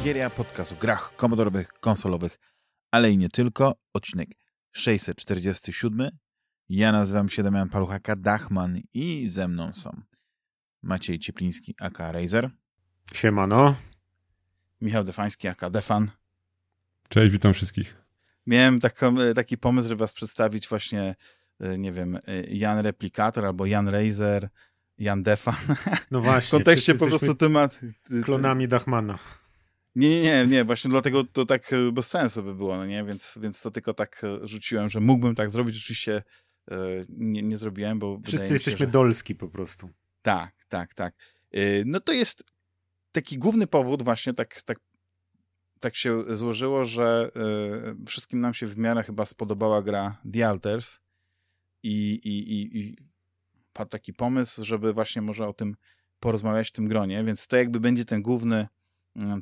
Fantasmagieria, podcast o grach komodorowych, konsolowych, ale i nie tylko. Odcinek 647. Ja nazywam się Damian Paluchaka Dachman i ze mną są Maciej Ciepliński, aka Razer. Siemano. Michał Defański, aka Defan. Cześć, witam wszystkich. Miałem taką, taki pomysł, żeby was przedstawić właśnie, e, nie wiem, e, Jan Replikator albo Jan Razer, Jan Defan. No właśnie. W kontekście po prostu temat. Klonami Dachmana. Nie, nie, nie, nie, właśnie dlatego to tak e, bez sensu by było, no nie? Więc, więc to tylko tak rzuciłem, że mógłbym tak zrobić. Oczywiście nie, nie zrobiłem, bo. Wszyscy jesteśmy się, że... dolski po prostu. Tak, tak, tak. No to jest taki główny powód, właśnie tak, tak, tak się złożyło, że wszystkim nam się w miarę chyba spodobała gra The Alters i, i, i, i padł taki pomysł, żeby właśnie może o tym porozmawiać w tym gronie, więc to jakby będzie ten główny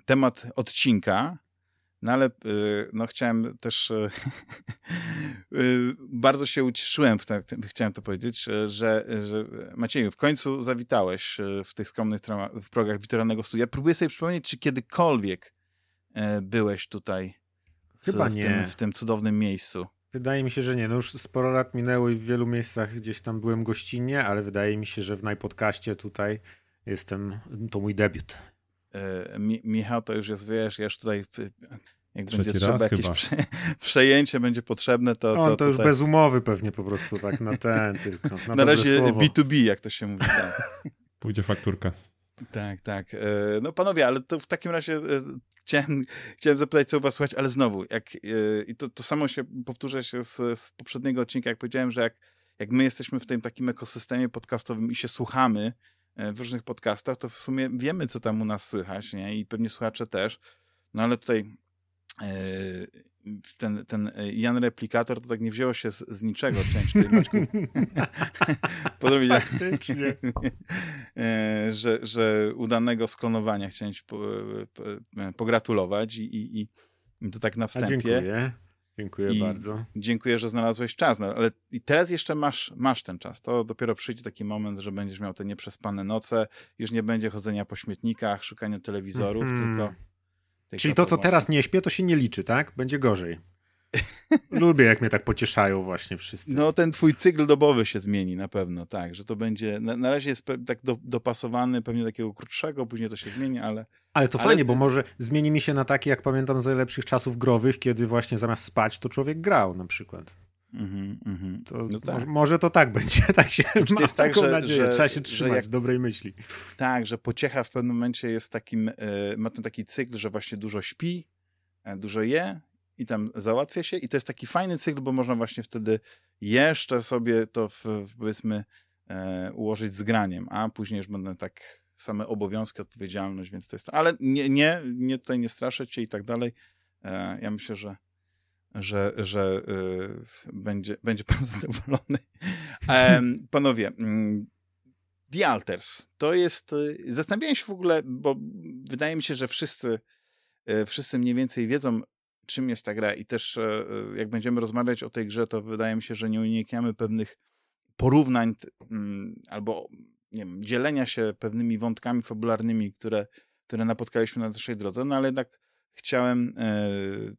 temat odcinka, no ale y, no, chciałem też y, y, bardzo się ucieszyłem, w te, chciałem to powiedzieć, że, że Macieju, w końcu zawitałeś w tych skromnych w progach Witoralnego Studia. Próbuję sobie przypomnieć, czy kiedykolwiek byłeś tutaj Chyba w, nie. Tym, w tym cudownym miejscu. Wydaje mi się, że nie. No już sporo lat minęło i w wielu miejscach gdzieś tam byłem gościnnie, ale wydaje mi się, że w najpodcaście tutaj jestem, to mój debiut. E, Mi Michał, to już jest, wiesz, ja już tutaj jak Trzeci będzie trzeba jakieś prze, przejęcie będzie potrzebne, to... On to, to, już bez umowy pewnie po prostu tak na ten tylko. Na, na razie słowo. B2B, jak to się mówi. Tak. Pójdzie fakturka. Tak, tak. E, no panowie, ale to w takim razie e, chciałem, chciałem zapytać, co u was słychać, ale znowu, jak, i to, to samo się powtórzę się z, z poprzedniego odcinka, jak powiedziałem, że jak, jak my jesteśmy w tym takim ekosystemie podcastowym i się słuchamy w różnych podcastach, to w sumie wiemy, co tam u nas słychać, nie? I pewnie słuchacze też. No ale tutaj ten, ten Jan Replikator to tak nie wzięło się z, z niczego, część tej Maćku Faktycznie. że, że udanego sklonowania chciałem ci po, po, pogratulować i, i, i to tak na wstępie. A dziękuję. Dziękuję I bardzo. Dziękuję, że znalazłeś czas, no, ale i teraz jeszcze masz, masz ten czas. To dopiero przyjdzie taki moment, że będziesz miał te nieprzespane noce, już nie będzie chodzenia po śmietnikach, szukania telewizorów, mm -hmm. tylko Czyli to, co teraz nie śpię, to się nie liczy, tak? Będzie gorzej. Lubię, jak mnie tak pocieszają właśnie wszyscy. No, ten twój cykl dobowy się zmieni na pewno, tak, że to będzie, na, na razie jest tak do, dopasowany, pewnie takiego krótszego, później to się zmieni, ale... Ale to ale... fajnie, bo może zmieni mi się na taki, jak pamiętam z najlepszych czasów growych, kiedy właśnie zamiast spać, to człowiek grał na przykład. Mm -hmm, to no tak. może, może, to tak będzie, tak się znaczy, ma jest tak, że, nadzieję. Że, Trzeba się trzymać jak, dobrej myśli. Tak, że pociecha w pewnym momencie jest takim, y, ma ten taki cykl, że właśnie dużo śpi, e, dużo je i tam załatwia się i to jest taki fajny cykl, bo można właśnie wtedy jeszcze sobie to w, powiedzmy e, ułożyć z graniem, a później już będą tak same obowiązki, odpowiedzialność, więc to jest. Ale nie, nie, nie tutaj nie straszę cię i tak dalej. E, ja myślę, że że, że y, będzie, będzie pan zadowolony. panowie, mm, The Alters to jest. Y, zastanawiałem się w ogóle, bo wydaje mi się, że wszyscy, y, wszyscy mniej więcej wiedzą, czym jest ta gra, i też jak będziemy rozmawiać o tej grze, to wydaje mi się, że nie unikniemy pewnych porównań mm, albo nie wiem, dzielenia się pewnymi wątkami fabularnymi, które, które napotkaliśmy na naszej drodze, no ale jednak chciałem e,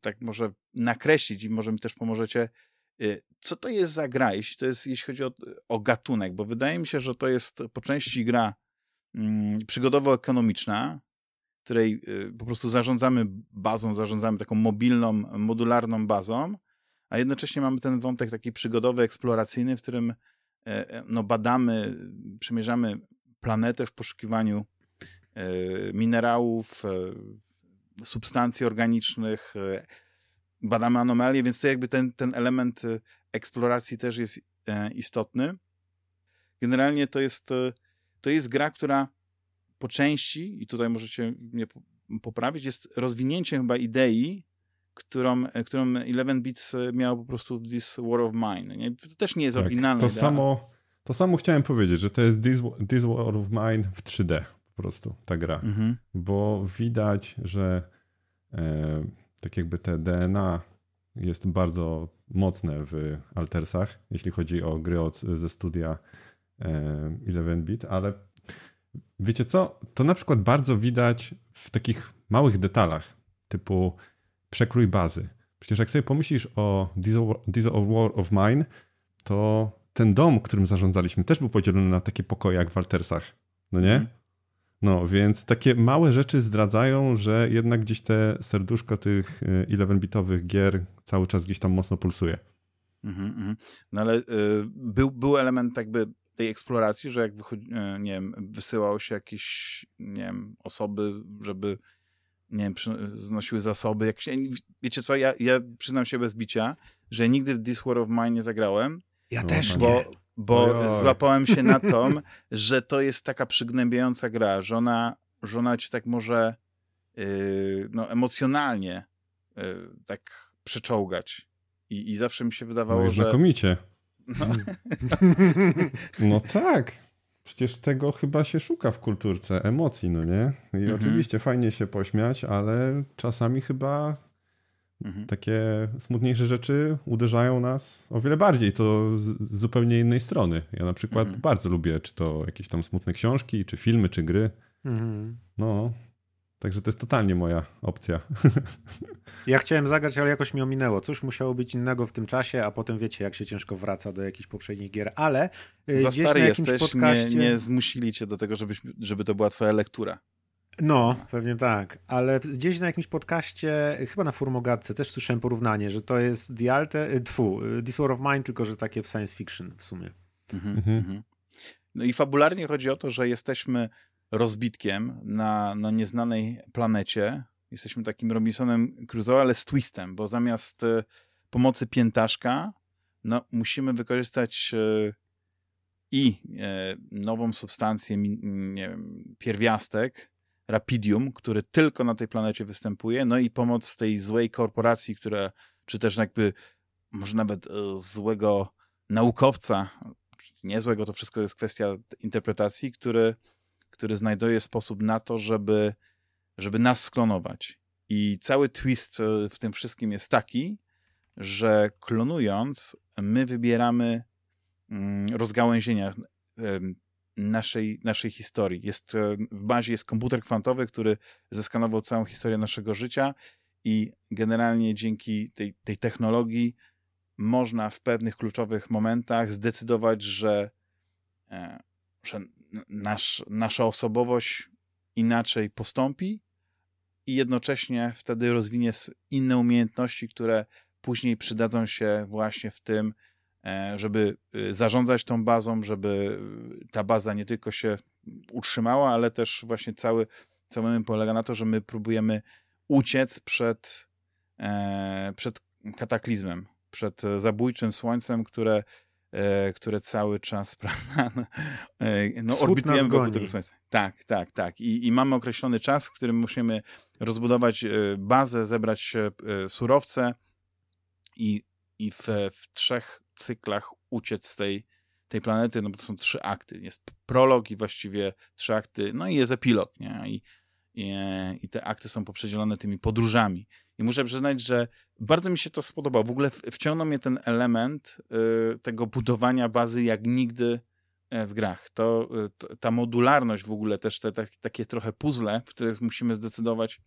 tak może nakreślić i może mi też pomożecie, e, co to jest za gra, jeśli to jest, jeśli chodzi o, o gatunek, bo wydaje mi się, że to jest po części gra mm, przygodowo-ekonomiczna, której e, po prostu zarządzamy bazą, zarządzamy taką mobilną, modularną bazą, a jednocześnie mamy ten wątek taki przygodowy, eksploracyjny, w którym no, badamy, przemierzamy planetę w poszukiwaniu minerałów, substancji organicznych, e, badamy anomalie, więc to jakby ten, ten element e, eksploracji też jest e, istotny. Generalnie to jest, to jest gra, która po części, i tutaj możecie mnie poprawić, jest rozwinięciem chyba idei, którą, którą Eleven Beats miał po prostu This War of Mine. Nie? To też nie jest tak, oryginalne. To samo, to samo chciałem powiedzieć, że to jest This, This War of Mine w 3D po prostu ta gra, mhm. bo widać, że e, tak jakby te DNA jest bardzo mocne w Altersach, jeśli chodzi o gry od, ze studia e, 11-bit, ale wiecie co? To na przykład bardzo widać w takich małych detalach, typu przekrój bazy. Przecież jak sobie pomyślisz o Diesel of War of Mine, to ten dom, którym zarządzaliśmy, też był podzielony na takie pokoje jak w Waltersach, no nie? Mhm. No, więc takie małe rzeczy zdradzają, że jednak gdzieś te serduszko tych 11-bitowych y, gier cały czas gdzieś tam mocno pulsuje. Mm -hmm. No ale y, był, był element jakby tej eksploracji, że jak wychodzi, y, nie wiem, wysyłało się jakieś, nie wiem, osoby, żeby nie wiem, znosiły zasoby. Jak się, wiecie co, ja, ja przyznam się bez bicia, że nigdy w This War of Mine nie zagrałem. Ja no, też bo, nie. Bo Ojoj. złapałem się na tom, że to jest taka przygnębiająca gra, że ona, że ona cię tak może yy, no, emocjonalnie yy, tak przeczołgać. I, I zawsze mi się wydawało, no że... znakomicie. No. no tak. Przecież tego chyba się szuka w kulturce, emocji, no nie? I mhm. oczywiście fajnie się pośmiać, ale czasami chyba mhm. takie smutniejsze rzeczy uderzają nas o wiele bardziej, to z zupełnie innej strony. Ja na przykład mhm. bardzo lubię, czy to jakieś tam smutne książki, czy filmy, czy gry. Mhm. No, Także to jest totalnie moja opcja. Ja chciałem zagrać, ale jakoś mi ominęło. Coś musiało być innego w tym czasie, a potem wiecie, jak się ciężko wraca do jakichś poprzednich gier, ale y, Za stary jesteś, podcaście... nie, nie zmusili cię do tego, żebyś, żeby to była twoja lektura. No, pewnie tak, ale gdzieś na jakimś podcaście, chyba na Furmogatce też słyszałem porównanie, że to jest The Alter, y, tfu, y, This War of Mine, tylko że takie w science fiction w sumie. Mhm, mhm. mhm. No i fabularnie chodzi o to, że jesteśmy rozbitkiem na, na nieznanej planecie. Jesteśmy takim Robinsonem Crusoe, ale z twistem, bo zamiast e, pomocy piętaszka, no, musimy wykorzystać e, i e, nową substancję, nie wiem, pierwiastek, rapidium, który tylko na tej planecie występuje, no i pomoc tej złej korporacji, która, czy też jakby może nawet złego naukowca, niezłego, to wszystko jest kwestia interpretacji, który który znajduje sposób na to, żeby, żeby nas sklonować. I cały twist e, w tym wszystkim jest taki, że klonując, my wybieramy mm, rozgałęzienia naszej, naszej historii. Jest, e, w bazie jest komputer kwantowy, który zeskanował całą historię naszego życia i generalnie dzięki tej, tej technologii można w pewnych kluczowych momentach zdecydować, że, e, że nasz, nasza osobowość inaczej postąpi i jednocześnie wtedy rozwinie inne umiejętności, które później przydadzą się właśnie w tym, e, żeby y, zarządzać tą bazą, żeby y, ta baza nie tylko się utrzymała, ale też właśnie cały, cały polega na to, że my próbujemy uciec przed, e, przed kataklizmem, przed zabójczym słońcem, które e, które cały czas, prawda, no, e, no orbitujemy wokół tego Słońca. Tak, tak, tak. I, I mamy określony czas, w którym musimy rozbudować e, bazę, zebrać e, surowce i, i w, w trzech cyklach uciec z tej, tej planety, no bo to są trzy akty. Jest prolog i właściwie trzy akty, no i jest epilog, nie? I, i, i te akty są poprzedzielone tymi podróżami. I muszę przyznać, że bardzo mi się to spodobało. W ogóle wciągnął mnie ten element y, tego budowania bazy jak nigdy e, w grach. Y, to ta modularność w ogóle, też te, te, takie trochę puzzle, w których musimy zdecydować,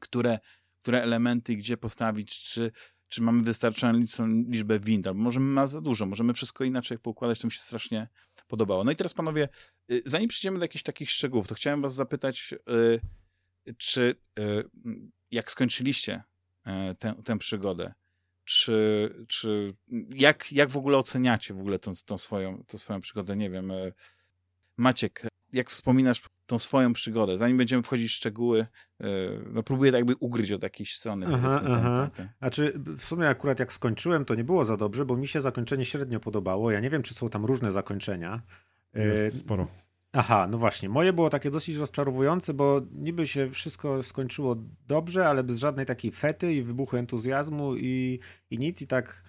które, które elementy gdzie postawić, czy, czy mamy wystarczającą liczbę wind, albo możemy ma za dużo, możemy wszystko inaczej poukładać, to mi się strasznie podobało. No i teraz panowie, y, zanim przejdziemy do jakichś takich szczegółów, to chciałem was zapytać, czy jak skończyliście tę, tę przygodę, czy, czy jak, jak w ogóle oceniacie w ogóle tą, tą, swoją, tą swoją przygodę? Nie wiem. E, Maciek, jak wspominasz tą swoją przygodę? Zanim będziemy wchodzić w szczegóły, e, no próbuję tak jakby ugryźć od jakiejś strony. Aha, aha. Ten, ten. Znaczy, w sumie akurat jak skończyłem, to nie było za dobrze, bo mi się zakończenie średnio podobało. Ja nie wiem, czy są tam różne zakończenia. Jest sporo. Aha, no właśnie. Moje było takie dosyć rozczarowujące, bo niby się wszystko skończyło dobrze, ale bez żadnej takiej fety i wybuchu entuzjazmu i, i nic, i tak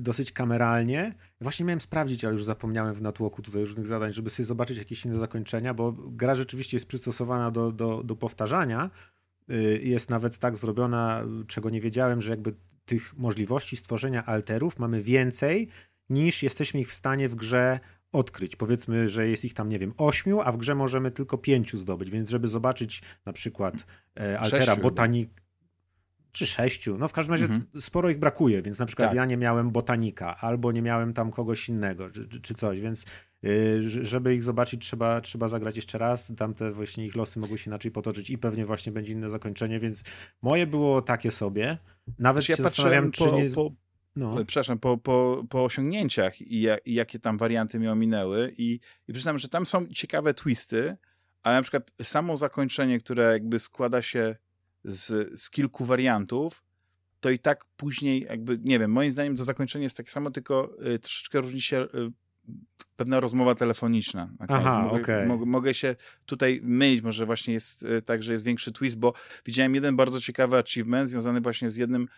dosyć kameralnie. Właśnie miałem sprawdzić, ale już zapomniałem w natłoku tutaj różnych zadań, żeby sobie zobaczyć jakieś inne zakończenia, bo gra rzeczywiście jest przystosowana do, do, do powtarzania. Y, jest nawet tak zrobiona, czego nie wiedziałem, że jakby tych możliwości stworzenia alterów mamy więcej niż jesteśmy ich w stanie w grze odkryć. Powiedzmy, że jest ich tam, nie wiem, ośmiu, a w grze możemy tylko pięciu zdobyć, więc żeby zobaczyć na przykład e, Altera Botanik czy sześciu, no w każdym razie mhm. sporo ich brakuje, więc na przykład tak. ja nie miałem botanika, albo nie miałem tam kogoś innego, czy, czy coś, więc y, żeby ich zobaczyć trzeba, trzeba zagrać jeszcze raz, tamte właśnie ich losy mogły się inaczej potoczyć i pewnie właśnie będzie inne zakończenie, więc moje było takie sobie, nawet znaczy, się ja zastanawiam, czy nie... Po no. E, przepraszam, po, po, po osiągnięciach i, i, jakie tam warianty mi ominęły i, i przyznam, że tam są ciekawe twisty, ale na przykład samo zakończenie, które jakby składa się z, z kilku wariantów, to i tak później jakby, nie wiem, moim zdaniem to zakończenie jest takie samo, tylko y, troszeczkę różni się y, pewna rozmowa telefoniczna. Aha, mogę, okay. mogę, mogę, się tutaj mylić, może właśnie jest y, tak, że jest większy twist, bo widziałem jeden bardzo ciekawy achievement związany właśnie z jednym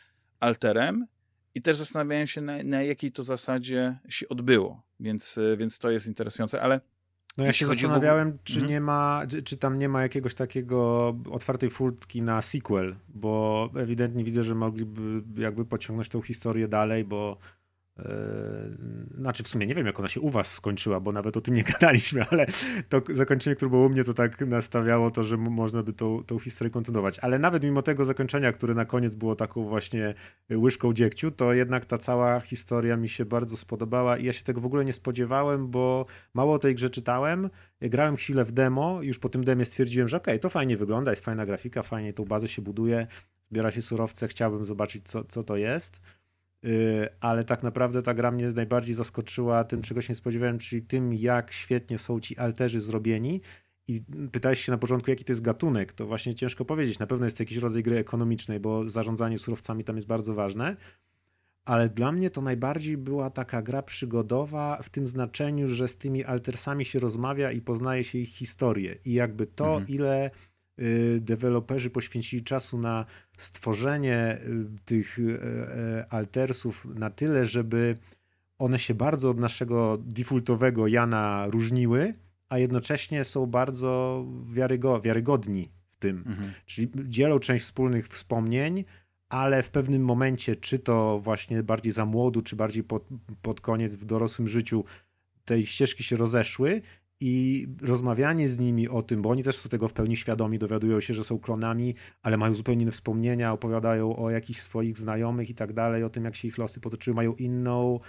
alterem i też zastanawiałem się, na, na jakiej to zasadzie się odbyło, więc, y, więc to jest interesujące, ale no ja się zastanawiałem, czy mhm. nie ma, czy tam nie ma jakiegoś takiego otwartej furtki na sequel, bo ewidentnie widzę, że mogliby jakby pociągnąć tą historię dalej, bo znaczy w sumie nie wiem, jak ona się u was skończyła, bo nawet o tym nie gadaliśmy, ale to zakończenie, które było u mnie, to tak nastawiało to, że można by tą, tą historię kontynuować. Ale nawet mimo tego zakończenia, które na koniec było taką właśnie łyżką dziegciu, to jednak ta cała historia mi się bardzo spodobała i ja się tego w ogóle nie spodziewałem, bo mało o tej grze czytałem. Grałem chwilę w demo, już po tym demie stwierdziłem, że okej, okay, to fajnie wygląda, jest fajna grafika, fajnie tą bazę się buduje, zbiera się surowce, chciałbym zobaczyć, co, co to jest. Y, ale tak naprawdę ta gra mnie najbardziej zaskoczyła tym, czego się nie spodziewałem, czyli tym, jak świetnie są ci alterzy zrobieni. I pytałeś się na początku, jaki to jest gatunek, to właśnie ciężko powiedzieć. Na pewno jest to jakiś rodzaj gry ekonomicznej, bo zarządzanie surowcami tam jest bardzo ważne. Ale dla mnie to najbardziej była taka gra przygodowa w tym znaczeniu, że z tymi altersami się rozmawia i poznaje się ich historię. I jakby to, mhm. ile Y, deweloperzy poświęcili czasu na stworzenie y, tych y, altersów na tyle, żeby one się bardzo od naszego defaultowego Jana różniły, a jednocześnie są bardzo wiarygo wiarygodni w tym. Mhm. Czyli dzielą część wspólnych wspomnień, ale w pewnym momencie, czy to właśnie bardziej za młodu, czy bardziej pod, pod koniec w dorosłym życiu, te ścieżki się rozeszły i rozmawianie z nimi o tym, bo oni też są tego w pełni świadomi, dowiadują się, że są klonami, ale mają zupełnie inne wspomnienia, opowiadają o jakichś swoich znajomych i tak dalej, o tym, jak się ich losy potoczyły, mają inną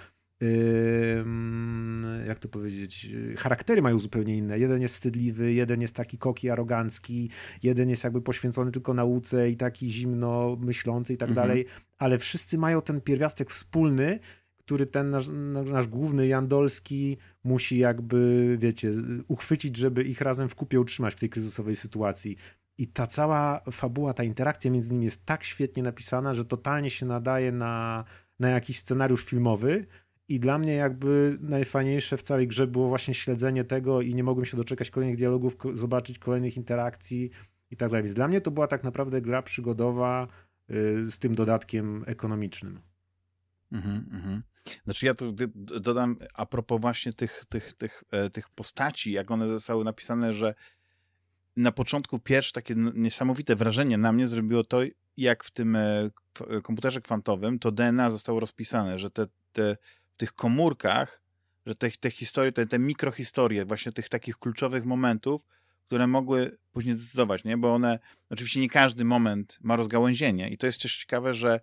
jak to powiedzieć, charaktery mają zupełnie inne. Jeden jest wstydliwy, jeden jest taki koki, arogancki, jeden jest jakby poświęcony tylko nauce i taki zimno myślący i tak mhm. dalej, ale wszyscy mają ten pierwiastek wspólny, który ten nasz, nasz główny Jandolski musi jakby, wiecie, uchwycić, żeby ich razem w kupie utrzymać w tej kryzysowej sytuacji. I ta cała fabuła, ta interakcja między nimi jest tak świetnie napisana, że totalnie się nadaje na, na jakiś scenariusz filmowy. I dla mnie jakby najfajniejsze w całej grze było właśnie śledzenie tego i nie mogłem się doczekać kolejnych dialogów, zobaczyć kolejnych interakcji i tak dalej. Więc dla mnie to była tak naprawdę gra przygodowa y, z tym dodatkiem ekonomicznym. Mhm, mhm. Znaczy ja tu dodam a propos właśnie tych, tych, tych, e, tych postaci, jak one zostały napisane, że na początku pierwsze takie niesamowite wrażenie na mnie zrobiło to, jak w tym e, e, komputerze kwantowym to DNA zostało rozpisane, że te, te w tych komórkach, że te, te historie, te, te mikrohistorie, właśnie tych takich kluczowych momentów, które mogły później decydować, nie? Bo one, oczywiście nie każdy moment ma rozgałęzienie i to jest też ciekawe, że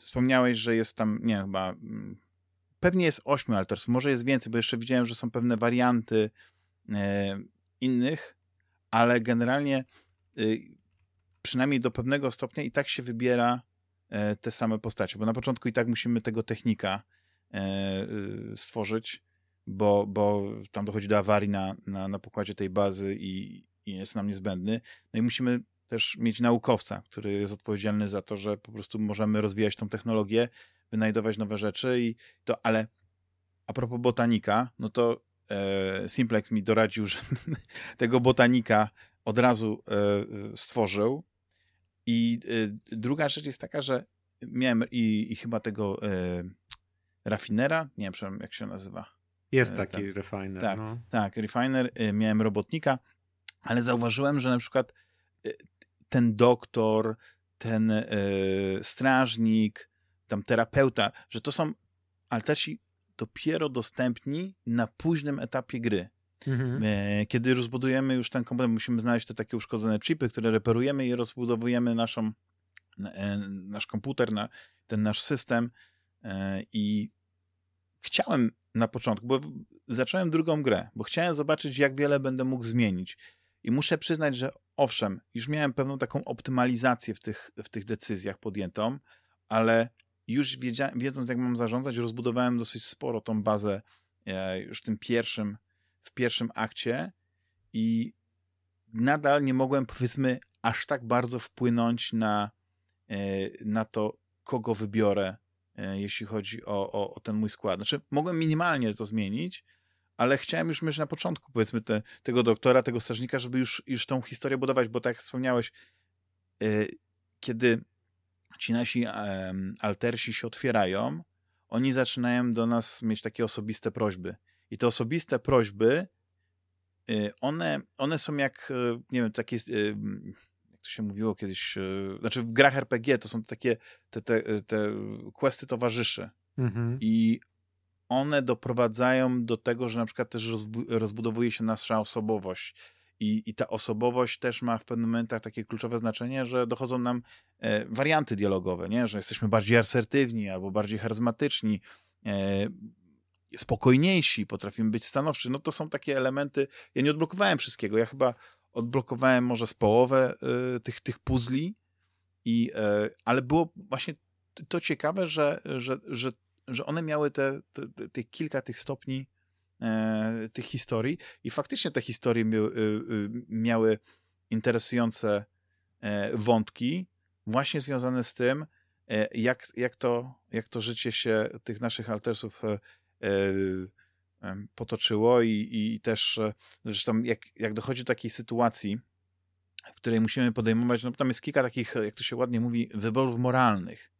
Wspomniałeś, że jest tam, nie chyba, mm, pewnie jest ośmiu altersów, może jest więcej, bo jeszcze widziałem, że są pewne warianty e, innych, ale generalnie y, przynajmniej do pewnego stopnia i tak się wybiera e, te same postacie, bo na początku i tak musimy tego technika e, y, stworzyć, bo, bo tam dochodzi do awarii na, na, na pokładzie tej bazy i, i jest nam niezbędny. No i musimy też mieć naukowca, który jest odpowiedzialny za to, że po prostu możemy rozwijać tą technologię, wynajdować nowe rzeczy i to, ale a propos botanika, no to e, Simplex mi doradził, że tego botanika od razu e, stworzył i e, druga rzecz jest taka, że miałem i, i chyba tego e, rafinera, nie wiem jak się nazywa. Jest e, taki refiner. Tak, no. tak, refiner, e, miałem robotnika, ale zauważyłem, że na przykład ten doktor, ten y, strażnik, tam terapeuta, że to są altersi dopiero dostępni na późnym etapie gry. Mhm. E, kiedy rozbudujemy już ten komputer, musimy znaleźć te takie uszkodzone chipy, które reperujemy i rozbudowujemy naszą, e, nasz komputer, na, ten nasz system e, i chciałem na początku, bo zacząłem drugą grę, bo chciałem zobaczyć, jak wiele będę mógł zmienić. I muszę przyznać, że owszem, już miałem pewną taką optymalizację w tych, w tych decyzjach podjętą, ale już wiedząc, jak mam zarządzać, rozbudowałem dosyć sporo tą bazę już w tym pierwszym w pierwszym akcie i nadal nie mogłem, powiedzmy, aż tak bardzo wpłynąć na, e, na to, kogo wybiorę, e, jeśli chodzi o, o, o ten mój skład. Znaczy, mogłem minimalnie to zmienić, ale chciałem już mieć na początku, powiedzmy, te, tego doktora, tego strażnika, żeby już, już tą historię budować, bo tak jak wspomniałeś, e, kiedy ci nasi altersi się otwierają, oni zaczynają do nas mieć takie osobiste prośby. I te osobiste prośby, y, one, one są jak, y, nie wiem, takie, y, jak to się mówiło kiedyś, znaczy w grach RPG to są takie te, te, te questy towarzyszy. Mhm. I one doprowadzają do tego, że na przykład też rozbudowuje się nasza osobowość. I, I ta osobowość też ma w pewnych momentach takie kluczowe znaczenie, że dochodzą nam e, warianty dialogowe, nie? że jesteśmy bardziej asertywni albo bardziej charyzmatyczni. E, spokojniejsi, potrafimy być stanowczy. No to są takie elementy. Ja nie odblokowałem wszystkiego. Ja chyba odblokowałem może z połowę y, tych, tych puzli, i, y, ale było właśnie to ciekawe, że, że, że, że one miały te, te, te kilka tych stopni y, tych historii i faktycznie te historie miały interesujące wątki właśnie związane z tym, jak, jak, to, jak to życie się tych naszych altersów E, potoczyło i, i też e, zresztą jak, jak dochodzi do takiej sytuacji, w której musimy podejmować, no tam jest kilka takich, jak to się ładnie mówi, wyborów moralnych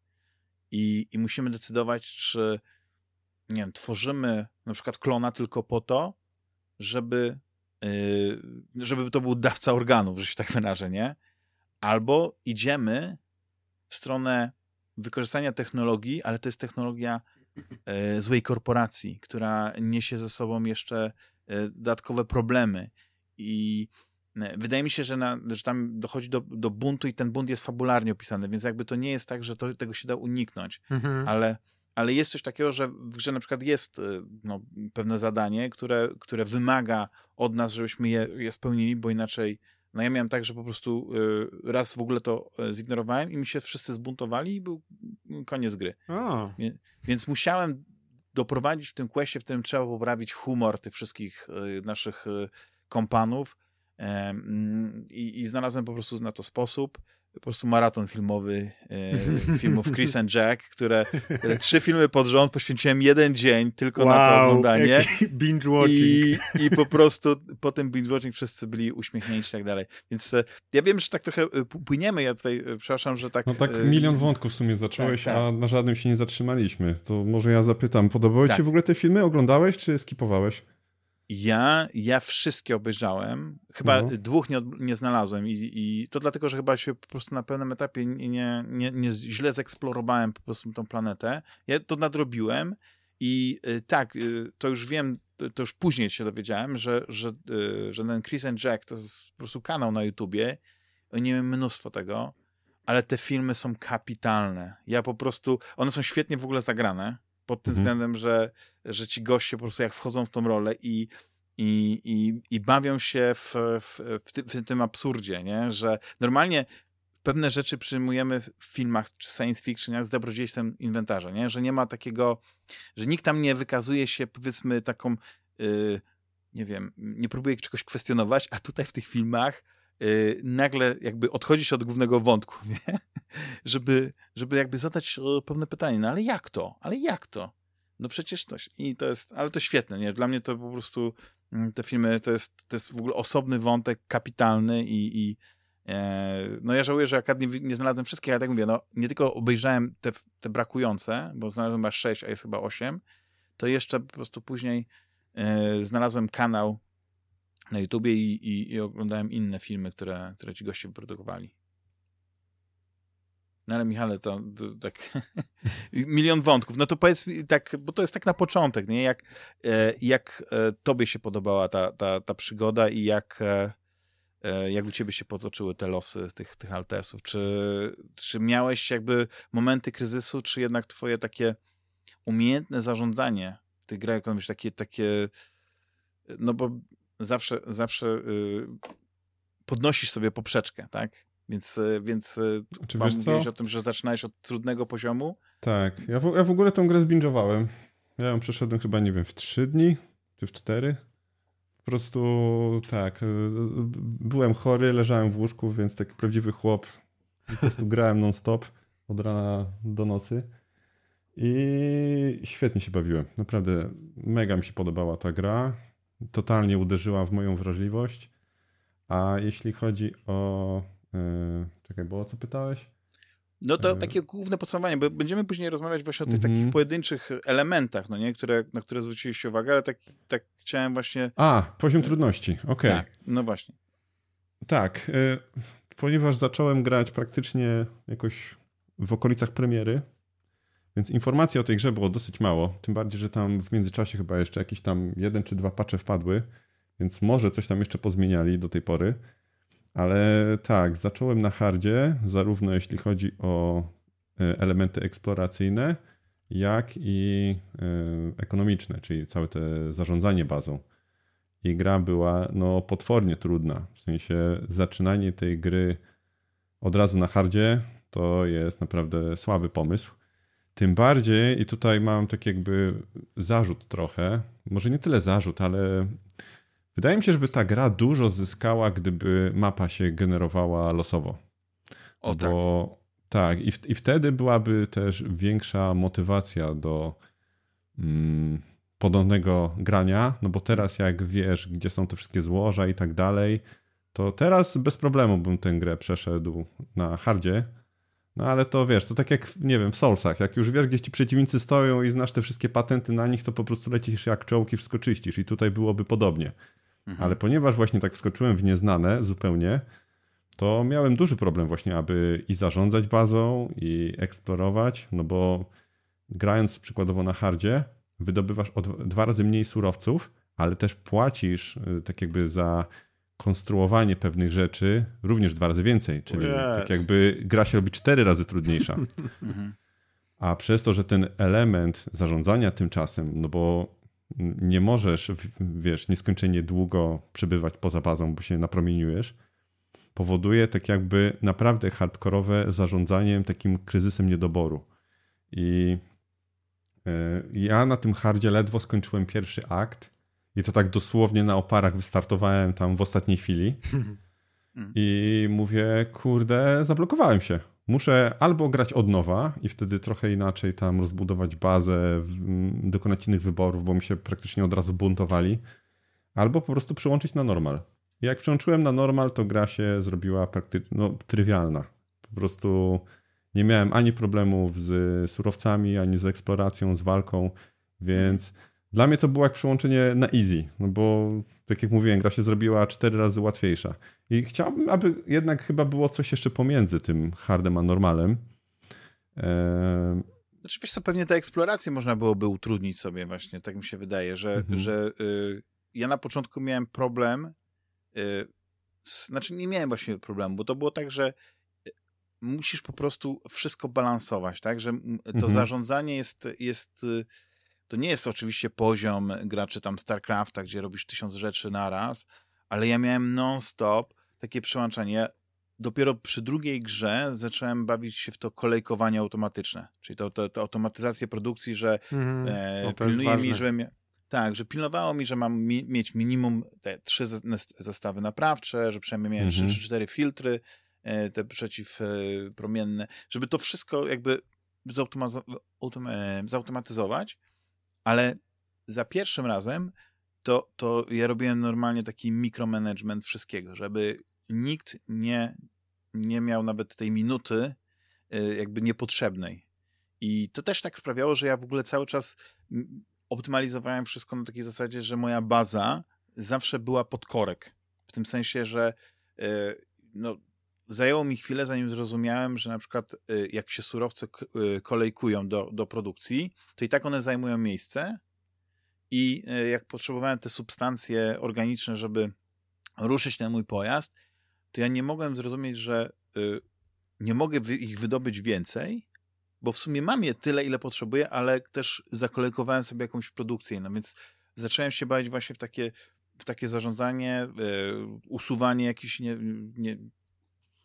i, i musimy decydować, czy nie wiem, tworzymy na przykład klona tylko po to, żeby, yy, żeby to był dawca organów, że się tak wyrażę, nie? Albo idziemy w stronę wykorzystania technologii, ale to jest technologia E, złej korporacji, która niesie ze sobą jeszcze e, dodatkowe problemy. I wydaje mi się, że, na, że tam dochodzi do, do buntu i ten bunt jest fabularnie opisany, więc jakby to nie jest tak, że to, tego się da uniknąć, mhm. ale, ale jest coś takiego, że w grze na przykład jest no, pewne zadanie, które, które wymaga od nas, żebyśmy je, je spełnili, bo inaczej no ja miałem tak, że po prostu y, raz w ogóle to e, zignorowałem i mi się wszyscy zbuntowali i był koniec gry. Wie, więc musiałem doprowadzić w tym questie, w którym trzeba poprawić humor tych wszystkich y, naszych y, kompanów i, i znalazłem po prostu na to sposób po prostu maraton filmowy e, filmów Chris and Jack, które, które, trzy filmy pod rząd poświęciłem jeden dzień tylko wow, na to oglądanie. binge watching. I, I po prostu po tym binge watching wszyscy byli uśmiechnięci i tak dalej. Więc e, ja wiem, że tak trochę e, płyniemy, ja tutaj przepraszam, że tak... No tak milion wątków w sumie zacząłeś, tak, tak. a na żadnym się nie zatrzymaliśmy. To może ja zapytam, podobały tak. ci w ogóle te filmy? Oglądałeś czy skipowałeś? Ja, ja wszystkie obejrzałem. Chyba no. dwóch nie, nie znalazłem i, i, to dlatego, że chyba się po prostu na pewnym etapie nie, nie, nie źle zeksplorowałem po prostu tą planetę. Ja to nadrobiłem i y, tak, y, to już wiem, to już później się dowiedziałem, że, że, y, że ten Chris and Jack to jest po prostu kanał na YouTubie. Oni mają mnóstwo tego, ale te filmy są kapitalne. Ja po prostu, one są świetnie w ogóle zagrane pod tym mhm. względem, że, że ci goście po prostu jak wchodzą w tą rolę i, i, i, i bawią się w, w, w, ty, w tym absurdzie, nie? że normalnie pewne rzeczy przyjmujemy w filmach czy science fiction z dobrodziejstwem inwentarza, nie? że nie ma takiego, że nikt tam nie wykazuje się powiedzmy taką, yy, nie wiem, nie próbuje czegoś kwestionować, a tutaj w tych filmach yy, nagle jakby odchodzi się od głównego wątku, nie? żeby, żeby jakby zadać e, pewne pytanie, no ale jak to? Ale jak to? No przecież to, i to jest, ale to świetne, nie? Dla mnie to po prostu mm, te filmy to jest, to jest w ogóle osobny wątek, kapitalny i, i e, no ja żałuję, że akademii nie znalazłem wszystkich, ale tak mówię, no nie tylko obejrzałem te, te brakujące, bo znalazłem chyba sześć, a jest chyba osiem, to jeszcze po prostu później e, znalazłem kanał na YouTubie i, i, i, oglądałem inne filmy, które, które ci goście wyprodukowali. No ale Michale, to, to tak milion wątków. No to powiedz tak, bo to jest tak na początek, nie? Jak, e, jak e, tobie się podobała ta, ta, ta przygoda i jak, e, jak u ciebie się potoczyły te losy tych, tych altesów? Czy, czy miałeś jakby momenty kryzysu, czy jednak twoje takie umiejętne zarządzanie w tych grach ekonomicznych, takie, takie no bo zawsze, zawsze y, podnosisz sobie poprzeczkę, tak? Więc, e, więc e, Czy mam mówić o tym, że zaczynałeś od trudnego poziomu. Tak, ja w, ja w ogóle tą grę zbingowałem. Ja ją przeszedłem chyba, nie wiem, w trzy dni, czy w cztery. Po prostu tak, e, byłem chory, leżałem w łóżku, więc taki prawdziwy chłop. Po prostu grałem non-stop od rana do nocy. I świetnie się bawiłem. Naprawdę mega mi się podobała ta gra. Totalnie uderzyła w moją wrażliwość. A jeśli chodzi o czekaj, bo o co pytałeś? No to e, takie główne podsumowanie, bo będziemy później rozmawiać właśnie o tych mm -hmm. takich pojedynczych elementach, no nie, które, na które zwróciliście uwagę, ale tak, tak chciałem właśnie... A, poziom trudności, okej. Okay. Tak, no właśnie. Tak, y ponieważ zacząłem grać praktycznie jakoś w okolicach premiery, więc informacji o tej grze było dosyć mało, tym bardziej, że tam w międzyczasie chyba jeszcze jakieś tam jeden czy dwa patche wpadły, więc może coś tam jeszcze pozmieniali do tej pory. Ale tak, zacząłem na hardzie, zarówno jeśli chodzi o e, elementy eksploracyjne, jak i e, ekonomiczne, czyli całe te zarządzanie bazą. I gra była no, potwornie trudna. W sensie zaczynanie tej gry od razu na hardzie to jest naprawdę słaby pomysł. Tym bardziej, i tutaj mam tak jakby zarzut trochę, może nie tyle zarzut, ale Wydaje mi się, żeby ta gra dużo zyskała, gdyby mapa się generowała losowo. O tak. Bo, tak. i, w, i wtedy byłaby też większa motywacja do mm, podobnego grania, no bo teraz jak wiesz, gdzie są te wszystkie złoża i tak dalej, to teraz bez problemu bym tę grę przeszedł na hardzie, no ale to wiesz, to tak jak, nie wiem, w Soulsach, jak już wiesz, gdzie ci przeciwnicy stoją i znasz te wszystkie patenty na nich, to po prostu lecisz jak czołki, wszystko czyścisz i tutaj byłoby podobnie. Mhm. Ale ponieważ właśnie tak wskoczyłem w nieznane zupełnie, to miałem duży problem właśnie, aby i zarządzać bazą, i eksplorować, no bo grając przykładowo na hardzie, wydobywasz dwa razy mniej surowców, ale też płacisz y, tak jakby za konstruowanie pewnych rzeczy również dwa razy więcej, czyli yes. tak jakby gra się robi cztery razy trudniejsza. Mhm. A przez to, że ten element zarządzania tymczasem, no bo nie możesz, wiesz, nieskończenie długo przebywać poza bazą, bo się napromieniujesz, powoduje tak jakby naprawdę hardkorowe zarządzaniem takim kryzysem niedoboru. I e, ja na tym hardzie ledwo skończyłem pierwszy akt i to tak dosłownie na oparach wystartowałem tam w ostatniej chwili. I mówię, kurde, zablokowałem się muszę albo grać od nowa i wtedy trochę inaczej tam rozbudować bazę, dokonać innych wyborów, bo mi się praktycznie od razu buntowali, albo po prostu przyłączyć na normal. Jak przyłączyłem na normal, to gra się zrobiła praktycznie no, trywialna. Po prostu nie miałem ani problemów z surowcami, ani z eksploracją, z walką, więc dla mnie to było jak przyłączenie na easy, no bo tak jak mówiłem, gra się zrobiła cztery razy łatwiejsza. I chciałbym, aby jednak chyba było coś jeszcze pomiędzy tym hardem a normalem. Eee... Znaczy, wiesz co, pewnie te eksploracje można byłoby utrudnić sobie właśnie, tak mi się wydaje, że, mhm. że y, ja na początku miałem problem, y, z, znaczy nie miałem właśnie problemu, bo to było tak, że y, musisz po prostu wszystko balansować, tak, że to mhm. zarządzanie jest, jest y, to nie jest oczywiście poziom graczy tam StarCrafta, gdzie robisz tysiąc rzeczy na raz, ale ja miałem non-stop takie przełączanie. Dopiero przy drugiej grze zacząłem bawić się w to kolejkowanie automatyczne, czyli to, to, to automatyzację produkcji, że mm, e, pilnuje mi, żebym... Tak, że pilnowało mi, że mam mi, mieć minimum te trzy zestawy naprawcze, że przynajmniej miałem trzy mm -hmm. czy cztery filtry, e, te przeciwpromienne, żeby to wszystko jakby zautomatyzować, ale za pierwszym razem to, to ja robiłem normalnie taki mikromanagement wszystkiego, żeby nikt nie, nie miał nawet tej minuty y, jakby niepotrzebnej. I to też tak sprawiało, że ja w ogóle cały czas optymalizowałem wszystko na takiej zasadzie, że moja baza zawsze była pod korek. W tym sensie, że y, no, zajęło mi chwilę, zanim zrozumiałem, że na przykład y, jak się surowce y, kolejkują do, do produkcji, to i tak one zajmują miejsce i y, jak potrzebowałem te substancje organiczne, żeby ruszyć ten mój pojazd, to ja nie mogłem zrozumieć, że nie mogę ich wydobyć więcej, bo w sumie mam je tyle, ile potrzebuję, ale też zakolekowałem sobie jakąś produkcję, no więc zacząłem się bawić właśnie w takie, w takie zarządzanie, usuwanie jakichś nie, nie,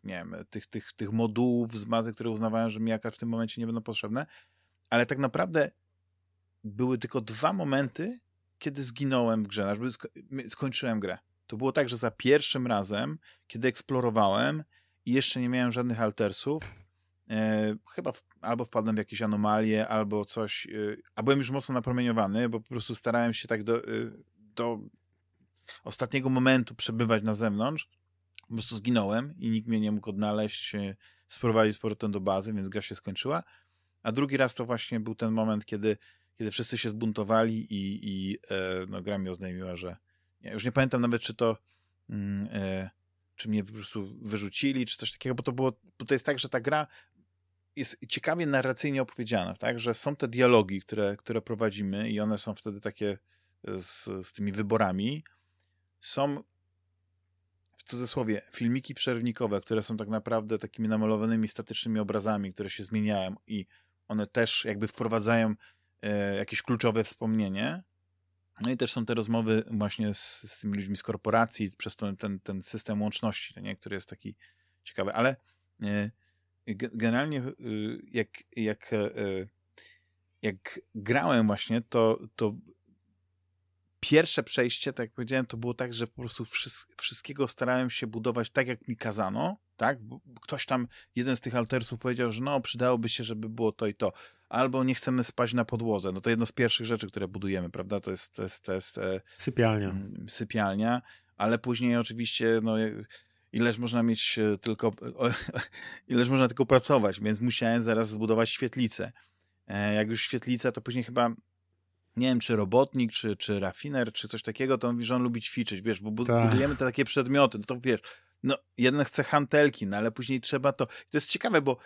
nie wiem, tych, tych, tych modułów z bazy, które uznawałem, że mi jakaś w tym momencie nie będą potrzebne, ale tak naprawdę były tylko dwa momenty, kiedy zginąłem w grze, sko skończyłem grę. To było tak, że za pierwszym razem, kiedy eksplorowałem i jeszcze nie miałem żadnych altersów, e, chyba w, albo wpadłem w jakieś anomalie, albo coś, e, a byłem już mocno napromieniowany, bo po prostu starałem się tak do, e, do ostatniego momentu przebywać na zewnątrz, po prostu zginąłem i nikt mnie nie mógł odnaleźć, e, sprowadzić z powrotem do bazy, więc gra się skończyła. A drugi raz to właśnie był ten moment, kiedy, kiedy wszyscy się zbuntowali i, i e, no, gra mi oznajmiła, że ja już nie pamiętam nawet, czy to mm, e, czy mnie po prostu wyrzucili, czy coś takiego, bo to było, bo to jest tak, że ta gra jest ciekawie narracyjnie opowiedziana, tak, że są te dialogi, które, które prowadzimy i one są wtedy takie z, z tymi wyborami, są w cudzysłowie, filmiki przerwnikowe, które są tak naprawdę takimi namalowanymi statycznymi obrazami, które się zmieniają i one też jakby wprowadzają e, jakieś kluczowe wspomnienie. No i też są te rozmowy właśnie z, z tymi ludźmi z korporacji, przez ten, ten, ten system łączności, nie? który jest taki ciekawy. Ale e, generalnie e, jak, jak, e, jak grałem właśnie, to, to pierwsze przejście, tak jak powiedziałem, to było tak, że po prostu wszystkiego starałem się budować tak, jak mi kazano, tak? Bo ktoś tam, jeden z tych altersów powiedział, że no, przydałoby się, żeby było to i to. Albo nie chcemy spać na podłodze. No to jedno z pierwszych rzeczy, które budujemy, prawda? To jest, to jest, to jest e, sypialnia. Sypialnia, ale później oczywiście, no ileż można mieć e, tylko, o, ileż można tylko pracować, więc musiałem zaraz zbudować świetlicę. E, jak już świetlica, to później chyba nie wiem, czy robotnik, czy, czy rafiner, czy coś takiego, to on mówi, że on lubi ćwiczyć, wiesz, bo tak. budujemy te takie przedmioty, no to wiesz, no jeden chce hantelki, no ale później trzeba to. I to jest ciekawe, bo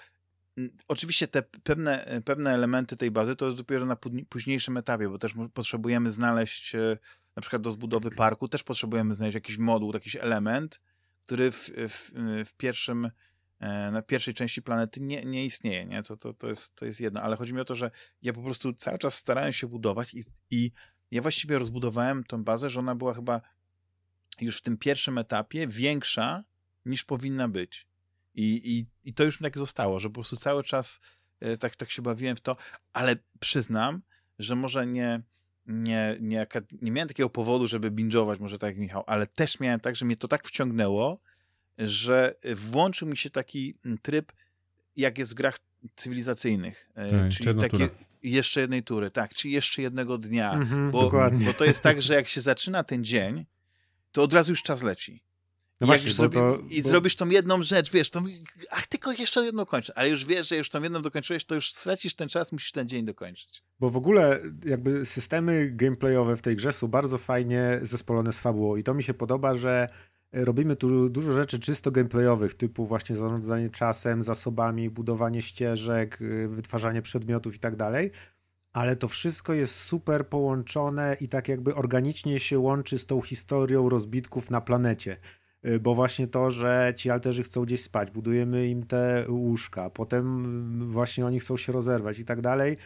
mm, oczywiście te pewne, pewne elementy tej bazy to jest dopiero na późniejszym etapie, bo też potrzebujemy znaleźć, e, na przykład do zbudowy parku, też potrzebujemy znaleźć jakiś moduł, jakiś element, który w, w, w pierwszym E, na pierwszej części planety nie, nie istnieje, nie? To, to, to, jest, to jest jedno, ale chodzi mi o to, że ja po prostu cały czas starałem się budować i, i ja właściwie rozbudowałem tą bazę, że ona była chyba już w tym pierwszym etapie większa niż powinna być. I, i, i to już tak zostało, że po prostu cały czas e, tak, tak się bawiłem w to, ale przyznam, że może nie, nie, nie, nie miałem takiego powodu, żeby binge'ować, może tak jak Michał, ale też miałem tak, że mnie to tak wciągnęło, że włączył mi się taki tryb, jak jest w grach cywilizacyjnych. Ej, czyli takie tura. jeszcze jednej tury, tak, czy jeszcze jednego dnia. Mhm, bo, bo to jest tak, że jak się zaczyna ten dzień, to od razu już czas leci. No właśnie, zrobi, to, I bo... zrobisz tą jedną rzecz, wiesz, to, ach, tylko jeszcze jedną kończę, ale już wiesz, że już tą jedną dokończyłeś, to już stracisz ten czas, musisz ten dzień dokończyć. Bo w ogóle jakby systemy gameplayowe w tej grze są bardzo fajnie zespolone z fabułą i to mi się podoba, że robimy tu dużo rzeczy czysto gameplayowych, typu właśnie zarządzanie czasem, zasobami, budowanie ścieżek, y, wytwarzanie przedmiotów i tak dalej, ale to wszystko jest super połączone i tak jakby organicznie się łączy z tą historią rozbitków na planecie. Y, bo właśnie to, że ci alterzy chcą gdzieś spać, budujemy im te łóżka, potem właśnie oni chcą się rozerwać i tak dalej,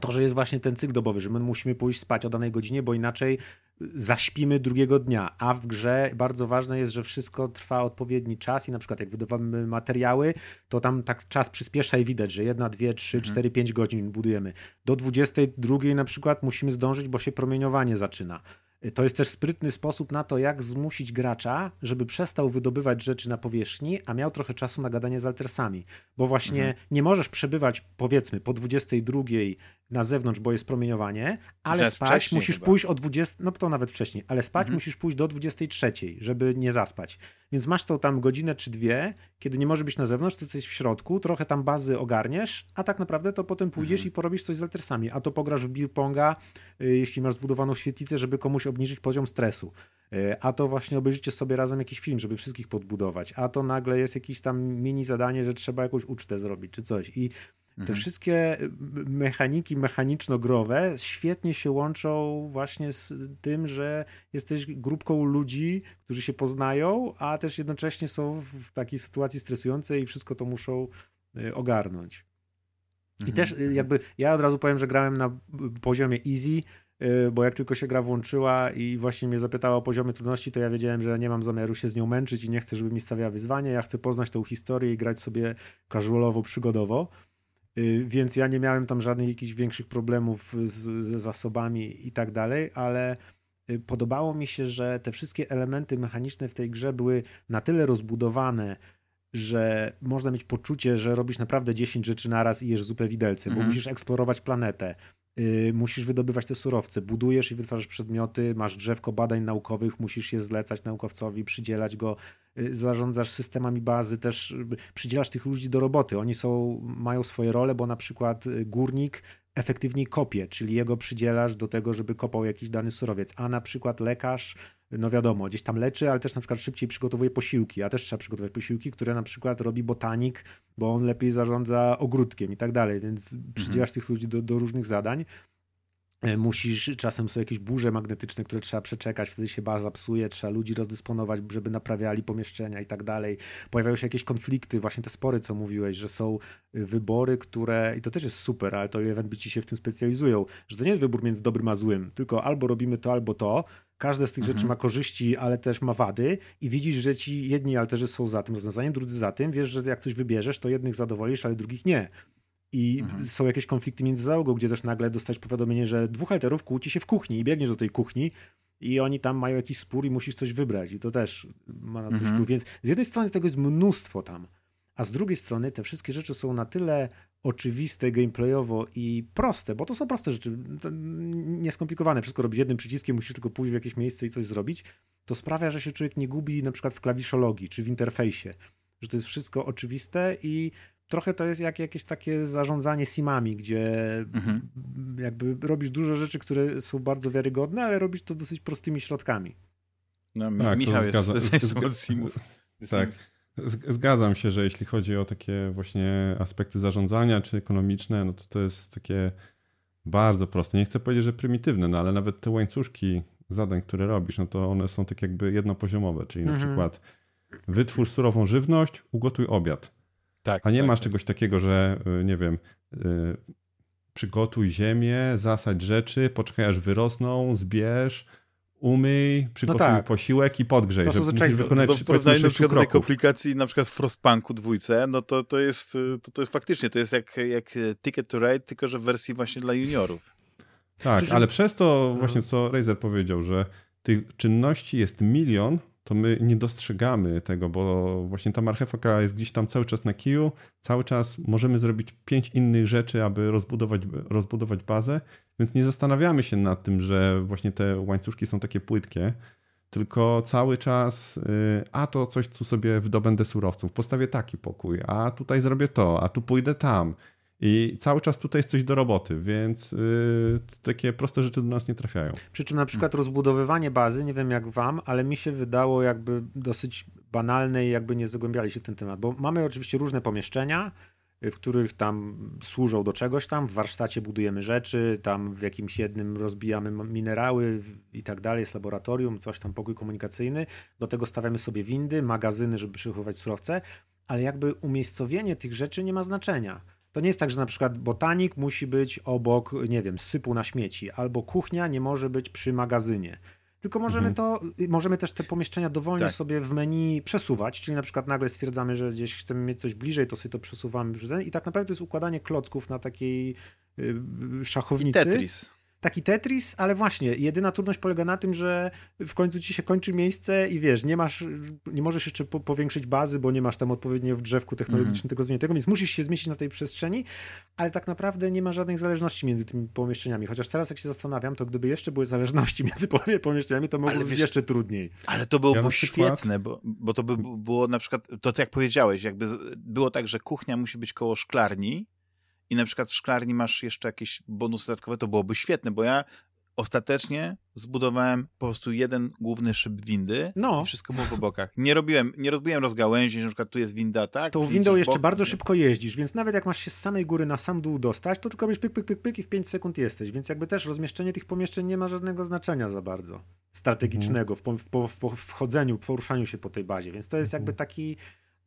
to, że jest właśnie ten cykl dobowy, że my musimy pójść spać o danej godzinie, bo inaczej zaśpimy drugiego dnia, a w grze bardzo ważne jest, że wszystko trwa odpowiedni czas i na przykład jak wydawamy materiały, to tam tak czas przyspiesza i widać, że jedna, dwie, trzy, mhm. cztery, pięć godzin budujemy. Do 22 na przykład musimy zdążyć, bo się promieniowanie zaczyna. To jest też sprytny sposób na to, jak zmusić gracza, żeby przestał wydobywać rzeczy na powierzchni, a miał trochę czasu na gadanie z altersami. Bo właśnie mhm. nie możesz przebywać, powiedzmy, po 22 na zewnątrz, bo jest promieniowanie, ale spać musisz chyba. pójść o 20, no to nawet wcześniej, ale spać mhm. musisz pójść do 23, żeby nie zaspać. Więc masz to tam godzinę czy dwie, kiedy nie może być na zewnątrz, to jesteś w środku, trochę tam bazy ogarniesz, a tak naprawdę to potem pójdziesz mhm. i porobisz coś z altersami. A to pograsz w beer ponga, y, jeśli masz zbudowaną świetlicę, żeby komuś obniżyć poziom stresu. E, a to właśnie obejrzycie sobie razem jakiś film, żeby wszystkich podbudować, a to nagle jest jakieś tam mini zadanie, że trzeba jakąś ucztę zrobić czy coś. I te mhm. wszystkie mechaniki mechaniczno-growe świetnie się łączą właśnie z tym, że jesteś grupką ludzi, którzy się poznają, a też jednocześnie są w takiej sytuacji stresującej i wszystko to muszą e, ogarnąć. I mhm. też e, jakby ja od razu powiem, że grałem na poziomie easy, bo jak tylko się gra włączyła i właśnie mnie zapytała o poziomie trudności, to ja wiedziałem, że nie mam zamiaru się z nią męczyć i nie chcę, żeby mi stawiała wyzwanie. Ja chcę poznać tą historię i grać sobie casualowo, przygodowo. Y, więc ja nie miałem tam żadnych jakichś większych problemów z, ze zasobami i tak dalej, ale y, podobało mi się, że te wszystkie elementy mechaniczne w tej grze były na tyle rozbudowane, że można mieć poczucie, że robisz naprawdę 10 rzeczy naraz i jesz zupę widelcy, mhm. bo musisz eksplorować planetę, musisz wydobywać te surowce, budujesz i wytwarzasz przedmioty, masz drzewko badań naukowych, musisz je zlecać naukowcowi, przydzielać go, yy, zarządzasz systemami bazy, też yy, przydzielasz tych ludzi do roboty. Oni są, mają swoje role, bo na przykład y, górnik efektywniej kopie, czyli jego przydzielasz do tego, żeby kopał jakiś dany surowiec, a na przykład lekarz no wiadomo, gdzieś tam leczy, ale też na przykład szybciej przygotowuje posiłki, a też trzeba przygotować posiłki, które na przykład robi botanik, bo on lepiej zarządza ogródkiem i tak dalej, więc przydzielasz mhm. tych ludzi do, do różnych zadań. E, musisz, czasem są jakieś burze magnetyczne, które trzeba przeczekać, wtedy się baza psuje, trzeba ludzi rozdysponować, żeby naprawiali pomieszczenia i tak dalej. Pojawiają się jakieś konflikty, właśnie te spory, co mówiłeś, że są wybory, które, i to też jest super, ale to eventbici się w tym specjalizują, że to nie jest wybór między dobrym a złym, tylko albo robimy to, albo to, Każde z tych mhm. rzeczy ma korzyści, ale też ma wady i widzisz, że ci jedni alterzy są za tym rozwiązaniem, drudzy za tym. Wiesz, że jak coś wybierzesz, to jednych zadowolisz, ale drugich nie. I mhm. są jakieś konflikty między załogą, gdzie też nagle dostajesz powiadomienie, że dwóch alterów kłóci się w kuchni i biegniesz do tej kuchni i oni tam mają jakiś spór i musisz coś wybrać i to też ma na coś mhm. wpływ. Więc z jednej strony tego jest mnóstwo tam, a z drugiej strony te wszystkie rzeczy są na tyle oczywiste gameplayowo i proste, bo to są proste rzeczy, nieskomplikowane. Wszystko robisz jednym przyciskiem, musisz tylko pójść w jakieś miejsce i coś zrobić. To sprawia, że się człowiek nie gubi na przykład w klawiszologii czy w interfejsie, że to jest wszystko oczywiste i trochę to jest jak jakieś takie zarządzanie simami, gdzie mhm. jakby robisz dużo rzeczy, które są bardzo wiarygodne, ale robisz to dosyć prostymi środkami. No, tak, Michał jest, zgadza, jest, simów. Tak. Zgadzam się, że jeśli chodzi o takie właśnie aspekty zarządzania czy ekonomiczne, no to to jest takie bardzo proste. Nie chcę powiedzieć, że prymitywne, no ale nawet te łańcuszki zadań, które robisz, no to one są tak jakby jednopoziomowe, czyli na mhm. przykład wytwórz surową żywność, ugotuj obiad. Tak, A nie tak, masz tak. czegoś takiego, że y, nie wiem, yy, przygotuj ziemię, zasadź rzeczy, poczekaj aż wyrosną, zbierz, umyj, przygotuj no tak. posiłek i podgrzej, to że musisz wykonać to, to, to na przykład komplikacji na przykład w Frostpunku dwójce, no to, to, jest, to, to jest faktycznie, to jest jak, jak Ticket to Ride, tylko że w wersji właśnie dla juniorów. Tak, ale przez to no. właśnie co Razer powiedział, że tych czynności jest milion, to my nie dostrzegamy tego, bo właśnie ta marchewka jest gdzieś tam cały czas na kiju, cały czas możemy zrobić pięć innych rzeczy, aby rozbudować, rozbudować bazę, więc nie zastanawiamy się nad tym, że właśnie te łańcuszki są takie płytkie, tylko cały czas, y, a to coś tu sobie wydobędę surowców, postawię taki pokój, a tutaj zrobię to, a tu pójdę tam. I cały czas tutaj jest coś do roboty, więc yy, takie proste rzeczy do nas nie trafiają. Przy czym na przykład rozbudowywanie bazy, nie wiem jak wam, ale mi się wydało jakby dosyć banalne i jakby nie zagłębiali się w ten temat, bo mamy oczywiście różne pomieszczenia, w których tam służą do czegoś tam, w warsztacie budujemy rzeczy, tam w jakimś jednym rozbijamy minerały i tak dalej, jest laboratorium, coś tam, pokój komunikacyjny, do tego stawiamy sobie windy, magazyny, żeby przechowywać surowce, ale jakby umiejscowienie tych rzeczy nie ma znaczenia to nie jest tak, że na przykład botanik musi być obok, nie wiem, sypu na śmieci, albo kuchnia nie może być przy magazynie. Tylko możemy mhm. to, możemy też te pomieszczenia dowolnie tak. sobie w menu przesuwać, czyli na przykład nagle stwierdzamy, że gdzieś chcemy mieć coś bliżej, to sobie to przesuwamy i tak naprawdę to jest układanie klocków na takiej y, szachownicy. I Tetris taki Tetris, ale właśnie, jedyna trudność polega na tym, że w końcu ci się kończy miejsce i wiesz, nie masz, nie możesz jeszcze po, powiększyć bazy, bo nie masz tam odpowiednio w drzewku technologicznym mm. tego zwiniętego, więc musisz się zmieścić na tej przestrzeni, ale tak naprawdę nie ma żadnych zależności między tymi pomieszczeniami. Chociaż teraz jak się zastanawiam, to gdyby jeszcze były zależności między pomieszczeniami, to mogłoby być jeszcze trudniej. Ale to byłoby ja świetne, bo, bo to by było na przykład, to jak powiedziałeś, jakby było tak, że kuchnia musi być koło szklarni, i na przykład w szklarni masz jeszcze jakieś bonusy dodatkowe, to byłoby świetne, bo ja ostatecznie zbudowałem po prostu jeden główny szyb windy no. i wszystko było po bokach. Nie robiłem, nie rozbiłem rozgałęzi, na przykład tu jest winda, tak? To windą jeszcze bok, bardzo nie. szybko jeździsz, więc nawet jak masz się z samej góry na sam dół dostać, to tylko robisz pyk, pyk, pyk, pyk i w 5 sekund jesteś, więc jakby też rozmieszczenie tych pomieszczeń nie ma żadnego znaczenia za bardzo strategicznego w, w, w, w wchodzeniu, poruszaniu się po tej bazie, więc to jest jakby taki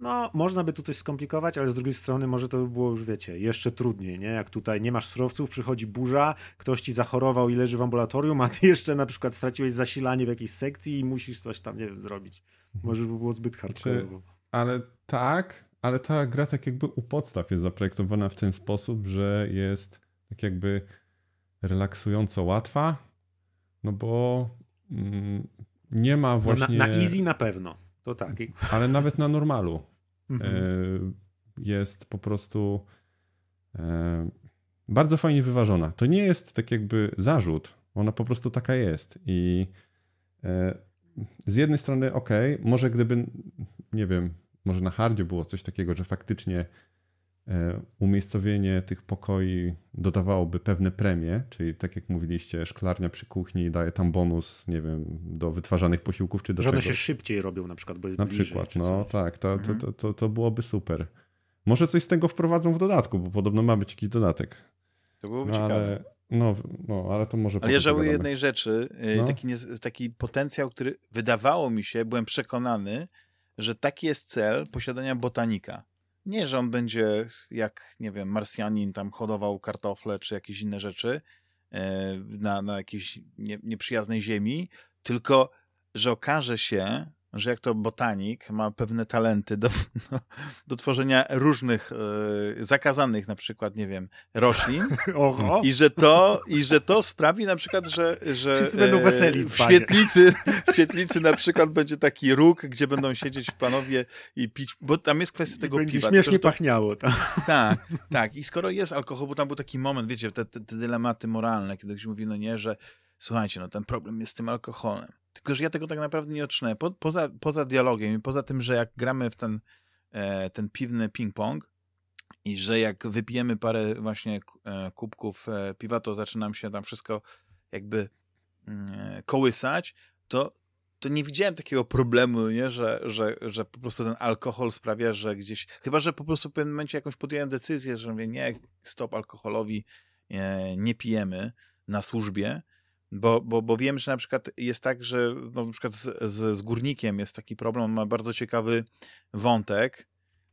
no, można by tu coś skomplikować, ale z drugiej strony może to by było już, wiecie, jeszcze trudniej, nie? Jak tutaj nie masz surowców, przychodzi burza, ktoś ci zachorował i leży w ambulatorium, a ty jeszcze na przykład straciłeś zasilanie w jakiejś sekcji i musisz coś tam, nie wiem, zrobić. Może by było zbyt hardcore. Ale tak, ale ta gra tak jakby u podstaw jest zaprojektowana w ten sposób, że jest tak jakby relaksująco łatwa, no bo mm, nie ma właśnie... No na, na easy na pewno, to tak. Ale nawet na normalu. Mhm. E, jest po prostu e, bardzo fajnie wyważona. To nie jest tak jakby zarzut, ona po prostu taka jest. I e, z jednej strony, ok, może gdyby, nie wiem, może na hardzie było coś takiego, że faktycznie umiejscowienie tych pokoi dodawałoby pewne premie, czyli tak jak mówiliście, szklarnia przy kuchni daje tam bonus, nie wiem, do wytwarzanych posiłków czy do Że one się szybciej robią na przykład, bo jest Na bliżej, przykład, no tak, to, mhm. to, to, to byłoby super. Może coś z tego wprowadzą w dodatku, bo podobno ma być jakiś dodatek. To byłoby no, ciekawe. Ale, no, no, ale to może Ale ja żałuję jednej rzeczy, y, no. taki, taki potencjał, który wydawało mi się, byłem przekonany, że taki jest cel posiadania botanika nie, że on będzie jak, nie wiem, Marsjanin tam hodował kartofle czy jakieś inne rzeczy e, na, na jakiejś nie, nieprzyjaznej ziemi, tylko że okaże się, że jak to botanik ma pewne talenty do, no, do tworzenia różnych e, zakazanych na przykład, nie wiem, roślin Oho. i że to i że to sprawi na przykład, że, że Wszyscy będą e, weseli w, w świetlicy, w świetlicy na przykład będzie taki róg, gdzie będą siedzieć panowie i pić, bo tam jest kwestia tego będzie piwa. śmiesznie to, pachniało. Tak. tak, tak. I skoro jest alkohol, bo tam był taki moment, wiecie, te, te, te dylematy moralne, kiedy ktoś mówi, no nie, że słuchajcie, no ten problem jest z tym alkoholem tylko, że ja tego tak naprawdę nie otrzymuję. Po, poza, poza dialogiem i poza tym, że jak gramy w ten, e, ten piwny ping-pong i że jak wypijemy parę właśnie e, kubków e, piwa, to zaczynam się tam wszystko jakby mm, kołysać, to, to nie widziałem takiego problemu, nie? Że, że, że po prostu ten alkohol sprawia, że gdzieś, chyba, że po prostu w pewnym momencie jakąś podjąłem decyzję, że mówię, nie, stop alkoholowi, nie, nie pijemy na służbie, bo, bo, bo wiem, że na przykład jest tak, że no, na przykład z, z, z górnikiem jest taki problem, on ma bardzo ciekawy wątek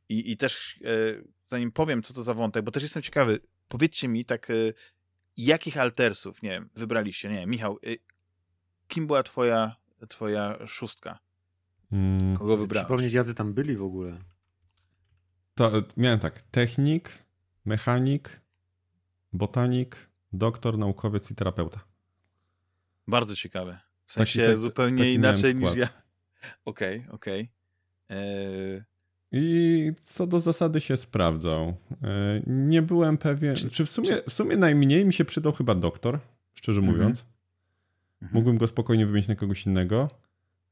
i, i też e, zanim powiem, co to za wątek, bo też jestem ciekawy, powiedzcie mi tak, e, jakich altersów, nie wiem, wybraliście, nie wiem, Michał, e, kim była twoja, twoja szóstka? Mm. Kogo wybrałeś? Przypomnieć, jacy tam byli w ogóle. To miałem tak, technik, mechanik, botanik, doktor, naukowiec i terapeuta. Bardzo ciekawe. W sensie taki, zupełnie inaczej niż ja. Okej, okay, okej. Okay. Eee... I co do zasady się sprawdzał. Eee, nie byłem pewien, czy, czy w, sumie, czy... w sumie najmniej mi się przydał chyba doktor, szczerze mhm. mówiąc. Mhm. Mógłbym go spokojnie wymienić na kogoś innego.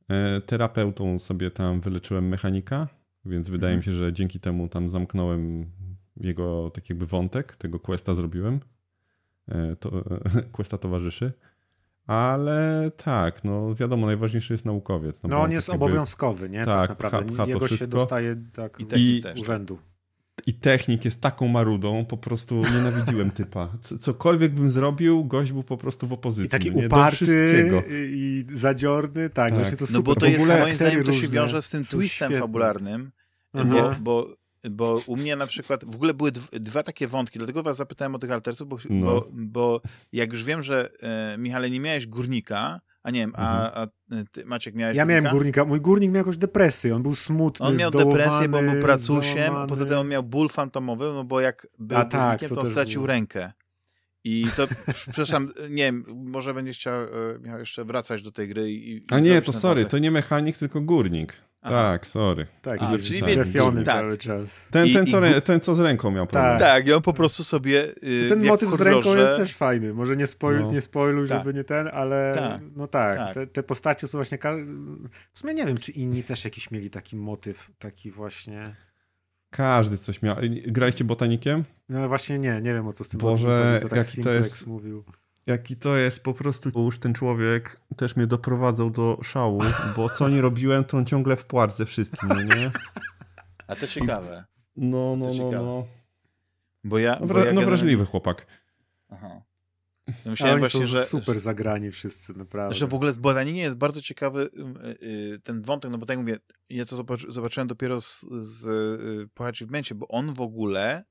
Eee, terapeutą sobie tam wyleczyłem mechanika, więc wydaje mhm. mi się, że dzięki temu tam zamknąłem jego tak jakby wątek, tego questa zrobiłem. To, questa towarzyszy. Ale tak, no wiadomo, najważniejszy jest naukowiec. No, no on jest tak obowiązkowy, nie? Tak, tak naprawdę. Ha, Jego wszystko. się dostaje tak, I, i urzędu. I technik jest taką marudą, po prostu nienawidziłem typa. C cokolwiek bym zrobił, gość był po prostu w opozycji. I taki nie? uparty i zadziorny, tak, tak. Właśnie to No bo to jest, moim zdaniem, to się wiąże z tym twistem świetne. fabularnym, bo, bo bo u mnie na przykład w ogóle były dwa takie wątki, dlatego was zapytałem o tych altersów, bo, no. bo, bo, jak już wiem, że e, Michale, nie miałeś górnika, a nie wiem, mhm. a, a ty, Maciek miałeś Ja górnika? miałem górnika, mój górnik miał jakąś depresję, on był smutny, On miał depresję, bo był pracusiem, poza tym on miał ból fantomowy, no bo jak był a, tak, górnikiem, tak, to, to on stracił było. rękę. I to, przepraszam, nie wiem, może będziesz chciał e, miał jeszcze wracać do tej gry i... A nie, to sorry, to nie mechanik, tylko górnik. Tak, sorry. Tak, A, czyli trafiony tak. cały czas. Ten, ten, co, I, ten, co z ręką miał problem. Tak, tak i on po prostu sobie yy, Ten motyw z ręką jest też fajny. Może nie spoiluj, no. nie spoiluj tak. żeby nie ten, ale tak. no tak, tak. Te, te, postacie są właśnie... W sumie nie wiem, czy inni też jakiś mieli taki motyw, taki właśnie... Każdy coś miał. Graliście botanikiem? No właśnie nie, nie wiem o co z tym Boże, chodzi, to tak jaki to jest... mówił. Jaki to jest po prostu, bo już ten człowiek też mnie doprowadzał do szału, bo co nie robiłem, to on ciągle w płacz ze wszystkim, no nie? A to ciekawe. No, no, no, no. Bo ja, no, bo ja no wrażliwy chłopak. Aha. Ja myślałem właśnie, są że super zagrani wszyscy, naprawdę. Że w ogóle z Boraninie jest bardzo ciekawy y, y, ten wątek, no bo tak mówię, ja to zobaczyłem dopiero z, z y, po achievementie, bo on w ogóle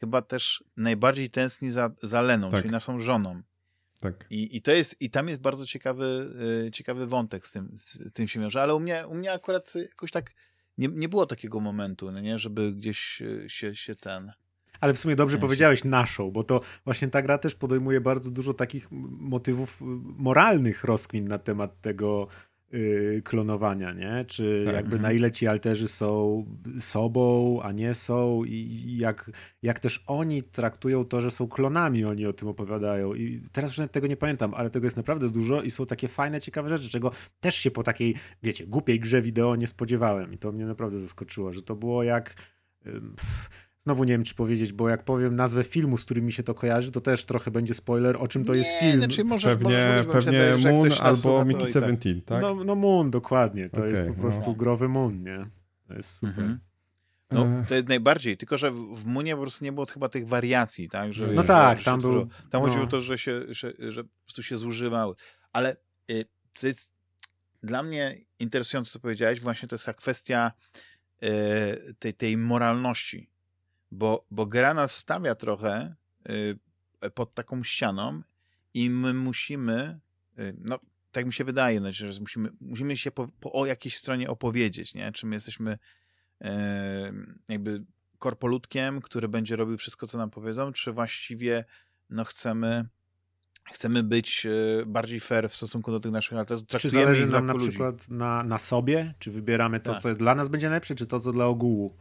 chyba też najbardziej tęskni za, za Leną, tak. czyli naszą żoną. Tak. I, I to jest, i tam jest bardzo ciekawy, ciekawy wątek z tym, z tym się wiąże, ale u mnie, u mnie akurat jakoś tak nie, nie było takiego momentu, no nie, żeby gdzieś się, się ten ale w sumie dobrze powiedziałeś naszą, bo to właśnie ta gra też podejmuje bardzo dużo takich motywów y, moralnych rozkmin na temat tego klonowania, nie? Czy tak. jakby na ile ci alterzy są sobą, a nie są i jak, jak też oni traktują to, że są klonami, oni o tym opowiadają. I teraz już tego nie pamiętam, ale tego jest naprawdę dużo i są takie fajne, ciekawe rzeczy, czego też się po takiej, wiecie, głupiej grze wideo nie spodziewałem i to mnie naprawdę zaskoczyło, że to było jak... Yy, Znowu nie wiem, czy powiedzieć, bo jak powiem nazwę filmu, z którym mi się to kojarzy, to też trochę będzie spoiler, o czym to nie, jest film. Znaczy może, pewnie może pewnie Moon albo Mickey 17, tak. tak? No, no Moon, dokładnie. To okay, jest po prostu no. growy Moon, nie? To jest super. Mhm. No, to jest najbardziej, tylko że w Moonie po prostu nie było chyba tych wariacji, tak? Że, no tak, że tam był... Tam chodziło o no. to, że, się, że, że po prostu się zużywały. Ale y, to jest dla mnie interesujące, co powiedziałeś, właśnie to jest ta kwestia y, tej, tej moralności bo, bo gra nas stawia trochę y, pod taką ścianą i my musimy, y, no tak mi się wydaje, no, że musimy, musimy się po, po, o jakiejś stronie opowiedzieć, nie? Czy my jesteśmy y, jakby korpolutkiem, który będzie robił wszystko, co nam powiedzą, czy właściwie no chcemy chcemy być bardziej fair w stosunku do tych naszych alternatów. Czy zależy nam na ludzi. przykład na, na sobie? Czy wybieramy to, tak. co dla nas będzie lepsze, czy to, co dla ogółu?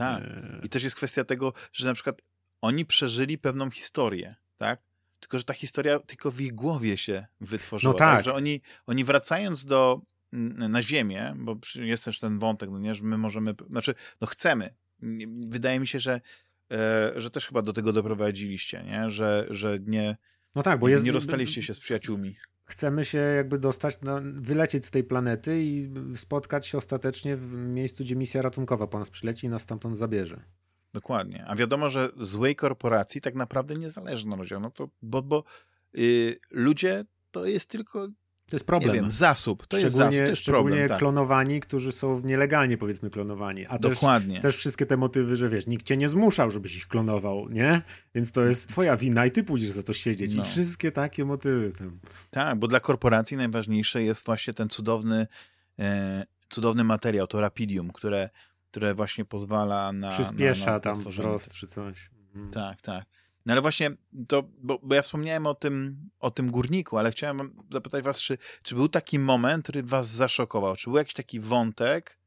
Tak. I też jest kwestia tego, że na przykład oni przeżyli pewną historię, tak? Tylko, że ta historia tylko w ich głowie się wytworzyła. No tak. tak? Że oni, oni wracając do, na ziemię, bo jest też ten wątek, no nie, że my możemy, znaczy, no chcemy. Wydaje mi się, że, e, że też chyba do tego doprowadziliście, nie? Że, że nie, no tak, bo jest, nie rozstaliście się z przyjaciółmi chcemy się jakby dostać, na, wylecieć z tej planety i spotkać się ostatecznie w miejscu, gdzie misja ratunkowa po nas przyleci i nas stamtąd zabierze. Dokładnie. A wiadomo, że złej korporacji tak naprawdę nie zależy na ludziach. No to, bo bo yy, ludzie to jest tylko to jest problem. Nie wiem, zasób. To jest zasób, to jest szczególnie problem, tak. klonowani, którzy są nielegalnie powiedzmy klonowani. A Dokładnie. Też, też wszystkie te motywy, że wiesz, nikt cię nie zmuszał, żebyś ich klonował, nie? Więc to jest twoja wina i ty pójdziesz za to siedzieć. No. I wszystkie takie motywy. Tam. Tak, bo dla korporacji najważniejsze jest właśnie ten cudowny, e, cudowny materiał, to rapidium, które, które właśnie pozwala na... Przyspiesza na, na tam wzrost czy coś. Mhm. Tak, tak. No ale właśnie to, bo, bo, ja wspomniałem o tym, o tym górniku, ale chciałem zapytać was, czy, czy był taki moment, który was zaszokował? Czy był jakiś taki wątek,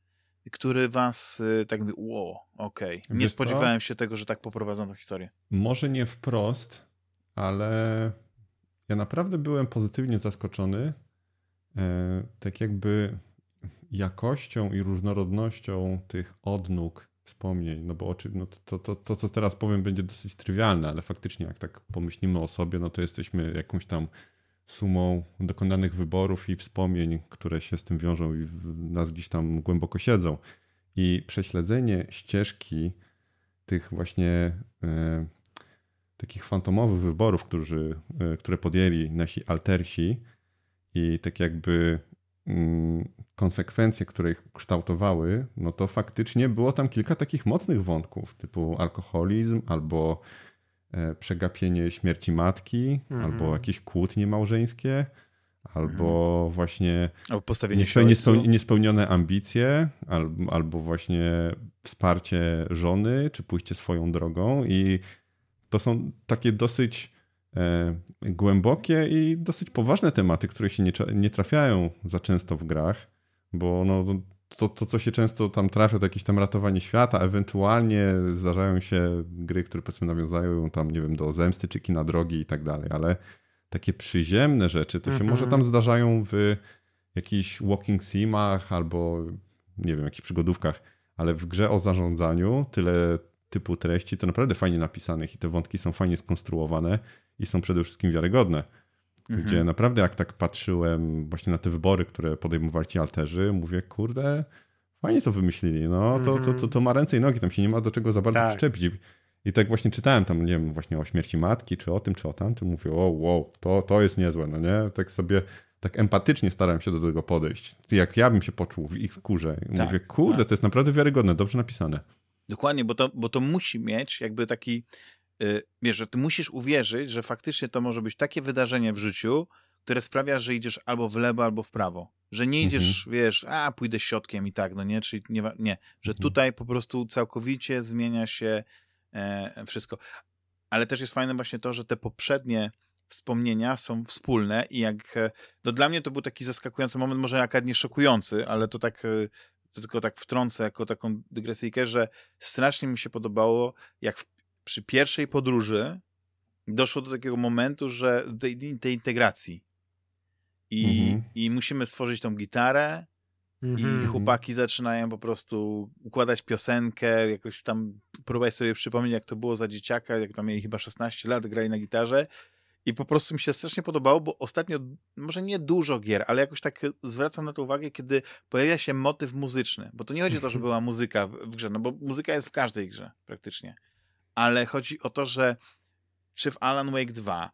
który was y, tak mówi, wow, okej, okay. nie spodziewałem co? się tego, że tak poprowadzą tę historię. Może nie wprost, ale ja naprawdę byłem pozytywnie zaskoczony, e, tak jakby jakością i różnorodnością tych odnóg wspomnień, no bo oczy, no to, to, to, co teraz powiem, będzie dosyć trywialne, ale faktycznie, jak tak pomyślimy o sobie, no to jesteśmy jakąś tam sumą dokonanych wyborów i wspomnień, które się z tym wiążą i nas gdzieś tam głęboko siedzą. I prześledzenie ścieżki tych właśnie e, takich fantomowych wyborów, którzy, e, które podjęli nasi altersi i tak jakby konsekwencje, które ich kształtowały, no to faktycznie było tam kilka takich mocnych wątków, typu alkoholizm albo e, przegapienie śmierci matki, mm. albo jakieś kłótnie małżeńskie, albo mm. właśnie albo postawienie niespełnione ambicje, albo, albo właśnie wsparcie żony, czy pójście swoją drogą i to są takie dosyć głębokie i dosyć poważne tematy, które się nie, nie trafiają za często w grach, bo no, to, to, co się często tam trafia, to jakieś tam ratowanie świata, ewentualnie zdarzają się gry, które powiedzmy nawiązają tam, nie wiem, do zemsty czy kina drogi i tak dalej, ale takie przyziemne rzeczy to się mhm. może tam zdarzają w jakichś walking simach albo, nie wiem, jakichś przygodówkach, ale w grze o zarządzaniu tyle typu treści to naprawdę fajnie napisanych i te wątki są fajnie skonstruowane i są przede wszystkim wiarygodne. mhm. gdzie naprawdę jak tak patrzyłem właśnie na te wybory, które podejmowali ci alterzy, mówię, kurde, fajnie to wymyślili, no to, to, to, to ma ręce i nogi, tam się nie ma do czego za bardzo tak. przyczepić. I tak właśnie czytałem tam, nie wiem, właśnie o śmierci matki, czy o tym, czy o tamtym, mówię, o wow, to, to jest niezłe, no nie? Tak sobie, tak empatycznie starałem się do tego podejść. Jak ja bym się poczuł w ich skórze. Tak, mówię, kurde, tak. to jest naprawdę wiarygodne, dobrze napisane. Dokładnie, bo to, bo to musi mieć jakby taki, yy, wiesz, że ty musisz uwierzyć, że faktycznie to może być takie wydarzenie w życiu, które sprawia, że idziesz albo w lewo, albo w prawo. Że nie idziesz, mhm. wiesz, a pójdę środkiem i tak, no nie, czyli nie, nie że mhm. tutaj po prostu całkowicie zmienia się e, wszystko. Ale też jest fajne właśnie to, że te poprzednie wspomnienia są wspólne i jak, e, no dla mnie to był taki zaskakujący moment, może jak nie szokujący, ale to tak, e, to tylko tak wtrącę jako taką dygresyjkę, że strasznie mi się podobało, jak w, przy pierwszej podróży doszło do takiego momentu, że tej, tej integracji. I, mhm. I musimy stworzyć tą gitarę, i mhm. chłopaki zaczynają po prostu układać piosenkę, jakoś tam próbować sobie przypomnieć, jak to było za dzieciaka, jak tam mieli chyba 16 lat, grali na gitarze. I po prostu mi się strasznie podobało, bo ostatnio, może nie dużo gier, ale jakoś tak zwracam na to uwagę, kiedy pojawia się motyw muzyczny. Bo to nie chodzi o to, że była muzyka w grze, no bo muzyka jest w każdej grze praktycznie. Ale chodzi o to, że czy w Alan Wake 2,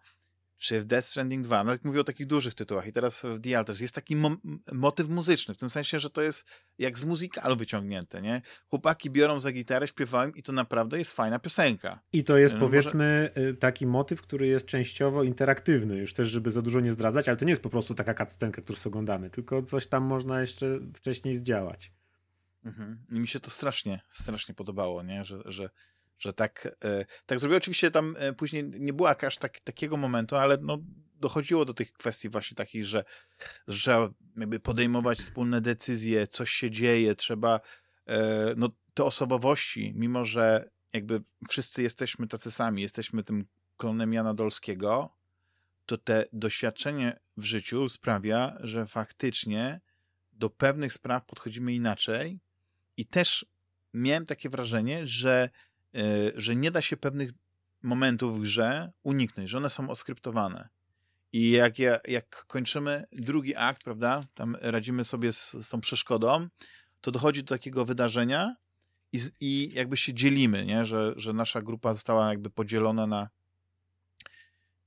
czy w Death Stranding 2, no jak mówię o takich dużych tytułach i teraz w The Alters, jest taki mo motyw muzyczny, w tym sensie, że to jest jak z muzykalu wyciągnięte, nie? Chłopaki biorą za gitarę, śpiewają i to naprawdę jest fajna piosenka. I to jest no, powiedzmy może... taki motyw, który jest częściowo interaktywny, już też, żeby za dużo nie zdradzać, ale to nie jest po prostu taka cutscenka, którą sobie oglądamy, tylko coś tam można jeszcze wcześniej zdziałać. Mhm. I mi się to strasznie, strasznie podobało, nie? Że, że że tak, e, tak zrobił. Oczywiście tam e, później nie było aż tak, takiego momentu, ale no, dochodziło do tych kwestii właśnie takich, że, że trzeba jakby podejmować wspólne decyzje, coś się dzieje, trzeba e, no, te osobowości, mimo że jakby wszyscy jesteśmy tacy sami, jesteśmy tym klonem Jana Dolskiego, to te doświadczenie w życiu sprawia, że faktycznie do pewnych spraw podchodzimy inaczej i też miałem takie wrażenie, że że nie da się pewnych momentów w grze uniknąć, że one są oskryptowane. I jak, ja, jak kończymy drugi akt, prawda, tam radzimy sobie z, z tą przeszkodą, to dochodzi do takiego wydarzenia i, i jakby się dzielimy, nie? Że, że nasza grupa została jakby podzielona na,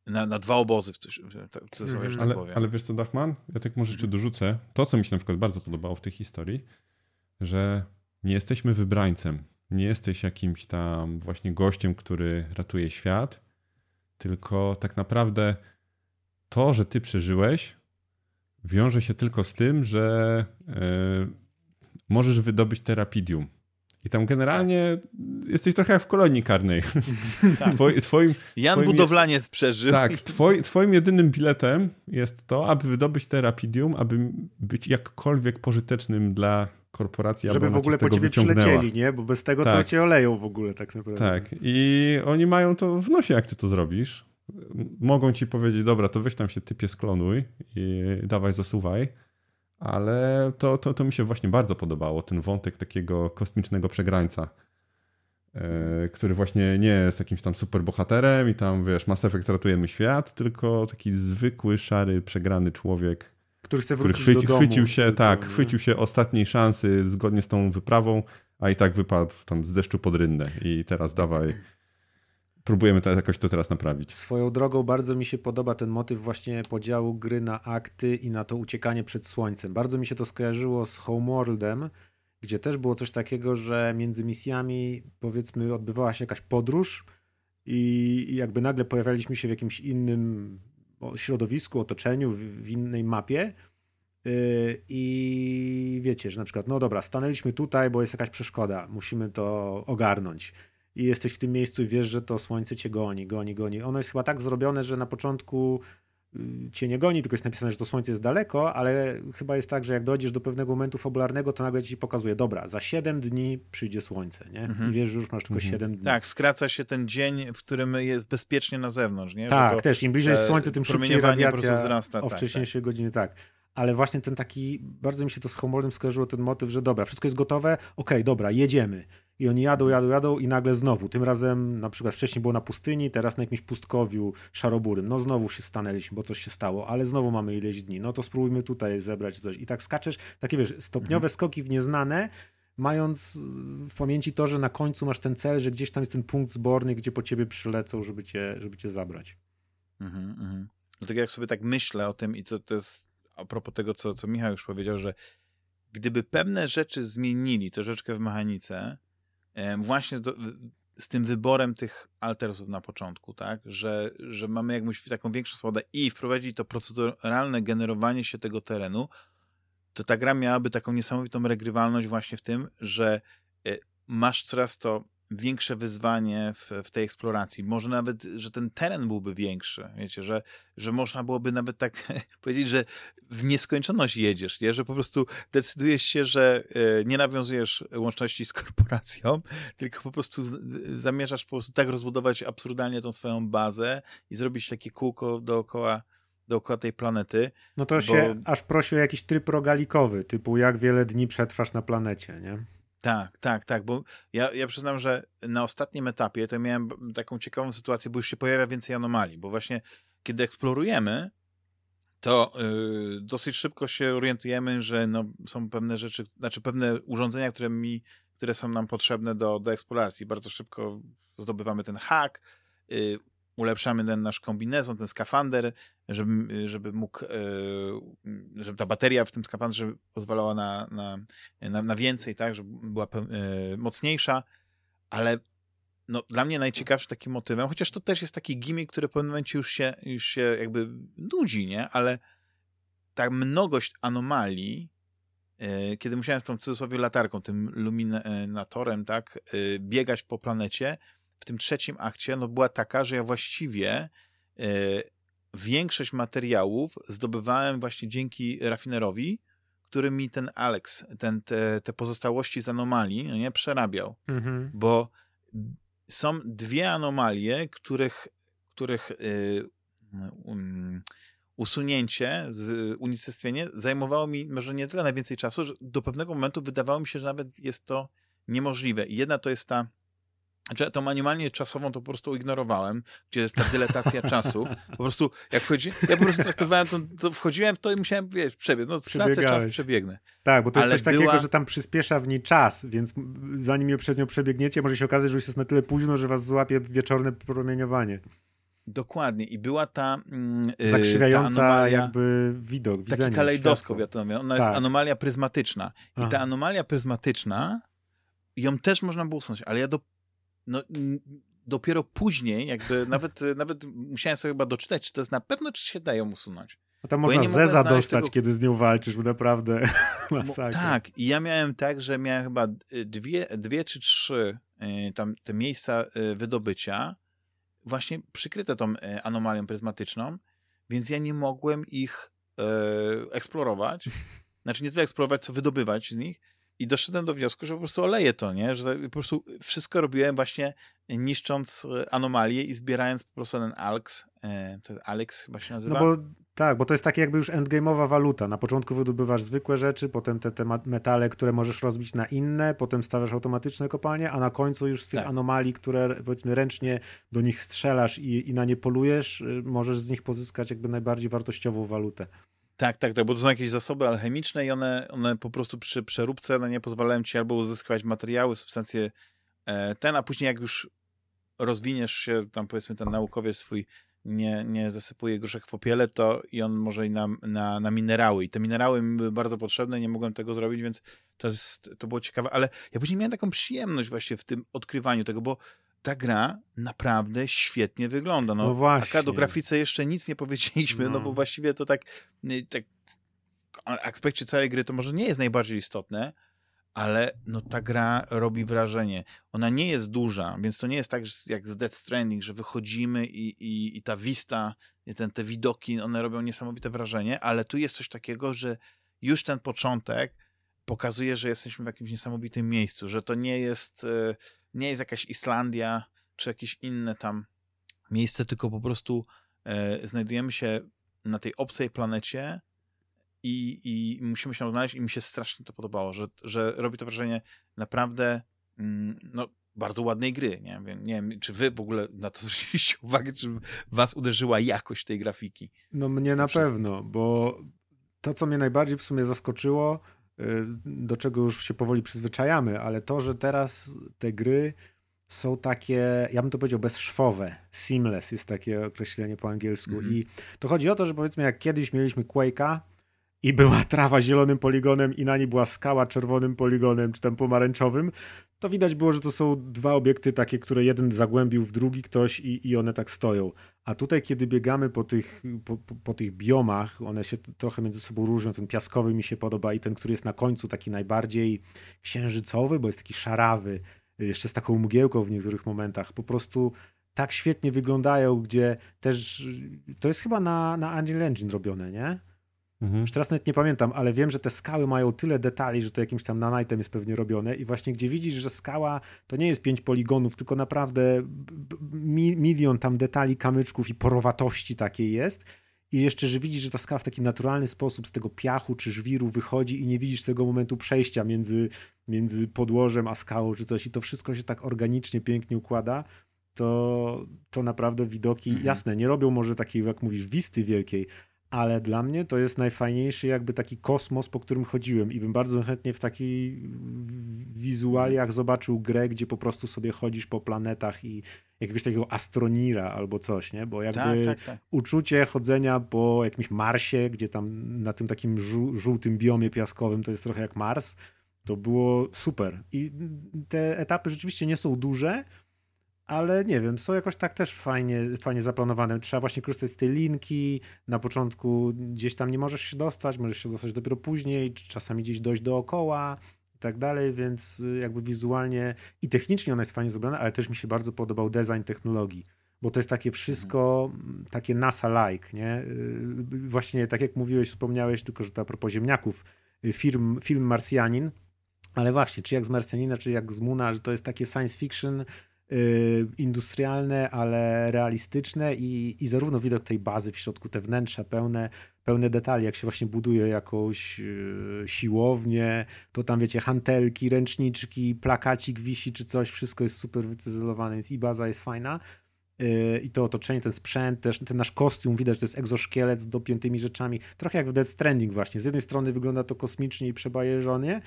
na, na dwa obozy, w cudzysłowie, mm. tak ale, powiem. Ale wiesz co, Dachman? Ja tak może jeszcze dorzucę. To, co mi się na przykład bardzo podobało w tej historii, że nie jesteśmy wybrańcem nie jesteś jakimś tam właśnie gościem, który ratuje świat, tylko tak naprawdę to, że ty przeżyłeś, wiąże się tylko z tym, że yy, możesz wydobyć terapidium. I tam generalnie jesteś trochę jak w kolonii karnej. Tak. Twoi, twoim, Jan twoim, Budowlaniec przeżył. Tak, twoi, twoim jedynym biletem jest to, aby wydobyć terapidium, aby być jakkolwiek pożytecznym dla korporacji, Żeby w ogóle po ciebie wyciągnęła. przylecieli, nie? Bo bez tego tak. to cię oleją w ogóle tak naprawdę. Tak. I oni mają to w nosie, jak ty to zrobisz. Mogą ci powiedzieć, dobra, to weź tam się typie sklonuj i dawaj zasuwaj. Ale to, to, to mi się właśnie bardzo podobało, ten wątek takiego kosmicznego przegrańca, yy, który właśnie nie jest jakimś tam superbohaterem i tam, wiesz, Mass Effect ratujemy świat, tylko taki zwykły, szary, przegrany człowiek, który chce wrócić który chwyci, do domu. Chwycił się, tak, chwycił się ostatniej szansy zgodnie z tą wyprawą, a i tak wypadł tam z deszczu pod rynnę i teraz dawaj próbujemy to, jakoś to teraz naprawić. Swoją drogą bardzo mi się podoba ten motyw właśnie podziału gry na akty i na to uciekanie przed słońcem. Bardzo mi się to skojarzyło z Homeworldem, gdzie też było coś takiego, że między misjami powiedzmy odbywała się jakaś podróż i jakby nagle pojawialiśmy się w jakimś innym środowisku, otoczeniu, w, innej mapie. Y, I wiecie, że na przykład, no dobra, stanęliśmy tutaj, bo jest jakaś przeszkoda, musimy to ogarnąć. I jesteś w tym miejscu i wiesz, że to słońce cię goni, goni, goni. Ono jest chyba tak zrobione, że na początku cię nie goni, tylko jest napisane, że to słońce jest daleko, ale chyba jest tak, że jak dojdziesz do pewnego momentu fabularnego, to nagle ci pokazuje, dobra, za 7 dni przyjdzie słońce, nie? Mhm. I wiesz, że już masz tylko mhm. 7 dni. Tak, skraca się ten dzień, w którym jest bezpiecznie na zewnątrz, nie? Tak, to, też, im bliżej jest słońce, tym szybciej radiacja wzrasta. O tak, wcześniejszej tak. godzinie, tak. Ale właśnie ten taki, bardzo mi się to z Homeworldem skojarzyło ten motyw, że dobra, wszystko jest gotowe, okej, okay, dobra, jedziemy I oni jadą, jadą, jadą i nagle znowu. Tym razem na przykład wcześniej było na pustyni, teraz na jakimś pustkowiu szaroburym. No znowu się stanęliśmy, bo coś się stało, ale znowu mamy ileś dni. No to spróbujmy tutaj zebrać coś. I tak skaczesz, takie wiesz, stopniowe mhm. skoki w nieznane, mając w pamięci to, że na końcu masz ten cel, że gdzieś tam jest ten punkt zborny, gdzie po ciebie przylecą, żeby cię, żeby cię zabrać. Mhm, mhm. No tak jak sobie tak myślę o tym i co to jest a propos tego, co, co Michał już powiedział, że gdyby pewne rzeczy zmienili troszeczkę w mechanice, właśnie z tym wyborem tych altersów na początku, tak, że, że mamy jakąś taką większą swobodę i wprowadzili to proceduralne generowanie się tego terenu, to ta gra miałaby taką niesamowitą regrywalność właśnie w tym, że e, masz coraz to większe wyzwanie w, w tej eksploracji. Może nawet, że ten teren byłby większy, wiecie, że, że można byłoby nawet tak powiedzieć, że w nieskończoność jedziesz, nie? że po prostu decydujesz się, że e, nie nawiązujesz łączności z korporacją, tylko po prostu zamierzasz po prostu tak rozbudować absurdalnie tą swoją bazę i zrobić takie kółko dookoła dookoła tej planety. No to bo... się aż prosi o jakiś tryb rogalikowy, typu jak wiele dni przetrwasz na planecie, nie? Tak, tak, tak, bo ja, ja przyznam, że na ostatnim etapie to miałem taką ciekawą sytuację, bo już się pojawia więcej anomalii, bo właśnie kiedy eksplorujemy, to yy, dosyć szybko się orientujemy, że no, są pewne rzeczy, znaczy pewne urządzenia, które mi, które są nam potrzebne do, do eksploracji. Bardzo szybko zdobywamy ten hak, yy, ulepszamy ten nasz kombinezon, ten skafander, żeby, żeby mógł, e, żeby ta bateria w tym skafandrze pozwalała na, na, na, na więcej, tak, żeby była e, mocniejsza, ale no, dla mnie najciekawszym takim motywem, chociaż to też jest taki gimmick, który w pewnym momencie już się, już się jakby nudzi, nie? Ale ta mnogość anomalii, e, kiedy musiałem z tą w cudzysłowie latarką, tym luminatorem, tak, biegać po planecie, w tym trzecim akcie no, była taka, że ja właściwie większość materiałów zdobywałem właśnie dzięki rafinerowi, który mi ten Alex, ten, te, te pozostałości z anomalii no nie przerabiał. Mhm. Bo są dwie anomalie, których, których y, um, usunięcie, z, unicestwienie zajmowało mi może nie tyle najwięcej czasu, że do pewnego momentu wydawało mi się, że nawet jest to niemożliwe. I jedna to jest ta znaczy, tą animalnię czasową to po prostu ignorowałem, gdzie jest ta dyletacja czasu. Po prostu, jak wchodzi, ja po prostu traktowałem to, to wchodziłem w to i musiałem, wiesz, przebiec. No, stracę czas, przebiegnę. Tak, bo to Ale jest coś była... takiego, że tam przyspiesza w niej czas, więc zanim przez nią przebiegniecie, może się okazać, że już jest na tyle późno, że was złapie wieczorne promieniowanie. Dokładnie. I była ta. Mm, y, Zakrzywiająca ta anomalia, jakby widok, widzenie. Taki kalejdoskop, ja to mówię. Ona tak. jest anomalia pryzmatyczna. I Aha. ta anomalia pryzmatyczna, ją też można było usunąć, ale ja do no, dopiero później, jakby nawet, nawet musiałem sobie chyba doczytać, czy to jest na pewno, czy się dają usunąć. A tam można ja zeza dostać, tego... kiedy z nią walczysz, bo naprawdę masakra. Tak, i ja miałem tak, że miałem chyba dwie, dwie czy trzy y, tam te miejsca y, wydobycia właśnie przykryte tą y, anomalią pryzmatyczną, więc ja nie mogłem ich eksplorować. Znaczy nie tyle eksplorować, co wydobywać z nich, i doszedłem do wniosku, że po prostu oleję to, nie? Że po prostu wszystko robiłem właśnie niszcząc e, anomalie i zbierając po prostu ten Alx. E, to Alex chyba się nazywa. No bo tak, bo to jest takie jakby już endgame'owa waluta. Na początku wydobywasz zwykłe rzeczy, potem te, te metale, które możesz rozbić na inne, potem stawiasz automatyczne kopalnie, a na końcu już z tych tak. anomalii, które powiedzmy ręcznie do nich strzelasz i, i na nie polujesz, y, możesz z nich pozyskać jakby najbardziej wartościową walutę. Tak, tak, tak, bo to są jakieś zasoby alchemiczne i one, one po prostu przy przeróbce no nie pozwalają ci albo uzyskać materiały, substancje e, ten, a później jak już rozwiniesz się, tam powiedzmy ten naukowiec swój nie, nie zasypuje gruszek w popiele, to i on może i na, na, na minerały. I te minerały mi były bardzo potrzebne, nie mogłem tego zrobić, więc to, jest, to było ciekawe. Ale ja później miałem taką przyjemność właśnie w tym odkrywaniu tego, bo ta gra naprawdę świetnie wygląda. No, no właśnie. A do grafice jeszcze nic nie powiedzieliśmy, no. no bo właściwie to tak, y, tak w aspekcie całej gry to może nie jest najbardziej istotne, ale no ta gra robi wrażenie. Ona nie jest duża, więc to nie jest tak jak z Death Stranding, że wychodzimy i, i, i ta vista, i ten, te widoki, one robią niesamowite wrażenie, ale tu jest coś takiego, że już ten początek pokazuje, że jesteśmy w jakimś niesamowitym miejscu, że to nie jest... Yy, nie jest jakaś Islandia czy jakieś inne tam miejsce, tylko po prostu e, znajdujemy się na tej obcej planecie i, i musimy się znaleźć i mi się strasznie to podobało, że, że robi to wrażenie naprawdę mm, no, bardzo ładnej gry. Nie? nie wiem, czy wy w ogóle na to zwróciliście uwagę, czy was uderzyła jakość tej grafiki? No mnie na pewno, bo to, co mnie najbardziej w sumie zaskoczyło, do czego już się powoli przyzwyczajamy, ale to, że teraz te gry są takie, ja bym to powiedział, bezszwowe. Seamless jest takie określenie po angielsku. Mm -hmm. I to chodzi o to, że powiedzmy, jak kiedyś mieliśmy Quake'a, i była trawa zielonym poligonem i na niej była skała czerwonym poligonem, czy tam pomarańczowym, to widać było, że to są dwa obiekty takie, które jeden zagłębił w drugi ktoś i, i one tak stoją. A tutaj, kiedy biegamy po tych, po, po, tych biomach, one się trochę między sobą różnią. Ten piaskowy mi się podoba i ten, który jest na końcu taki najbardziej księżycowy, bo jest taki szarawy, jeszcze z taką mgiełką w niektórych momentach. Po prostu tak świetnie wyglądają, gdzie też to jest chyba na, na Unreal Engine robione, nie? Mhm. Już teraz nawet nie pamiętam, ale wiem, że te skały mają tyle detali, że to jakimś tam nanajtem jest pewnie robione i właśnie gdzie widzisz, że skała to nie jest pięć poligonów, tylko naprawdę mi, milion tam detali, kamyczków i porowatości takiej jest i jeszcze, że widzisz, że ta skała w taki naturalny sposób z tego piachu czy żwiru wychodzi i nie widzisz tego momentu przejścia między, między podłożem a skałą czy coś i to wszystko się tak organicznie, pięknie układa, to, to naprawdę widoki, mhm. jasne, nie robią może takiej, jak mówisz, wisty wielkiej, ale dla mnie to jest najfajniejszy jakby taki kosmos, po którym chodziłem i bym bardzo chętnie w takich wizualiach zobaczył grę, gdzie po prostu sobie chodzisz po planetach i jakiegoś takiego astronira albo coś, nie? Bo jakby tak, tak, tak. uczucie chodzenia po jakimś Marsie, gdzie tam na tym takim żół żółtym biomie piaskowym to jest trochę jak Mars, to było super. I te etapy rzeczywiście nie są duże, ale nie wiem, są jakoś tak też fajnie, fajnie zaplanowane. Trzeba właśnie korzystać z tej linki. Na początku gdzieś tam nie możesz się dostać, możesz się dostać dopiero później, czasami gdzieś dojść dookoła i tak dalej, więc y, jakby wizualnie i technicznie ona jest fajnie zrobiona, ale też mi się bardzo podobał design technologii bo to jest takie wszystko, mhm. takie NASA-like, nie? Y, właśnie tak jak mówiłeś, wspomniałeś, tylko że to a propos ziemniaków, y, film, film Marsjanin, ale właśnie, czy jak z Marsjanina, czy jak z Muna, że to jest takie science fiction, industrialne, ale realistyczne i, i zarówno widok tej bazy w środku, te wnętrza pełne, pełne detali, jak się właśnie buduje jakąś yy, siłownię, to tam wiecie, hantelki, ręczniczki, plakacik wisi czy coś, wszystko jest super wycyzelowane, więc i baza jest fajna. Yy, I to otoczenie, ten sprzęt, też ten nasz kostium, widać, że to jest egzoszkielet z dopiętymi rzeczami. Trochę jak w Dead Stranding właśnie. Z jednej strony wygląda to kosmicznie i przebajeżonie,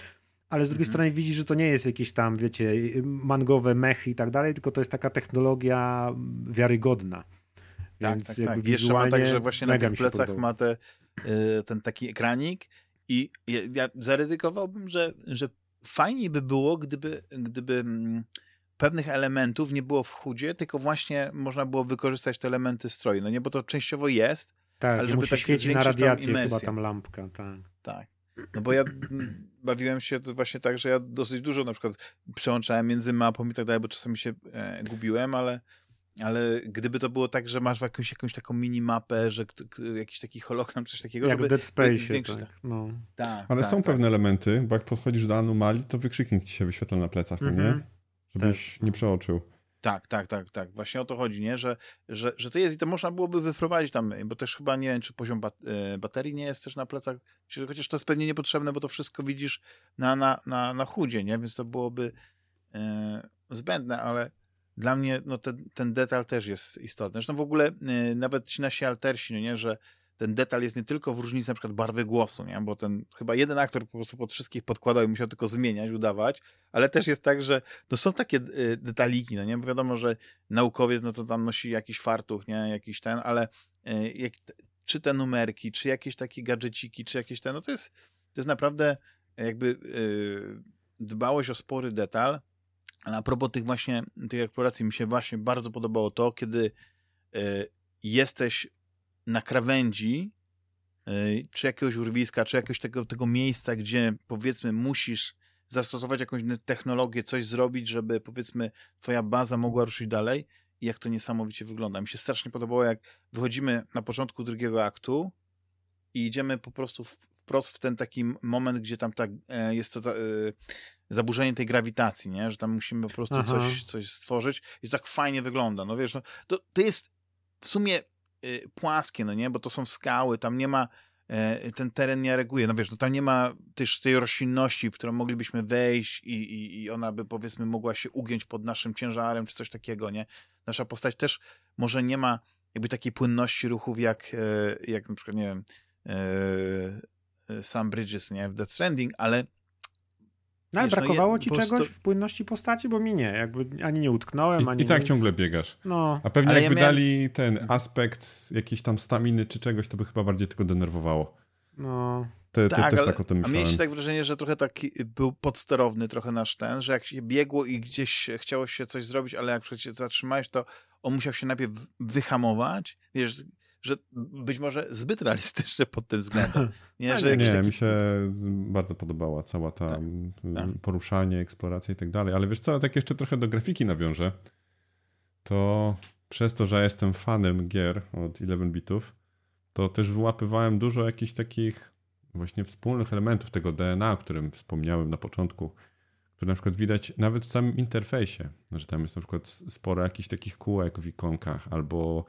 ale z drugiej mhm. strony widzisz, że to nie jest jakieś tam, wiecie, mangowe mechy i tak dalej, tylko to jest taka technologia wiarygodna. Tak, Więc tak, jakby tak. Jeszcze ma tak, że właśnie na tych plecach ma te, y, ten taki ekranik i ja, ja zaryzykowałbym, że, że fajniej by było, gdyby, gdyby mm, pewnych elementów nie było w chudzie, tylko właśnie można było wykorzystać te elementy stroju. No nie, bo to częściowo jest, tak, ale żeby tak świeci na radiację chyba tam lampka, tak. Tak. No bo ja bawiłem się właśnie tak, że ja dosyć dużo na przykład przełączałem między mapą i tak dalej, bo czasami się e, gubiłem, ale ale gdyby to było tak, że masz jakąś, jakąś taką minimapę, że jakiś taki hologram, coś takiego, Jak żeby... Dead Space, większy... tak. No. tak. Ale tak, są tak. pewne elementy, bo jak podchodzisz do anomalii, to wykrzyknik ci się wyświetla na plecach, mm -hmm. nie? Mhm. Żebyś tak. nie przeoczył. Tak, tak, tak, tak. Właśnie o to chodzi, nie? Że, że, że to jest i to można byłoby wyprowadzić tam, bo też chyba nie wiem, czy poziom bat e, baterii nie jest też na plecach, chociaż to jest pewnie niepotrzebne, bo to wszystko widzisz na, na, na, na chudzie, nie? Więc to byłoby e, zbędne, ale dla mnie no, ten, ten detal też jest istotny. Zresztą w ogóle e, nawet ci nasi altersi, no nie? Że ten detal jest nie tylko w różnicy na przykład barwy głosu, nie? bo ten chyba jeden aktor po prostu pod wszystkich podkładał i musiał tylko zmieniać, udawać, ale też jest tak, że no są takie y, detaliki, no nie? Bo wiadomo, że naukowiec no to tam nosi jakiś fartuch, nie? Jakiś ten, ale y, jak, czy te numerki, czy jakieś takie gadżeciki, czy jakieś te, no to jest, to jest naprawdę jakby yy, dbałość o spory detal, a propos tych właśnie, tych eksploracji mi się właśnie bardzo podobało to, kiedy jesteś na krawędzi y, czy jakiegoś urwiska, czy jakiegoś tego, tego miejsca, gdzie powiedzmy musisz zastosować jakąś technologię, coś zrobić, żeby powiedzmy twoja baza mogła ruszyć dalej i jak to niesamowicie wygląda. Mi się strasznie podobało, jak wychodzimy na początku drugiego aktu i idziemy po prostu wprost w ten taki moment, gdzie tam tak jest to e, zaburzenie tej grawitacji, nie? że tam musimy po prostu coś, coś stworzyć i to tak fajnie wygląda. No wiesz, no, to, to jest w sumie płaskie, no nie, bo to są skały, tam nie ma e, ten teren nie reaguje. No wiesz, no tam nie ma też tej roślinności, w którą moglibyśmy wejść i, i, i ona by powiedzmy mogła się ugiąć pod naszym ciężarem, czy coś takiego, nie? Nasza postać też może nie ma jakby takiej płynności ruchów jak, e, jak na przykład, nie wiem, Sam Bridges, nie, w Death Stranding, ale no, ale brakowało no, ci czegoś w płynności postaci, bo mi nie. Jakby ani nie utknąłem, I, ani I tak nic. ciągle biegasz. No. A pewnie ale jakby ja miałem... dali ten aspekt jakiejś tam staminy czy czegoś, to by chyba bardziej tylko denerwowało. No. Te, te, tak, też tak o tym myślałem. A mieliście tak wrażenie, że trochę taki był podsterowny trochę nasz ten, że jak się biegło i gdzieś chciało się coś zrobić, ale jak przecież zatrzymałeś, to on musiał się najpierw wyhamować. Wiesz, że być może zbyt realistyczne pod tym względem. Nie, że nie taki... mi się bardzo podobała cała ta tak, tak. poruszanie, eksploracja i tak dalej. Ale wiesz co, tak jeszcze trochę do grafiki nawiążę, to przez to, że jestem fanem gier od 11 bitów, to też wyłapywałem dużo jakichś takich właśnie wspólnych elementów tego DNA, o którym wspomniałem na początku, które na przykład widać nawet w samym interfejsie, że tam jest na przykład sporo jakichś takich kółek w ikonkach albo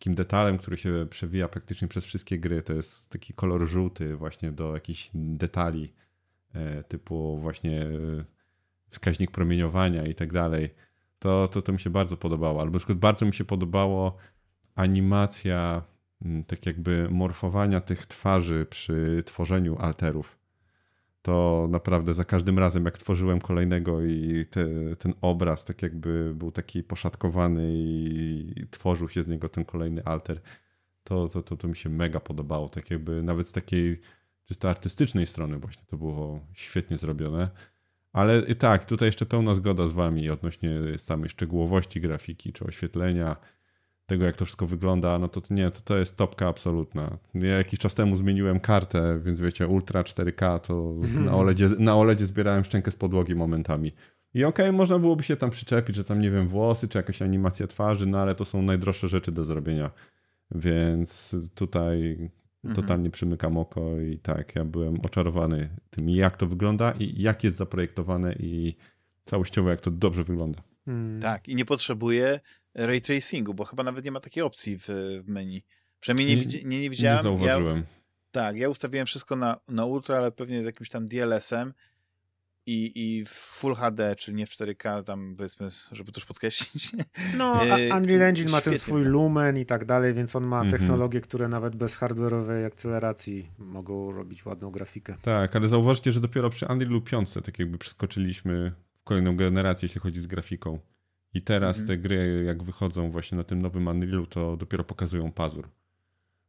takim detalem, który się przewija praktycznie przez wszystkie gry. To jest taki kolor żółty właśnie do jakichś detali e, typu właśnie e, wskaźnik promieniowania i tak dalej. To, to, to mi się bardzo podobało. Albo na przykład bardzo mi się podobało animacja tak jakby morfowania tych twarzy przy tworzeniu alterów to naprawdę za każdym razem, jak tworzyłem kolejnego i te, ten obraz tak jakby był taki poszatkowany i tworzył się z niego ten kolejny alter, to, to, to, to mi się mega podobało. Tak jakby nawet z takiej czysto artystycznej strony właśnie to było świetnie zrobione. Ale tak, tutaj jeszcze pełna zgoda z wami odnośnie samej szczegółowości grafiki czy oświetlenia, tego, jak to wszystko wygląda, no to nie, to, to jest topka absolutna. Ja jakiś czas temu zmieniłem kartę, więc wiecie, Ultra 4K, to na OLEDzie, na OLEDzie zbierałem szczękę z podłogi momentami. I okej, okay, można byłoby się tam przyczepić, że tam, nie wiem, włosy, czy jakaś animacja twarzy, no ale to są najdroższe rzeczy do zrobienia. Więc tutaj mhm. totalnie przymykam oko i tak, ja byłem oczarowany tym, jak to wygląda i jak jest zaprojektowane i całościowo, jak to dobrze wygląda. Hmm. Tak, i nie potrzebuje ray tracingu, bo chyba nawet nie ma takiej opcji w, w menu. Przynajmniej nie, nie, nie, nie widziałem. Nie zauważyłem. Ja, tak, ja ustawiłem wszystko na, na ultra, ale pewnie z jakimś tam DLS-em i, i w Full HD, czyli nie w 4K, tam powiedzmy, żeby to już podkreślić. No, e, Unreal Engine ma ten swój lumen i tak dalej, więc on ma mhm. technologie, które nawet bez hardware'owej akceleracji mogą robić ładną grafikę. Tak, ale zauważcie, że dopiero przy Unreal 5 tak jakby przeskoczyliśmy w kolejną generację, jeśli chodzi z grafiką. I teraz mhm. te gry, jak wychodzą właśnie na tym nowym Unrealu, to dopiero pokazują pazur.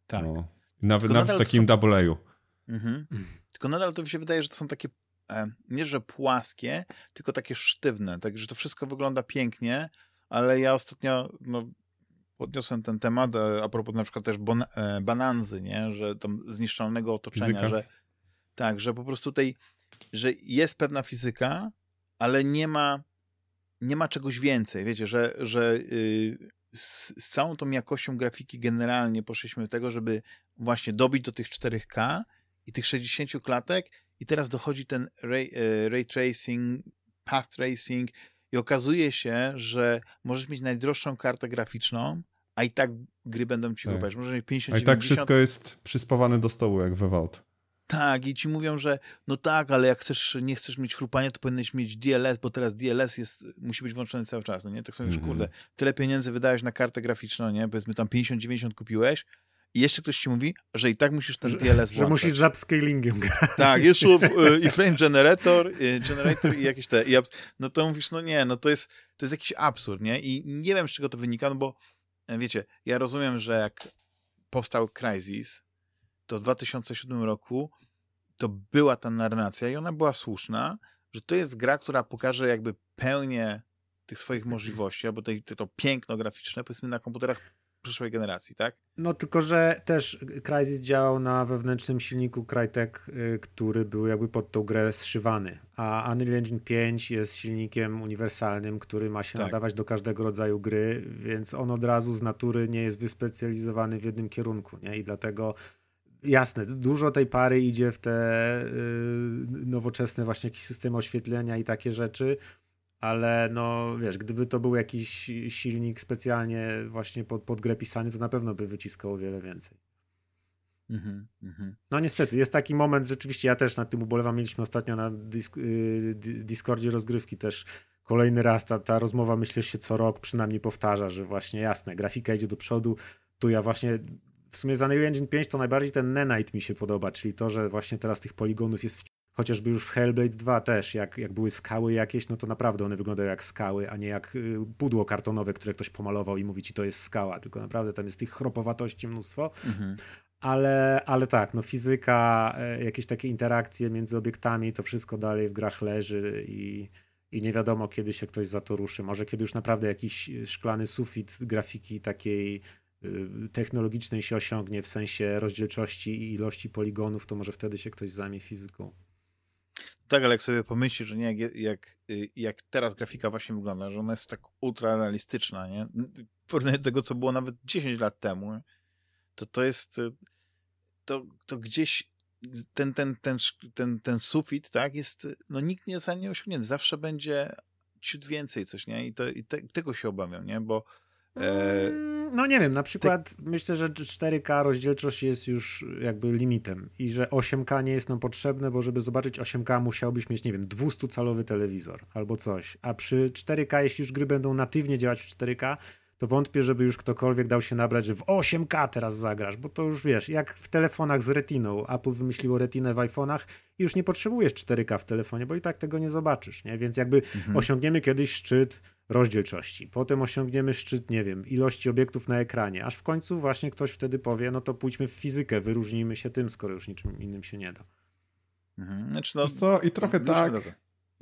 Tak. No. Nawet, nawet w takim są... double. Mhm. Tylko nadal to mi się wydaje, że to są takie e, nie że płaskie, tylko takie sztywne. Także to wszystko wygląda pięknie, ale ja ostatnio no, podniosłem ten temat e, a propos na przykład też bon, e, bananzy, nie? że tam zniszczonego otoczenia, fizyka. że tak, że po prostu tej, że jest pewna fizyka, ale nie ma nie ma czegoś więcej. Wiecie, że, że yy, z, z, całą tą jakością grafiki generalnie poszliśmy do tego, żeby właśnie dobić do tych 4K i tych 60 klatek i teraz dochodzi ten ray, yy, ray tracing, path tracing i okazuje się, że możesz mieć najdroższą kartę graficzną, a i tak gry będą ci tak. Możesz mieć 50 A i tak 90. wszystko jest przyspawane do stołu, jak we Vault. Tak, i ci mówią, że no tak, ale jak chcesz, nie chcesz mieć chrupania, to powinieneś mieć DLS, bo teraz DLS jest, musi być włączony cały czas, no nie? Tak sobie mm -hmm. kurde, tyle pieniędzy wydałeś na kartę graficzną, nie? Powiedzmy tam 50-90 kupiłeś i jeszcze ktoś ci mówi, że i tak musisz ten DLS włączyć. Że musisz z upscalingiem grać. Tak, jeszcze y, i frame generator, y, generator i jakieś te, i no to mówisz, no nie, no to jest, to jest jakiś absurd, nie? I nie wiem, z czego to wynika, no bo e, wiecie, ja rozumiem, że jak powstał Crysis, to w 2007 roku to była ta narracja i ona była słuszna, że to jest gra, która pokaże jakby pełnię tych swoich możliwości, albo tej, to piękno graficzne, powiedzmy na komputerach przyszłej generacji, tak? No tylko, że też Crysis działał na wewnętrznym silniku Crytek, y, który był jakby pod tą grę zszywany, a Unreal Engine 5 jest silnikiem uniwersalnym, który ma się tak. nadawać do każdego rodzaju gry, więc on od razu z natury nie jest wyspecjalizowany w jednym kierunku, nie? I dlatego jasne, dużo tej pary idzie w te y, nowoczesne właśnie jakieś systemy oświetlenia i takie rzeczy, ale no wiesz, gdyby to był jakiś silnik specjalnie właśnie pod, pod grę pisany, to na pewno by wyciskał o wiele więcej. Mhm, mhm. No niestety, jest taki moment, rzeczywiście ja też nad tym ubolewam. Mieliśmy ostatnio na disk, y, Discordzie rozgrywki też kolejny raz ta, ta rozmowa myślę się co rok przynajmniej powtarza, że właśnie jasne, grafika idzie do przodu. Tu ja właśnie w sumie za Unreal Engine 5 to najbardziej ten Nanite mi się podoba, czyli to, że właśnie teraz tych poligonów jest w... chociażby już w Hellblade 2 też, jak, jak były skały jakieś, no to naprawdę one wyglądają jak skały, a nie jak y, pudło kartonowe, które ktoś pomalował i mówi ci to jest skała, tylko naprawdę tam jest tych chropowatości mnóstwo. Mhm. Ale, ale tak, no fizyka, e, jakieś takie interakcje między obiektami, to wszystko dalej w grach leży i, i nie wiadomo, kiedy się ktoś za to ruszy. Może kiedy już naprawdę jakiś szklany sufit grafiki takiej y, technologicznej się osiągnie w sensie rozdzielczości i ilości poligonów, to może wtedy się ktoś zajmie fizyką. Tak, ale jak sobie pomyślisz, że nie, jak, jak, y, jak teraz grafika właśnie wygląda, że ona jest tak ultra realistyczna, nie? Porównanie do tego, co było nawet 10 lat temu, to to jest y, to, to gdzieś ten, ten, ten, ten, ten sufit, tak, jest, no nikt nie zostanie osiągnięty. Zawsze będzie ciut więcej coś, nie? I, to, i te, tego się obawiam, nie? Bo no nie wiem, na przykład te... myślę, że 4K rozdzielczość jest już jakby limitem i że 8K nie jest nam potrzebne, bo żeby zobaczyć 8K musiałbyś mieć, nie wiem, 200-calowy telewizor albo coś, a przy 4K, jeśli już gry będą natywnie działać w 4K, to wątpię, żeby już ktokolwiek dał się nabrać, że w 8K teraz zagrasz, bo to już wiesz, jak w telefonach z retiną. Apple wymyśliło retinę w iPhone'ach i już nie potrzebujesz 4K w telefonie, bo i tak tego nie zobaczysz, nie? Więc jakby mhm. osiągniemy kiedyś szczyt rozdzielczości, potem osiągniemy szczyt, nie wiem, ilości obiektów na ekranie, aż w końcu właśnie ktoś wtedy powie, no to pójdźmy w fizykę, wyróżnijmy się tym, skoro już niczym innym się nie da. Mhm. Znaczy, no, co, i trochę tak,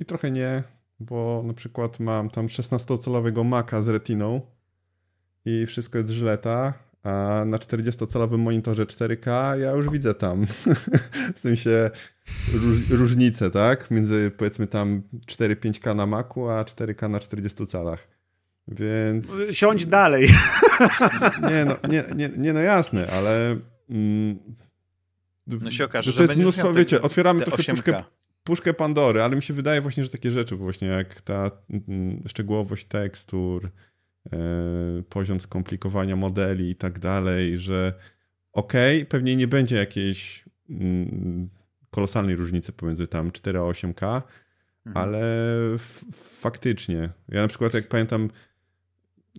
i trochę nie, bo na przykład mam tam 16-calowego Maca z retiną, i wszystko jest żleta, a na 40-calowym monitorze 4K ja już widzę tam w sensie róż, różnicę, tak? Między powiedzmy tam 4-5K na Macu, a 4K na 40 calach. Więc. Siądź dalej. Nie, no, nie, nie, nie no jasne, ale. Mm, no się okaże, że to jest mnóstwo, wiecie, te, otwieramy trochę puszkę, puszkę Pandory, ale mi się wydaje właśnie, że takie rzeczy, właśnie jak ta mm, szczegółowość tekstur, poziom skomplikowania modeli i tak dalej, że okej, okay, pewnie nie będzie jakiejś mm, kolosalnej różnicy pomiędzy tam 4 a 8K, mhm. ale faktycznie. Ja na przykład jak pamiętam,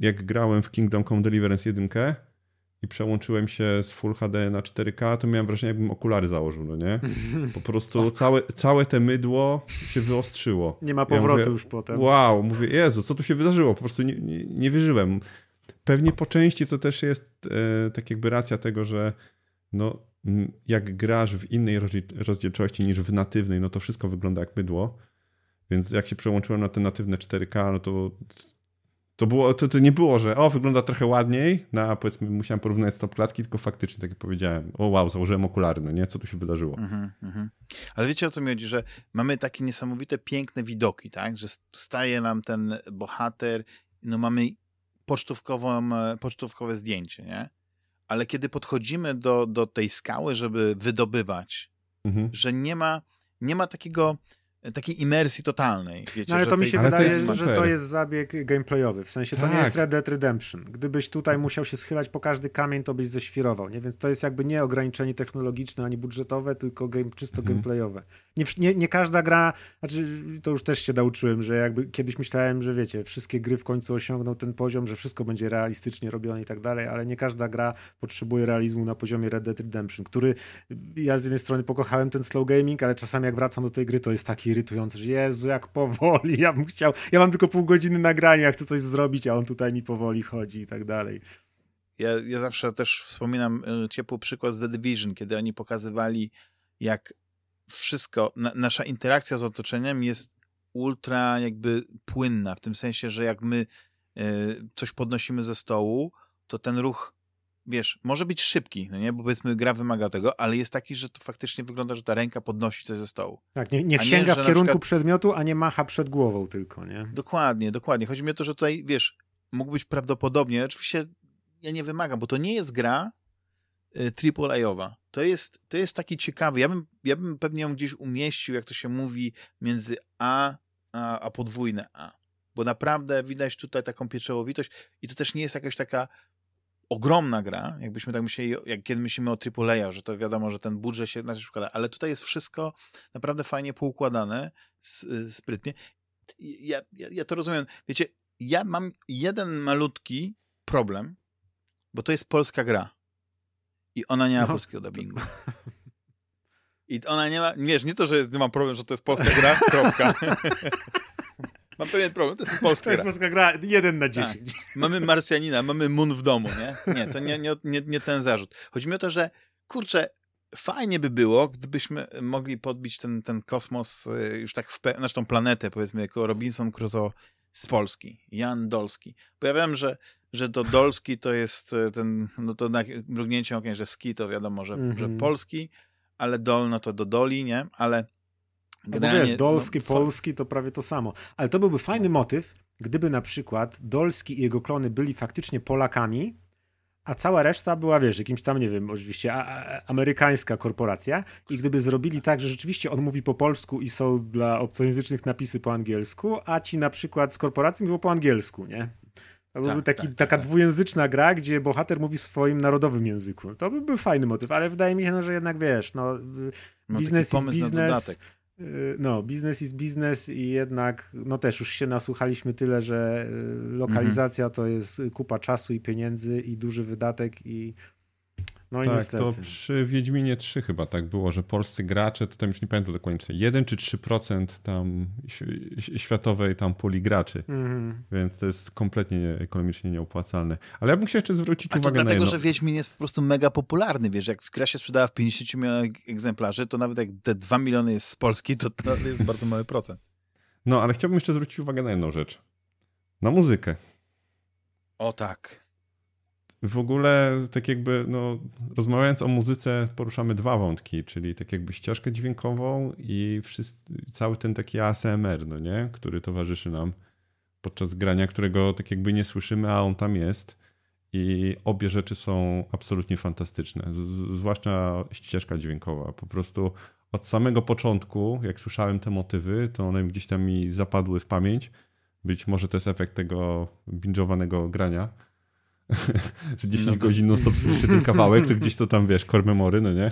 jak grałem w Kingdom Come Deliverance 1, i przełączyłem się z Full HD na 4K, to miałem wrażenie, jakbym okulary założył, no nie? Po prostu całe, całe te mydło się wyostrzyło. Nie ma powrotu ja mówię, już potem. Wow, mówię, Jezu, co tu się wydarzyło? Po prostu nie, nie, nie wierzyłem. Pewnie po części to też jest e, tak jakby racja tego, że no, jak grasz w innej rozdzielczości niż w natywnej, no to wszystko wygląda jak mydło. Więc jak się przełączyłem na te natywne 4K, no to to, było, to, to nie było, że o, wygląda trochę ładniej, na powiedzmy, musiałem porównać stop klatki, tylko faktycznie, tak jak powiedziałem, o wow, założyłem okulary, no nie, co tu się wydarzyło. Mm -hmm. Ale wiecie o co mi chodzi, że mamy takie niesamowite, piękne widoki, tak, że staje nam ten bohater, no mamy pocztówkową, pocztówkowe zdjęcie, nie? Ale kiedy podchodzimy do, do tej skały, żeby wydobywać, mm -hmm. że nie ma, nie ma takiego takiej imersji totalnej. Wiecie, no ale to mi się wydaje, to że to jest zabieg gameplayowy. W sensie tak. to nie jest tak. Red Dead Redemption. Gdybyś tutaj musiał się schylać po każdy kamień, to byś ześwirował. Nie? Więc to jest jakby nie ograniczenie technologiczne ani budżetowe, tylko game, czysto mhm. gameplayowe. Nie, nie, nie, każda gra, znaczy to już też się nauczyłem, że jakby kiedyś myślałem, że wiecie, wszystkie gry w końcu osiągną ten poziom, że wszystko będzie realistycznie robione i tak dalej, ale nie każda gra potrzebuje realizmu na poziomie Red Dead Redemption, który ja z jednej strony pokochałem ten slow gaming, ale czasami jak wracam do tej gry, to jest taki irytujący, że Jezu, jak powoli, ja bym chciał, ja mam tylko pół godziny nagrania, chcę coś zrobić, a on tutaj mi powoli chodzi i tak dalej. Ja, ja zawsze też wspominam e, ciepły przykład z The Division, kiedy oni pokazywali, jak wszystko, na, nasza interakcja z otoczeniem jest ultra jakby płynna, w tym sensie, że jak my y, coś podnosimy ze stołu, to ten ruch wiesz, może być szybki, no nie, bo powiedzmy gra wymaga tego, ale jest taki, że to faktycznie wygląda, że ta ręka podnosi coś ze stołu. Tak, nie, niech sięga nie, w kierunku przykład... przedmiotu, a nie macha przed głową tylko, nie? Dokładnie, dokładnie. Chodzi mi o to, że tutaj, wiesz, mógł być prawdopodobnie, oczywiście ja nie wymagam, bo to nie jest gra y, AAA-owa. To jest, to jest taki ciekawy, ja bym, ja bym pewnie ją gdzieś umieścił, jak to się mówi, między A a, a podwójne A. Bo naprawdę widać tutaj taką pieczołowitość i to też nie jest jakaś taka ogromna gra, jakbyśmy tak myśleli, jak kiedy myślimy o AAA, że to wiadomo, że ten budżet się na przykład, ale tutaj jest wszystko naprawdę fajnie poukładane, sprytnie. Ja, ja, ja to rozumiem. Wiecie, ja mam jeden malutki problem, bo to jest polska gra. I ona nie ma no, polskiego dubbingu. I ona nie ma, wiesz, nie to, że jest, nie mam problem, że to jest polska gra, kropka. mam pewien problem, to jest polska gra. To jest polska gra, jeden na tak. dziesięć. Mamy Marsjanina, mamy Moon w domu, nie? Nie, to nie, nie, nie, nie ten zarzut. Chodzi mi o to, że kurczę, fajnie by było, gdybyśmy mogli podbić ten, ten kosmos y, już tak w pe- znaczy tą planetę, powiedzmy, jako Robinson Crusoe z Polski, Jan Dolski. Bo ja wiem, że, że to Dolski to jest y, ten, no to na mrugnięcie okiem, że ski to wiadomo, że, mm -hmm. że mhm. Polski, ale Dolno to do Doli, nie? Ale generalnie... No wiesz, Dolski, no, Polski to prawie to samo. Ale to byłby fajny motyw, gdyby na przykład Dolski i jego klony byli faktycznie Polakami, a cała reszta była, wiesz, jakimś tam, nie wiem, oczywiście a, a, amerykańska korporacja i gdyby zrobili tak, że rzeczywiście on mówi po polsku i są dla obcojęzycznych napisy po angielsku, a ci na przykład z korporacji mówią po angielsku, nie? To byłby tak, taki, tak, taka tak. dwujęzyczna gra, gdzie bohater mówi w swoim narodowym języku. To by był fajny motyw, ale wydaje mi się, no, że jednak wiesz, no, biznes jest biznes. Y, no, biznes jest biznes i jednak, no też już się nasłuchaliśmy tyle, że y, lokalizacja mhm. to jest kupa czasu i pieniędzy i duży wydatek i no tak, niestety. to przy Wiedźminie 3 chyba tak było, że polscy gracze, to tam już nie pamiętam dokładnie, 1 czy 3% tam światowej tam puli graczy, mm. więc to jest kompletnie ekonomicznie nieopłacalne. Ale ja bym chciał jeszcze zwrócić A uwagę to dlatego, na że Wiedźmin jest po prostu mega popularny, wiesz, jak gra się sprzedała w 50 milionach egzemplarzy, to nawet jak te 2 miliony jest z Polski, to to jest bardzo mały procent. No, ale chciałbym jeszcze zwrócić uwagę na jedną rzecz. Na muzykę. O tak w ogóle tak jakby, no, rozmawiając o muzyce, poruszamy dwa wątki, czyli tak jakby ścieżkę dźwiękową i wszyscy, cały ten taki ASMR, no nie, który towarzyszy nam podczas grania, którego tak jakby nie słyszymy, a on tam jest. I obie rzeczy są absolutnie fantastyczne, zwłaszcza ścieżka dźwiękowa. Po prostu od samego początku, jak słyszałem te motywy, to one gdzieś tam mi zapadły w pamięć. Być może to jest efekt tego binge'owanego grania że 10 no godzin non stop słyszy ten kawałek, to gdzieś to tam, wiesz, core memory, no nie?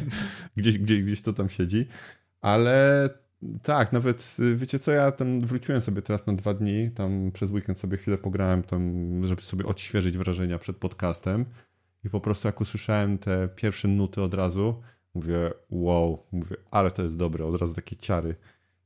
gdzieś, gdzieś, gdzieś to tam siedzi. Ale tak, nawet wiecie co, ja tam wróciłem sobie teraz na dwa dni, tam przez weekend sobie chwilę pograłem tam, żeby sobie odświeżyć wrażenia przed podcastem i po prostu jak usłyszałem te pierwsze nuty od razu, mówię wow, mówię, ale to jest dobre, od razu takie ciary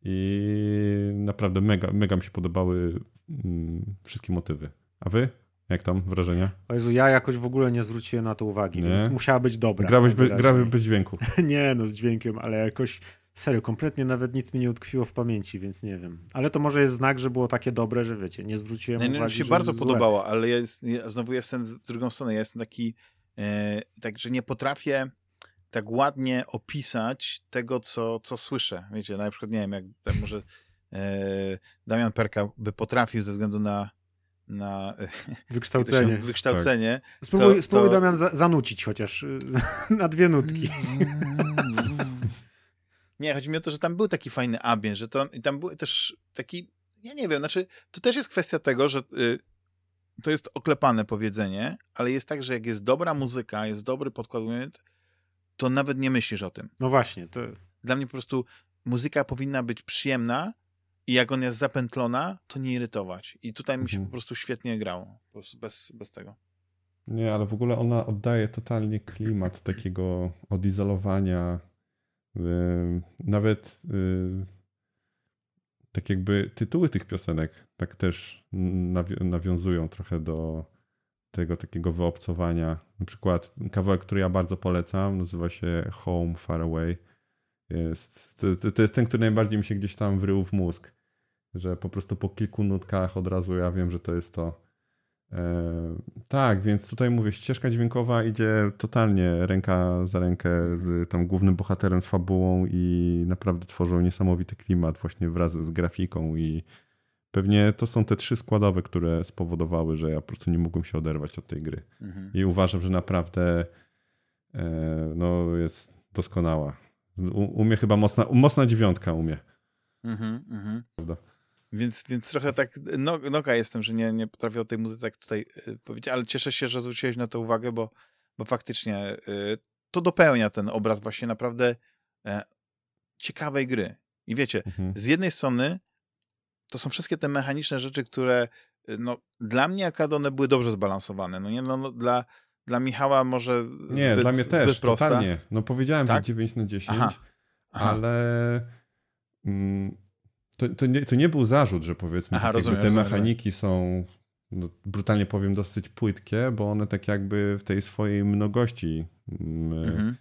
i naprawdę mega, mega mi się podobały mm, wszystkie motywy. A wy? Jak tam wrażenia? O Jezu, ja jakoś w ogóle nie zwróciłem na to uwagi, nie? więc musiała być dobra. Grałeś, be, grałeś bez dźwięku. nie, no z dźwiękiem, ale jakoś serio, kompletnie nawet nic mi nie utkwiło w pamięci, więc nie wiem. Ale to może jest znak, że było takie dobre, że wiecie, nie zwróciłem nie, uwagi. Mi się bardzo podobało, ale ja, jest, ja, znowu jestem z drugą stronę, ja jestem taki, e, tak, że nie potrafię tak ładnie opisać tego, co, co słyszę. Wiecie, na przykład, nie wiem, jak może e, Damian Perka by potrafił ze względu na na wykształcenie. wykształcenie tak. Spróbuj, to, spróbuj to... Damian za, zanucić chociaż na dwie nutki. Nie, chodzi mi o to, że tam był taki fajny ambient, że to, tam był też taki, ja nie wiem, znaczy to też jest kwestia tego, że y, to jest oklepane powiedzenie, ale jest tak, że jak jest dobra muzyka, jest dobry podkład, to nawet nie myślisz o tym. No właśnie. To... Dla mnie po prostu muzyka powinna być przyjemna, i jak on jest zapętlona, to nie irytować. I tutaj mi się mhm. po prostu świetnie grało. Po prostu bez, bez tego. Nie, ale w ogóle ona oddaje totalnie klimat takiego odizolowania. Nawet y, tak jakby tytuły tych piosenek tak też nawiązują trochę do tego takiego wyobcowania. Na przykład kawałek, który ja bardzo polecam, nazywa się Home Far Away. Jest, to, to jest ten, który najbardziej mi się gdzieś tam wrył w mózg że po prostu po kilku nutkach od razu ja wiem, że to jest to. E, tak, więc tutaj mówię, ścieżka dźwiękowa idzie totalnie ręka za rękę z tam głównym bohaterem, z fabułą i naprawdę tworzą niesamowity klimat właśnie wraz z grafiką i pewnie to są te trzy składowe, które spowodowały, że ja po prostu nie mogłem się oderwać od tej gry. Mhm. I uważam, że naprawdę e, no, jest doskonała. U, umie chyba mocna, mocna dziewiątka umie. Mhm, mhm. Prawda? Więc, więc trochę tak no, noga jestem, że nie, nie potrafię o tej muzyce tak tutaj y, powiedzieć, ale cieszę się, że zwróciłeś na to uwagę, bo, bo faktycznie y, to dopełnia ten obraz właśnie naprawdę e, ciekawej gry. I wiecie, mhm. z jednej strony to są wszystkie te mechaniczne rzeczy, które y, no, dla mnie akurat one były dobrze zbalansowane. No nie, no, no dla, dla Michała może Nie, zbyt, dla mnie też, totalnie. No powiedziałem, tak? że 9 na 10, Aha. Aha. ale mm, to, to, nie, to nie był zarzut, że powiedzmy Aha, tak rozumiem, te mechaniki są, no, brutalnie powiem, dosyć płytkie, bo one tak jakby w tej swojej mnogości mm, mhm.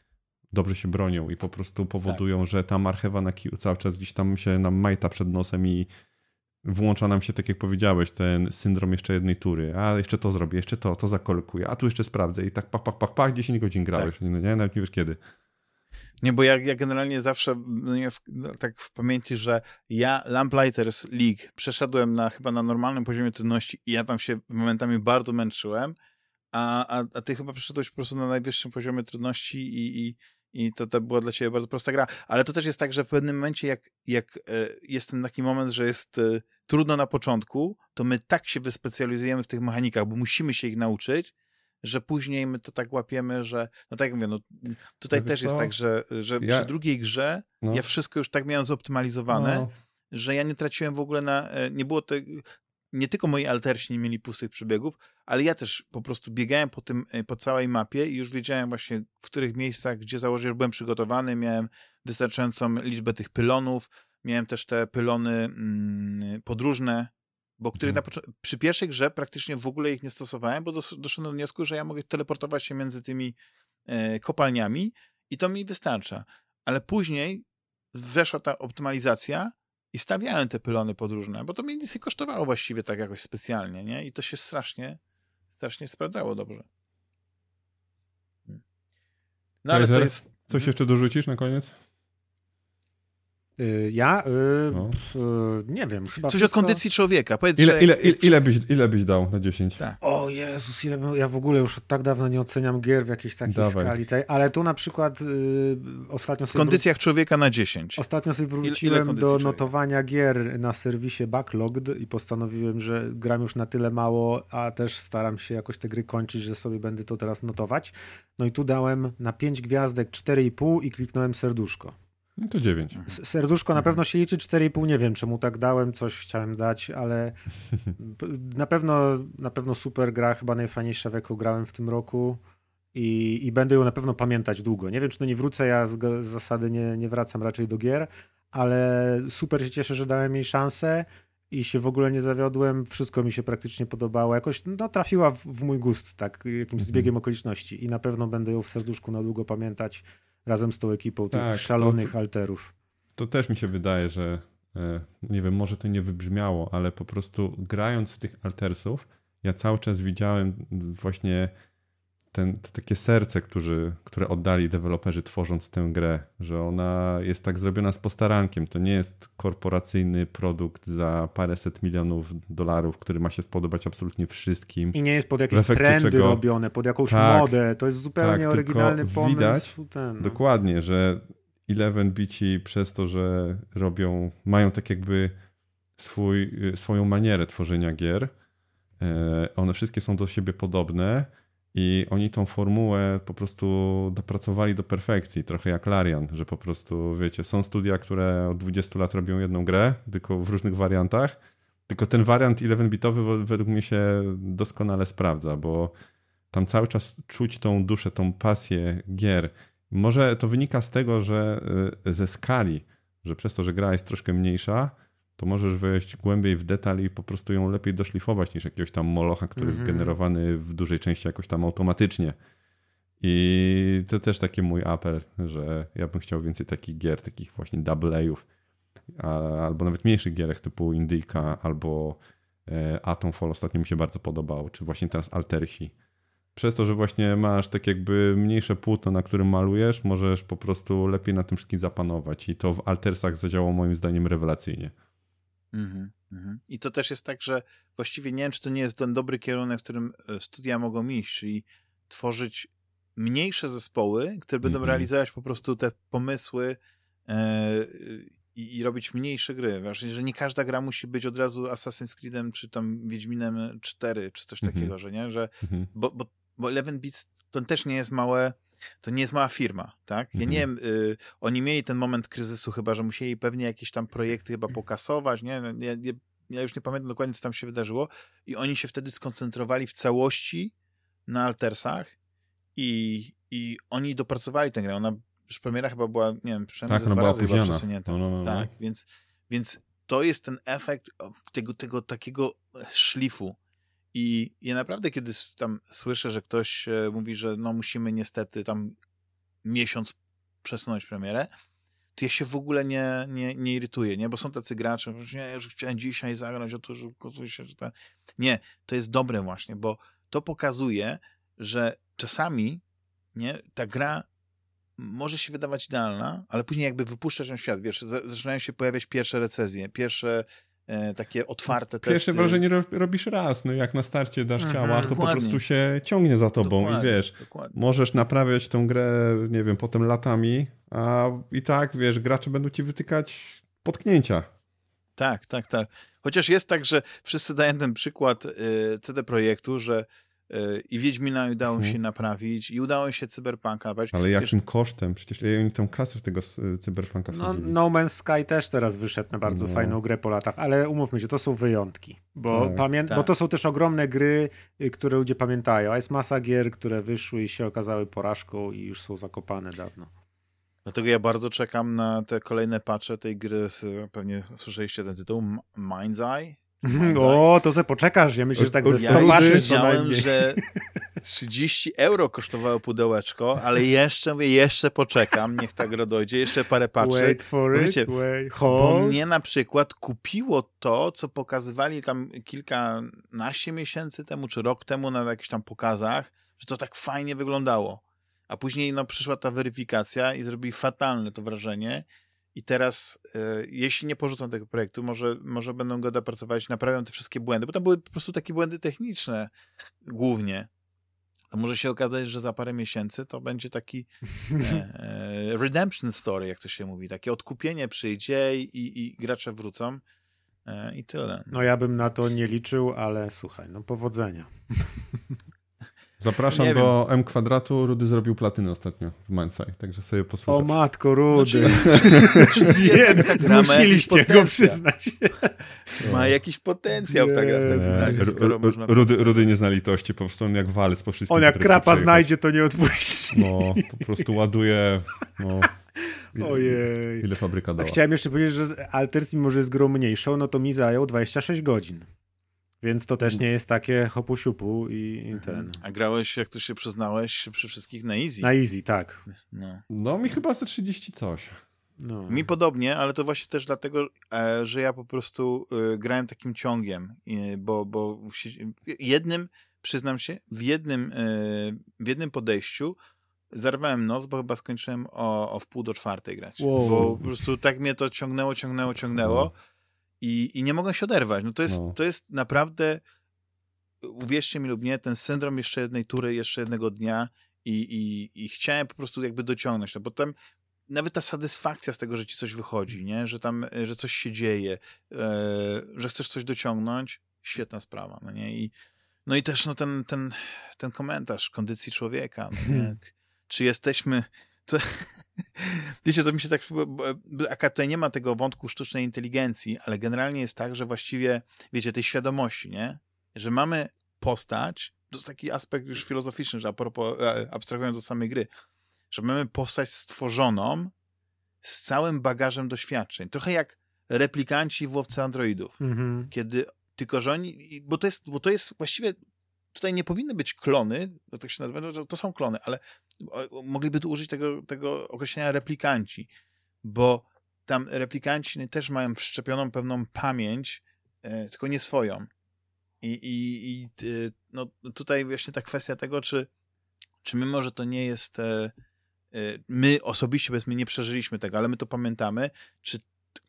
dobrze się bronią i po prostu powodują, tak. że ta marchewa na kiju cały czas gdzieś tam się nam majta przed nosem i włącza nam się, tak jak powiedziałeś, ten syndrom jeszcze jednej tury. A jeszcze to zrobię, jeszcze to, to zakolkuję, a tu jeszcze sprawdzę i tak pach, pach, pach, pach, 10 godzin grałeś, tak. nie, nie, nawet nie wiesz kiedy. Nie, bo ja, ja generalnie zawsze no w, no, tak w pamięci, że ja Lamplighters League przeszedłem na chyba na normalnym poziomie trudności i ja tam się momentami bardzo męczyłem, a, a, a ty chyba przeszedłeś po prostu na najwyższym poziomie trudności i, i, i to, to była dla ciebie bardzo prosta gra. Ale to też jest tak, że w pewnym momencie, jak, jak e, jest ten taki moment, że jest e, trudno na początku, to my tak się wyspecjalizujemy w tych mechanikach, bo musimy się ich nauczyć, że później my to tak łapiemy, że no tak jak mówię, no tutaj no też jest tak, że, że ja... przy drugiej grze no. ja wszystko już tak miałem zoptymalizowane, no. że ja nie traciłem w ogóle na, e, nie było te, nie tylko moi altersi nie mieli pustych przebiegów, ale ja też po prostu biegałem po tym, e, po całej mapie i już wiedziałem właśnie w których miejscach, gdzie założyć, byłem przygotowany, miałem wystarczającą liczbę tych pylonów, miałem też te pylony mm, podróżne, bo których na przy pierwszej grze praktycznie w ogóle ich nie stosowałem, bo dos doszedłem do wniosku, że ja mogę teleportować się między tymi e, kopalniami i to mi wystarcza. Ale później weszła ta optymalizacja i stawiałem te pylony podróżne, bo to mi nic nie kosztowało właściwie tak jakoś specjalnie, nie? I to się strasznie, strasznie sprawdzało dobrze. Hmm. No ale to jest... Coś mhm. jeszcze dorzucisz na koniec? Y, ja? Y, no. Y, nie wiem. Chyba Coś wszystko... o kondycji człowieka. Powiedz, ile, ile, ile, ile, byś, ile byś dał na 10? Tak. O Jezus, ile bym, ja w ogóle już od tak dawno nie oceniam gier w jakiejś takiej Dawaj. skali. Tej, ale tu na przykład y, ostatnio sobie... W kondycjach człowieka na 10. Ostatnio sobie wróciłem do człowieka? notowania gier na serwisie Backlogged i postanowiłem, że gram już na tyle mało, a też staram się jakoś te gry kończyć, że sobie będę to teraz notować. No i tu dałem na 5 gwiazdek 4,5 i kliknąłem serduszko. No to 9. Serduszko na pewno się liczy 4,5. Nie wiem, czemu tak dałem, coś chciałem dać, ale na pewno, na pewno super gra, chyba najfajniejsza, w jaką grałem w tym roku. I, I będę ją na pewno pamiętać długo. Nie wiem, czy to nie wrócę, ja z, z zasady nie, nie wracam raczej do gier, ale super się cieszę, że dałem jej szansę i się w ogóle nie zawiodłem. Wszystko mi się praktycznie podobało. Jakoś no, trafiła w, w mój gust, tak, jakimś mhm. zbiegiem okoliczności. I na pewno będę ją w serduszku na długo pamiętać razem z tą ekipą tych tak, szalonych to, alterów. To też mi się wydaje, że e, nie wiem, może to nie wybrzmiało, ale po prostu grając w tych altersów, ja cały czas widziałem właśnie ten, to takie serce, którzy, które oddali deweloperzy tworząc tę grę, że ona jest tak zrobiona z postarankiem. To nie jest korporacyjny produkt za paręset milionów dolarów, który ma się spodobać absolutnie wszystkim. I nie jest pod jakieś trendy czego... robione, pod jakąś tak, modę. To jest zupełnie tak, oryginalny pomysł. Widać ten, no. dokładnie, że Eleven Bici przez to, że robią, mają tak jakby swój, swoją manierę tworzenia gier, e, one wszystkie są do siebie podobne, i oni tą formułę po prostu dopracowali do perfekcji, trochę jak Larian, że po prostu, wiecie, są studia, które od 20 lat robią jedną grę, tylko w różnych wariantach, tylko ten wariant 11-bitowy według mnie się doskonale sprawdza, bo tam cały czas czuć tą duszę, tą pasję gier. Może to wynika z tego, że y, ze skali, że przez to, że gra jest troszkę mniejsza, to możesz wejść głębiej w detal i po prostu ją lepiej doszlifować niż jakiegoś tam molocha, który mm -hmm. jest mhm. generowany w dużej części jakoś tam automatycznie. I to też taki mój apel, że ja bym chciał więcej takich gier, takich właśnie double A'ów, albo nawet mniejszych gierek typu Indyka, albo e, Atomfall ostatnio mi się bardzo podobał, czy właśnie teraz Altersi. Przez to, że właśnie masz tak jakby mniejsze płótno, na którym malujesz, możesz po prostu lepiej na tym wszystkim zapanować i to w Altersach zadziałało moim zdaniem rewelacyjnie. Mhm, mhm. I to też jest tak, że właściwie nie wiem, czy to nie jest ten dobry kierunek, w którym e, studia mogą iść, czyli tworzyć mniejsze zespoły, które będą mhm. realizować po prostu te pomysły e, i, i, robić mniejsze gry. Wiesz, że nie każda gra musi być od razu Assassin's Creedem, czy tam Wiedźminem 4, czy coś takiego, mm -hmm. że nie, że, -hmm. bo, bo, bo Eleven Beats to też nie jest małe, to nie jest mała firma, tak? Ja nie mhm. wiem, y, oni mieli ten moment kryzysu chyba, że musieli pewnie jakieś tam projekty chyba pokasować, nie? Ja, ja, ja już nie pamiętam dokładnie, co tam się wydarzyło i oni się wtedy skoncentrowali w całości na Altersach i, i oni dopracowali tę grę. Ona już premiera chyba była, nie wiem, przynajmniej tak, ona była opóźniona. No, no, no, no, tak, więc, więc to jest ten efekt tego, tego takiego szlifu. I ja naprawdę, kiedy tam słyszę, że ktoś e, mówi, że no musimy niestety tam miesiąc przesunąć premierę, to ja się w ogóle nie, nie, nie irytuję, nie? Bo są tacy gracze, że nie, że chciałem dzisiaj zagrać o to, że się, że ta... Nie, to jest dobre właśnie, bo to pokazuje, że czasami nie, ta gra może się wydawać idealna, ale później jakby wypuszczasz ją w świat, wiesz, zaczynają się pojawiać pierwsze recenzje, pierwsze takie otwarte testy. Pierwsze wrażenie robisz raz, no jak na starcie dasz mhm, ciała, to dokładnie. po prostu się ciągnie za tobą dokładnie, i wiesz, dokładnie. możesz naprawiać tę grę, nie wiem, potem latami, a i tak, wiesz, gracze będą ci wytykać potknięcia. Tak, tak, tak. Chociaż jest tak, że wszyscy dają ten przykład y, CD Projektu, że i Wiedźmina udało hmm. się naprawić i udało się Cyberpunka naprawić. Ale jakim Wiesz, kosztem? Przecież oni tę kasę w tego Cyberpunka no, no Man's Sky też teraz wyszedł na bardzo no. fajną grę po latach, ale umówmy się, to są wyjątki, bo, tak. pamię- tak. bo to są też ogromne gry, y, które ludzie pamiętają, a jest masa gier, które wyszły i się okazały porażką i już są zakopane dawno. Dlatego ja bardzo czekam na te kolejne patche tej gry, pewnie słyszeliście ten tytuł, Mind's Eye, o, to se poczekasz, ja myślę, że tak ze 100 ja wiedziałem, że 30 euro kosztowało pudełeczko, ale jeszcze mówię, jeszcze poczekam, niech tak dojdzie, jeszcze parę patrzę. Wait for Wiecie, it, wait, hold. Bo mnie na przykład kupiło to, co pokazywali tam kilkanaście miesięcy temu, czy rok temu na jakichś tam pokazach, że to tak fajnie wyglądało. A później no, przyszła ta weryfikacja i zrobili fatalne to wrażenie i teraz, y, jeśli nie porzucą tego projektu, może, może będą go dopracować, naprawią te wszystkie błędy, bo tam były po prostu takie błędy techniczne głównie. To może się okazać, że za parę miesięcy to będzie taki e, e, redemption story, jak to się mówi. Takie odkupienie przyjdzie i, i gracze wrócą e, i tyle. No ja bym na to nie liczył, ale słuchaj, no powodzenia. Zapraszam do M kwadratu. Rudy zrobił platynę ostatnio w Mansai, także sobie posłuchaj. O matko, Rudy. nie, zmusiliście go, przyznać. Ma jakiś potencjał tak skoro można... Rudy, Rudy nie zna litości, po prostu on jak walec po wszystkim. On jak krapa znajdzie, to nie odpuści. No, po prostu ładuje... No. Ojej. Ile fabryka dała. Chciałem jeszcze powiedzieć, że Alters, mimo że jest grą mniejszą, no to mi zajął 26 godzin. Więc to też nie jest takie hopu-siupu i, i, ten. A grałeś, jak to się przyznałeś, przy wszystkich na easy. Na easy, tak. No, no mi chyba ze 30 coś. No. Mi podobnie, ale to właśnie też dlatego, e, że ja po prostu e, grałem takim ciągiem, bo, bo w jednym, przyznam się, w jednym, e, w jednym podejściu zarwałem nos, bo chyba skończyłem o, o wpół do czwartej grać. Wow. Bo po prostu tak mnie to ciągnęło, ciągnęło, ciągnęło. No i, i nie mogę się oderwać. No to, jest, no. to jest naprawdę, uwierzcie mi lub nie, ten syndrom jeszcze jednej tury, jeszcze jednego dnia i, i, i chciałem po prostu jakby dociągnąć. No bo tam nawet ta satysfakcja z tego, że ci coś wychodzi, nie? Że tam, że coś się dzieje, e, że chcesz coś dociągnąć, świetna sprawa, no nie? I, no i też no ten, ten, ten komentarz kondycji człowieka, no? Hmm. Czy jesteśmy... To, Wiecie, to mi się tak. A tutaj nie ma tego wątku sztucznej inteligencji, ale generalnie jest tak, że właściwie, wiecie, tej świadomości, nie? Że mamy postać, to jest taki aspekt już filozoficzny, że a propos, e, abstrahując od samej gry, że mamy postać stworzoną z całym bagażem doświadczeń. Trochę jak replikanci w łowce androidów. Mhm. Kiedy tylko, że oni, bo to jest, bo to jest właściwie tutaj nie powinny być klony, to tak się nazywa, to są klony, ale mogliby tu użyć tego, tego określenia replikanci, bo tam replikanci też mają wszczepioną pewną pamięć, e, tylko nie swoją. I, i, i e, no, tutaj właśnie ta kwestia tego, czy, czy mimo, że to nie jest e, my osobiście, powiedzmy, nie przeżyliśmy tego, ale my to pamiętamy, czy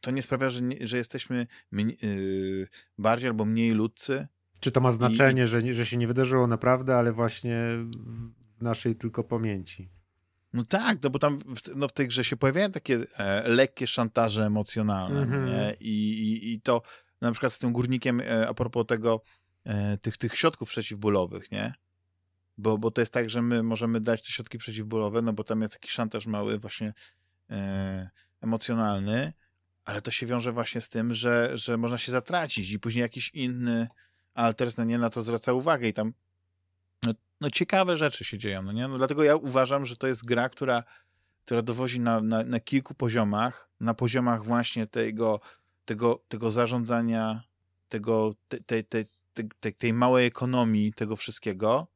to nie sprawia, że, nie, że jesteśmy mniej, bardziej albo mniej ludcy, czy to ma znaczenie, I... że, że się nie wydarzyło naprawdę, ale właśnie w naszej tylko pamięci? No tak, no bo tam w, no w tej grze się pojawiają takie e, lekkie szantaże emocjonalne mm -hmm. I, i, I, to na przykład z tym górnikiem e, a propos tego e, tych, tych środków przeciwbólowych, nie? Bo, bo to jest tak, że my możemy dać te środki przeciwbólowe, no bo tam jest taki szantaż mały właśnie e, emocjonalny, ale to się wiąże właśnie z tym, że, że można się zatracić i później jakiś inny alters, no nie, na to zwraca uwagę i tam no, ciekawe rzeczy się dzieją, no nie? No dlatego ja uważam, że to jest gra, która, która dowozi na, na, na kilku poziomach, na poziomach właśnie tego, tego, tego zarządzania, tego, tej, tej, tej, tej, tej małej ekonomii tego wszystkiego.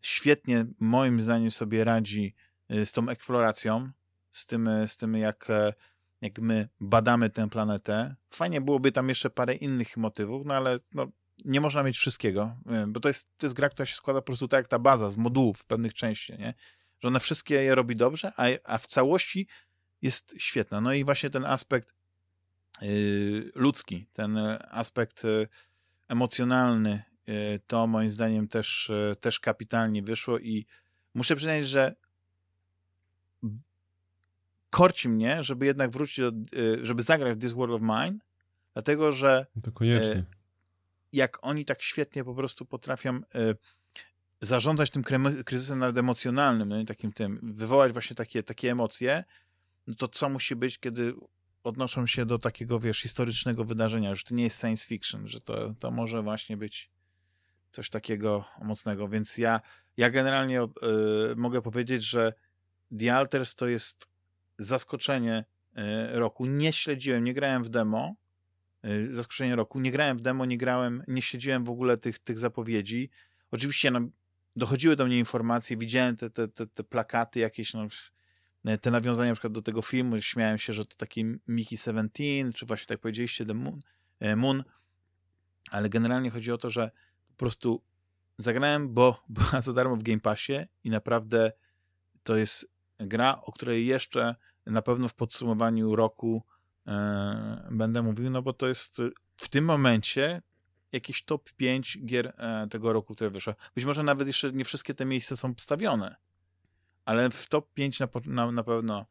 Świetnie, moim zdaniem, sobie radzi y, z tą eksploracją, z tym, z tym jak, e, jak my badamy tę planetę. Fajnie byłoby tam jeszcze parę innych motywów, no ale no, nie można mieć wszystkiego, e, bo to jest, to jest gra, która się składa po prostu tak jak ta baza z modułów pewnych części, nie? Że ona wszystkie je robi dobrze, a, a w całości jest świetna. No i właśnie ten aspekt yy, ludzki, ten aspekt yy, emocjonalny, yy, to moim zdaniem też, też kapitalnie wyszło i muszę przyznać, że korci mnie, żeby jednak wrócić, do, żeby zagrać w This World of Mine, dlatego że to koniecznie jak oni tak świetnie po prostu potrafią y, zarządzać tym kryzysem nawet emocjonalnym, no i takim tym, wywołać właśnie takie, takie emocje, no to co musi być, kiedy odnoszą się do takiego, wiesz, historycznego wydarzenia, że to nie jest science fiction, że to, to może właśnie być coś takiego mocnego, więc ja, ja generalnie y, mogę powiedzieć, że The Alters to jest zaskoczenie y, roku. Nie śledziłem, nie grałem w demo, zaskoczenie roku. Nie grałem w demo, nie grałem, nie śledziłem w ogóle tych, tych zapowiedzi. Oczywiście no, dochodziły do mnie informacje, widziałem te, te, te, te plakaty jakieś, no, e, te nawiązania na przykład do tego filmu, śmiałem się, że to taki Mickey 17, czy właśnie tak powiedzieliście, The Moon, e, Moon, ale generalnie chodzi o to, że po prostu zagrałem, bo była za darmo w Game Passie i naprawdę to jest gra, o której jeszcze na pewno w podsumowaniu roku będę mówił, no bo to jest w tym momencie jakiś top 5 gier e, tego roku, które wyszły. Być może nawet jeszcze nie wszystkie te miejsca są wstawione, ale w top 5 na, na, na pewno.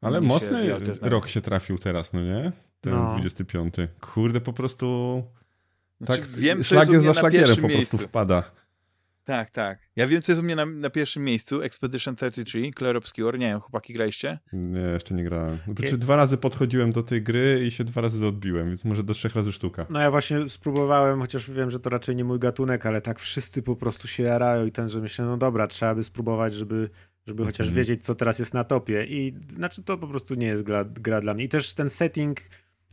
Ale mocny się, rok się trafił teraz, no nie? Ten no. 25. Kurde, po prostu. Znaczy, tak, wiem, szlagier za szlagierem po prostu wpada. Tak, tak. Ja wiem, co jest u mnie na, na pierwszym miejscu. Expedition 33, Clair Obscure. Nie wiem, chłopaki graliście? Nie, jeszcze nie grałem. Znaczy, dwa razy podchodziłem do tej gry i się dwa razy odbiłem, więc może do trzech razy sztuka. No ja właśnie spróbowałem, chociaż wiem, że to raczej nie mój gatunek, ale tak wszyscy po prostu się jarają i ten, że myślę, no dobra, trzeba by spróbować, żeby żeby chociaż mhm. wiedzieć, co teraz jest na topie. I znaczy to po prostu nie jest gra, gra dla mnie. I też ten setting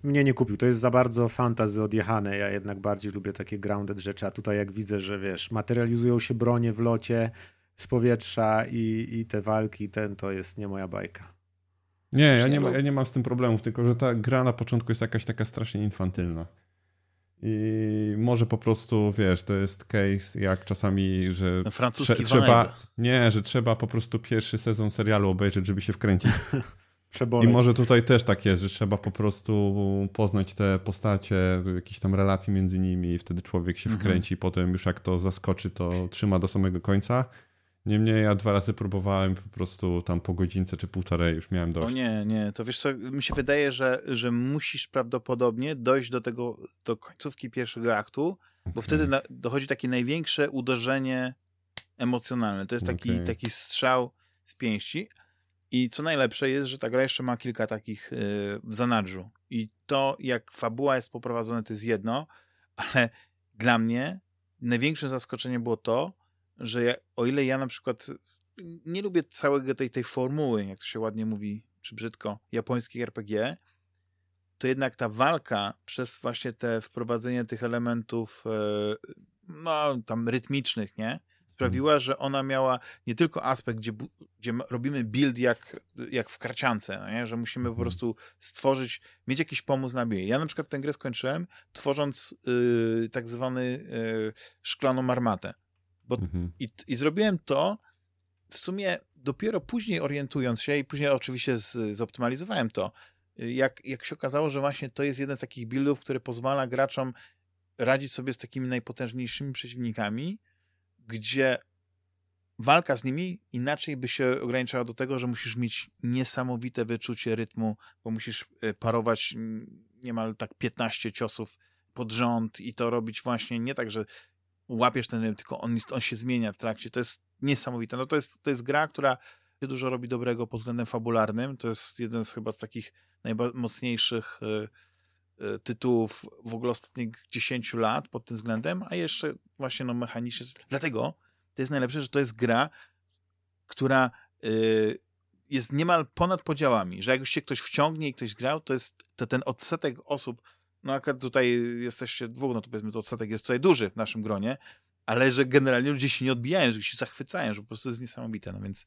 mnie nie kupił. To jest za bardzo fantazy odjechane. Ja jednak bardziej lubię takie grounded rzeczy, a tutaj jak widzę, że wiesz, materializują się bronie w locie z powietrza i, i te walki, ten to jest nie moja bajka. Nie, ja nie, ma, ja nie mam z tym problemów, tylko że ta gra na początku jest jakaś taka strasznie infantylna. I może po prostu, wiesz, to jest case, jak czasami, że Francuski trze trzeba, nie, że trzeba po prostu pierwszy sezon serialu obejrzeć, żeby się wkręcić. I może tutaj też tak jest, że trzeba po prostu poznać te postacie, jakieś tam relacje między nimi i wtedy człowiek się mhm. wkręci, potem już jak to zaskoczy, to trzyma do samego końca. Niemniej ja dwa razy próbowałem po prostu tam po godzince czy półtorej już miałem dość. O nie, nie, to wiesz co, mi się wydaje, że, że musisz prawdopodobnie dojść do tego, do końcówki pierwszego aktu, bo okay. wtedy na, dochodzi takie największe uderzenie emocjonalne. To jest taki, okay. taki strzał z pięści, i co najlepsze jest, że ta gra jeszcze ma kilka takich yy, w zanadrzu. I to, jak fabuła jest poprowadzona, to jest jedno, ale dla mnie największym zaskoczeniem było to, że ja, o ile ja na przykład nie lubię całego tej, tej formuły, jak to się ładnie mówi, czy brzydko, japońskich RPG, to jednak ta walka przez właśnie te wprowadzenie tych elementów, yy, no, tam rytmicznych, nie? Sprawiła, że ona miała nie tylko aspekt, gdzie, gdzie robimy build jak, jak w karciance, no że musimy po mhm. prostu stworzyć, mieć jakiś pomysł na bieg. Ja na przykład tę grę skończyłem, tworząc yy, tak zwany yy, szklaną armatę. Bo, mhm. i, I zrobiłem to w sumie dopiero później orientując się i później oczywiście z, zoptymalizowałem to, jak, jak się okazało, że właśnie to jest jeden z takich buildów, który pozwala graczom radzić sobie z takimi najpotężniejszymi przeciwnikami, gdzie walka z nimi inaczej by się ograniczała do tego, że musisz mieć niesamowite wyczucie rytmu, bo musisz e, parować niemal tak 15 ciosów pod rząd i to robić właśnie nie tak, że łapiesz ten rytm, tylko on, on się zmienia w trakcie. To jest niesamowite. No to jest, to jest gra, która dużo robi dobrego pod względem fabularnym. To jest jeden z chyba z takich najmocniejszych y, y, tytułów w ogóle ostatnich 10 lat pod tym względem, a jeszcze właśnie no mechanicznie. Dlatego to jest najlepsze, że to jest gra, która y, jest niemal ponad podziałami, że jak już się ktoś wciągnie i ktoś grał, to jest to ten odsetek osób, no akurat tutaj jesteście dwóch, no to powiedzmy to odsetek jest tutaj duży w naszym gronie, ale że generalnie ludzie się nie odbijają, że się zachwycają, że po prostu jest niesamowite, no więc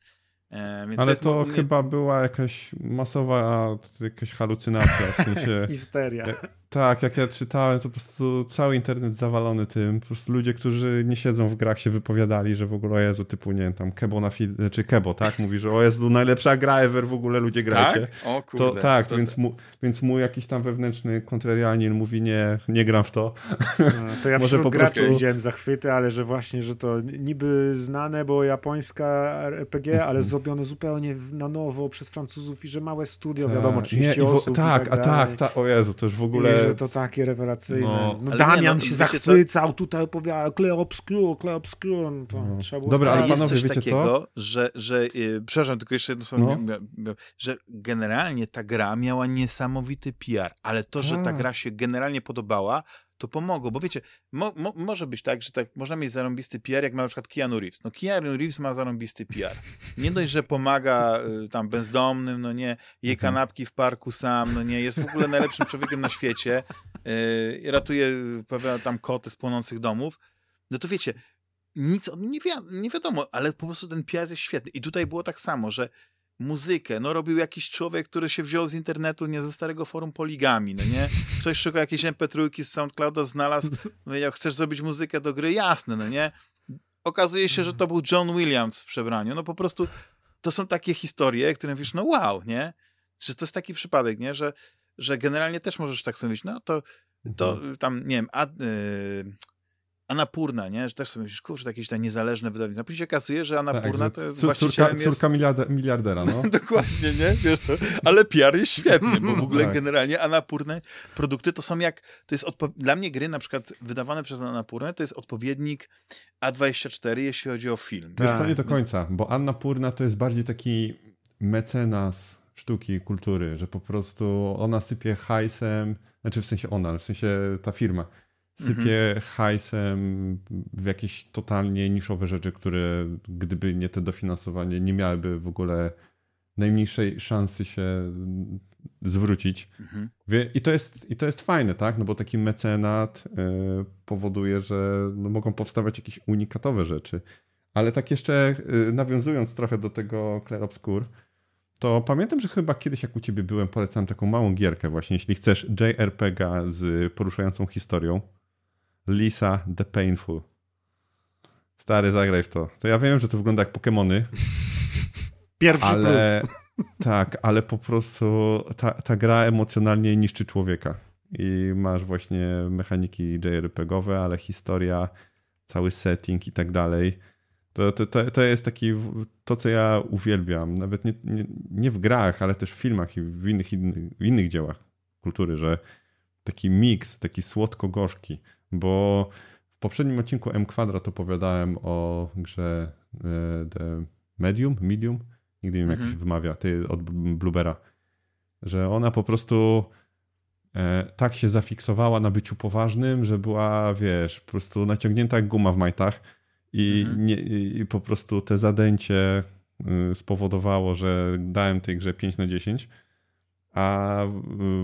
E, Ale to, chyba była jakaś masowa jakaś halucynacja, w sensie... Histeria. Tak, jak ja czytałem, to po prostu cały internet zawalony tym. Po prostu ludzie, którzy nie siedzą w grach się wypowiadali, że w ogóle o Jezu, typu, nie wiem, tam Kebo na fi- czy Kebo, tak? Mówi, że o Jezu, najlepsza gra ever, w ogóle ludzie grajcie. Tak? O kurde. To, tak, to, więc, mu, więc mój jakiś tam wewnętrzny kontrarianin mówi, nie, nie gram w to. No, to ja Może po prostu widziałem zachwyty, ale że właśnie, że to niby znane, bo japońska RPG, ale mhm. zrobione zupełnie na nowo przez Francuzów i że małe studio, tak. wiadomo, 30 nie, osób. Tak, tak a tak, tak, o Jezu, to już w ogóle że to takie rewelacyjne. No, no Damian nie, no, się zachwycał, co? tutaj opowiada Cleobscure, Cleobscure. No to no. trzeba było Dobra, ale panowie, wiecie takiego, co? Że, że yy, przepraszam, tylko jeszcze jedno słowo, no. że generalnie ta gra miała niesamowity PR, ale to, że ta tak. gra się generalnie podobała, to pomogło, bo wiecie, mo, mo, może być tak, że tak można mieć zarąbisty PR, jak ma na przykład Keanu Reeves. No Keanu Reeves ma zarąbisty PR. Nie dość, że pomaga y, tam bezdomnym, no nie, je mhm. kanapki w parku sam, no nie, jest w ogóle najlepszym człowiekiem na świecie, y, ratuje pewnie tam koty z płonących domów, no to wiecie, nic nie, wi nie wiadomo, ale po prostu ten PR jest świetny. I tutaj było tak samo, że muzykę, no robił jakiś człowiek, który się wziął z internetu, nie ze starego forum poligami, no nie? Ktoś szukał jakiejś mp3 z SoundClouda, znalazł, no jak chcesz zrobić muzykę do gry, jasne, no nie? Okazuje się, że to był John Williams w przebraniu, no po prostu to są takie historie, które mówisz, no wow, nie? Że to jest taki przypadek, nie? Że, że generalnie też możesz tak sobie mówić, no to, to mhm. tam, nie wiem, ad, yy, Anapurna, nie? Że też sobie myślisz, kurczę, jakieś tam niezależne wydawnictwo. Później się okazuje, że Anapurna tak, to jest córka, córka jest... miliardera, no. Dokładnie, nie? Wiesz to, ale PR jest świetny, bo w ogóle tak. generalnie Anapurne produkty to są jak, to jest odpo... dla mnie gry na przykład wydawane przez Anapurnę to jest odpowiednik A24, jeśli chodzi o film. To jest co, nie do końca, bo Annapurna to jest bardziej taki mecenas sztuki, kultury, że po prostu ona sypie hajsem, znaczy w sensie ona, w sensie ta firma, sypie mhm. hajsem w jakieś totalnie niszowe rzeczy, które gdyby nie te dofinansowanie, nie miałyby w ogóle najmniejszej szansy się zwrócić. Mhm. I, to jest, I to jest fajne, tak? No bo taki mecenat y, powoduje, że no, mogą powstawać jakieś unikatowe rzeczy. Ale tak jeszcze y, nawiązując trochę do tego Clair Obscur, to pamiętam, że chyba kiedyś jak u ciebie byłem, polecam taką małą gierkę właśnie, jeśli chcesz JRPG z poruszającą historią. Lisa the Painful. Stary, zagraj w to. To ja wiem, że to wygląda jak Pokémony. Pierwszy ale, plus. Tak, ale po prostu ta, ta gra emocjonalnie niszczy człowieka. I masz właśnie mechaniki JRPG-owe, ale historia, cały setting i tak dalej. To, to, to, to jest taki, to co ja uwielbiam, nawet nie, nie, nie w grach, ale też w filmach i w innych, w innych dziełach kultury, że taki miks, taki słodko-gorzki bo w poprzednim odcinku M Kwadrat opowiadałem o grze e, The Medium, Medium, nigdy nie wiem jak to się mhm. wymawia, ty od Bluebera, że ona po prostu e, tak się zafiksowała na byciu poważnym, że była, wiesz, po prostu naciągnięta jak guma w majtach i, mhm. nie, i po prostu te zadęcie y, spowodowało, że dałem tej grze 5 na 10, a y,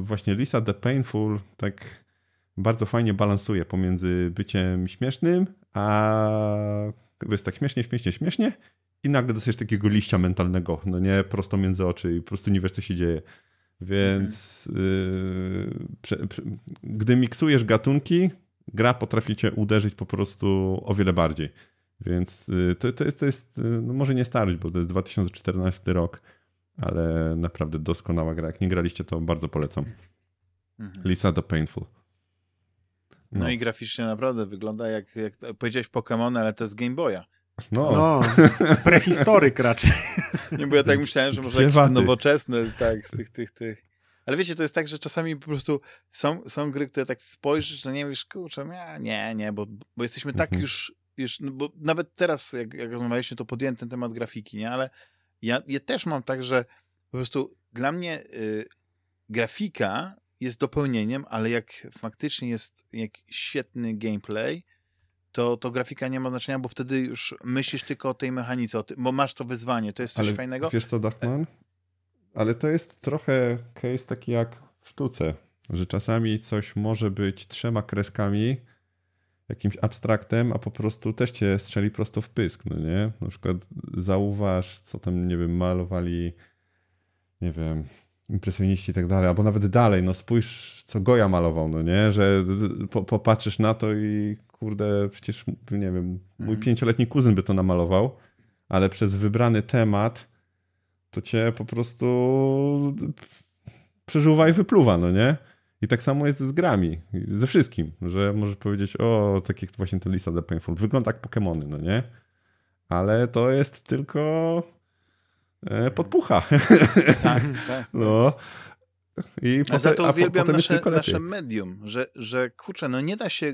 właśnie Lisa the Painful tak bardzo fajnie balansuje pomiędzy byciem śmiesznym, a jest tak śmiesznie, śmiesznie, śmiesznie i nagle dostajesz takiego liścia mentalnego, no nie, prosto między oczy i po prostu nie wiesz, co się dzieje. Więc yy, prze, prze, gdy miksujesz gatunki, gra potrafi cię uderzyć po prostu o wiele bardziej. Więc yy, to, to jest, to jest no może nie starość, bo to jest 2014 rok, ale naprawdę doskonała gra. Jak nie graliście, to bardzo polecam. Mhm. Lisa the Painful. No, no, i graficznie naprawdę wygląda jak, jak powiedziałeś Pokémon, ale to jest Game Boya. No, no prehistoryk raczej. Nie, bo ja tak myślałem, że może jakieś nowoczesne, tak, z tych, tych, tych. Ale wiecie, to jest tak, że czasami po prostu są, są gry, które tak spojrzysz, no nie wiesz, kurczę, nie, nie, nie bo, bo jesteśmy tak mhm. już, już no bo nawet teraz, jak, jak rozmawialiśmy, to podjęłem ten temat grafiki, nie, ale ja, ja też mam tak, że po prostu dla mnie y, grafika jest dopełnieniem, ale jak faktycznie jest jak świetny gameplay, to, to grafika nie ma znaczenia, bo wtedy już myślisz tylko o tej mechanice, o ty, bo masz to wyzwanie, to jest coś ale fajnego. Wiesz co, Dachman? Ale to jest trochę case taki jak w sztuce, że czasami coś może być trzema kreskami, jakimś abstraktem, a po prostu też cię strzeli prosto w pysk, no nie? Na przykład zauważ, co tam, nie wiem, malowali, nie wiem, impresjoniści i tak dalej, albo nawet dalej, no spójrz, co Goja malował, no nie? Że po, popatrzysz na to i kurde, przecież, nie wiem, mój mhm. pięcioletni kuzyn by to namalował, ale przez wybrany temat to cię po prostu przeżuwa i wypluwa, no nie? I tak samo jest z grami, ze wszystkim, że możesz powiedzieć, o, tak jak właśnie ten Lisa The Painful, wygląda jak Pokémony, no nie? Ale to jest tylko podpucha. Tak, tak. No. I a potem, za to uwielbiam nasze, nasze medium, że, że kurczę, no nie da się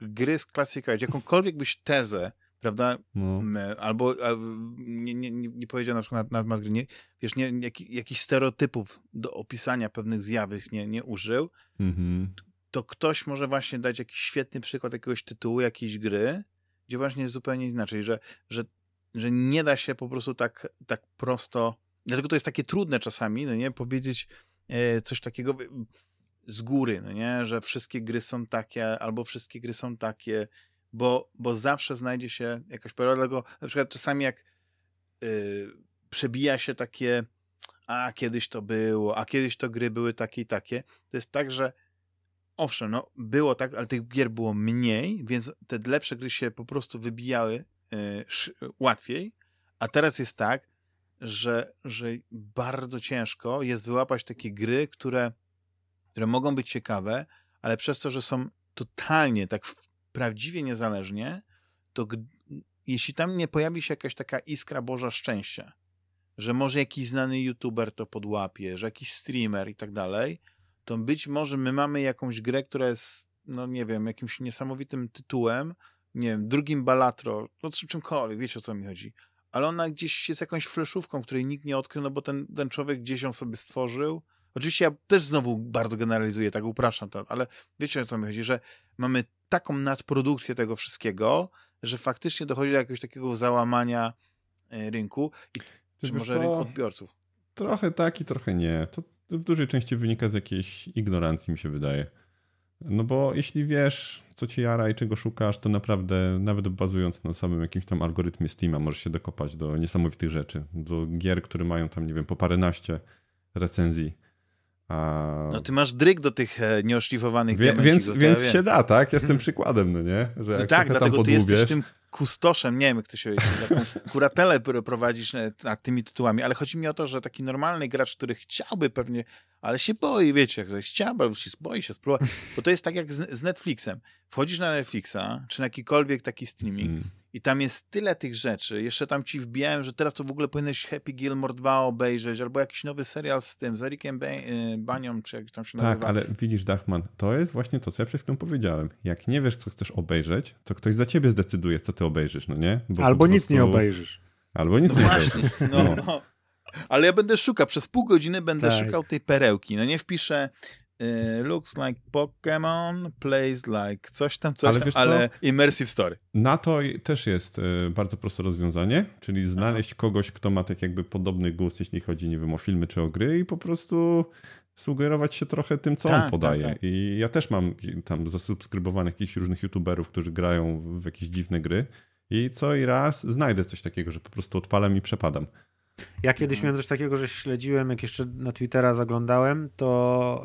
gry sklasyfikować, jakąkolwiek byś tezę prawda? No. Albo, albo nie, nie, nie powiedział na przykład na, na gry, nie, wiesz, nie, jak, jakichś stereotypów do opisania pewnych zjawisk nie, nie użył, mm-hmm. to ktoś może właśnie dać jakiś świetny przykład jakiegoś tytułu, jakiejś gry, gdzie właśnie jest zupełnie inaczej, że, że, że nie da się po prostu tak, tak prosto, dlatego to jest takie trudne czasami, no nie, powiedzieć e, coś takiego z góry, no nie, że wszystkie gry są takie, albo wszystkie gry są takie, bo, bo zawsze znajdzie się jakaś pora, dlatego na przykład czasami jak yy, przebija się takie a kiedyś to było, a kiedyś to gry były takie i takie, to jest tak, że owszem, no było tak, ale tych gier było mniej, więc te lepsze gry się po prostu wybijały łatwiej, a teraz jest tak, że, że bardzo ciężko jest wyłapać takie gry, które, które mogą być ciekawe, ale przez to, że są totalnie tak prawdziwie niezależnie, to jeśli tam nie pojawi się jakaś taka iskra Boża szczęścia, że może jakiś znany youtuber to podłapie, że jakiś streamer i tak dalej, to być może my mamy jakąś grę, która jest, no nie wiem, jakimś niesamowitym tytułem, nie wiem, drugim Balatro, no czymkolwiek, wiecie o co mi chodzi, ale ona gdzieś jest jakąś fleszówką, której nikt nie odkrył, no bo ten, ten człowiek gdzieś ją sobie stworzył. Oczywiście ja też znowu bardzo generalizuję, tak upraszczam to, ale wiecie o co mi chodzi, że mamy taką nadprodukcję tego wszystkiego, że faktycznie dochodzi do jakiegoś takiego załamania e, rynku i czy może co? rynku odbiorców. Trochę tak i trochę nie. To w dużej części wynika z jakiejś ignorancji, mi się wydaje. No bo jeśli wiesz, co cię jara i czego szukasz, to naprawdę, nawet bazując na samym jakimś tam algorytmie Steama, możesz się dokopać do niesamowitych rzeczy. Do gier, które mają tam, nie wiem, po paręnaście recenzji a... No ty masz dryk do tych e, nieoszlifowanych Wie, Więc, więc się da, tak? Jestem przykładem, no nie? Że no tak, dlatego tam ty jesteś tym kustoszem, nie wiem jak to się kuratelę prowadzisz e, nad tymi tytułami, ale chodzi mi o to, że taki normalny gracz, który chciałby pewnie, ale się boi, wiecie, jak chciałby, albo się boi się spróbować, bo to jest tak jak z, z Netflixem. Wchodzisz na Netflixa, czy na jakikolwiek taki streaming, hmm i tam jest tyle tych rzeczy. Jeszcze tam ci wbijałem, że teraz to w ogóle powinieneś Happy Gilmore 2 obejrzeć, albo jakiś nowy serial z tym, z Ericiem y, Banią, czy jak tam się nazywa. Tak, ale widzisz, Dachman, to jest właśnie to, co ja przed chwilą powiedziałem. Jak nie wiesz, co chcesz obejrzeć, to ktoś za ciebie zdecyduje, co ty obejrzysz, no nie? Bo albo nic prostu... nie obejrzysz. Albo nic no nie obejrzysz. No, no. Ale ja będę szukał, przez pół godziny będę tak. szukał tej perełki. No nie wpiszę Y, looks like Pokémon, plays like coś tam, coś ale tam, ale immersive story. Na to też jest y, bardzo proste rozwiązanie, czyli znaleźć Aha. kogoś, kto ma tak jakby podobny gust, jeśli chodzi, nie wiem, o filmy czy o gry i po prostu sugerować się trochę tym, co tak, on tak, podaje. Tak, tak. I ja też mam tam zasubskrybowanych jakichś różnych youtuberów, którzy grają w jakieś dziwne gry i co i raz znajdę coś takiego, że po prostu odpalam i przepadam. Ja kiedyś mhm. miałem coś takiego, że śledziłem, jak jeszcze na Twittera zaglądałem, to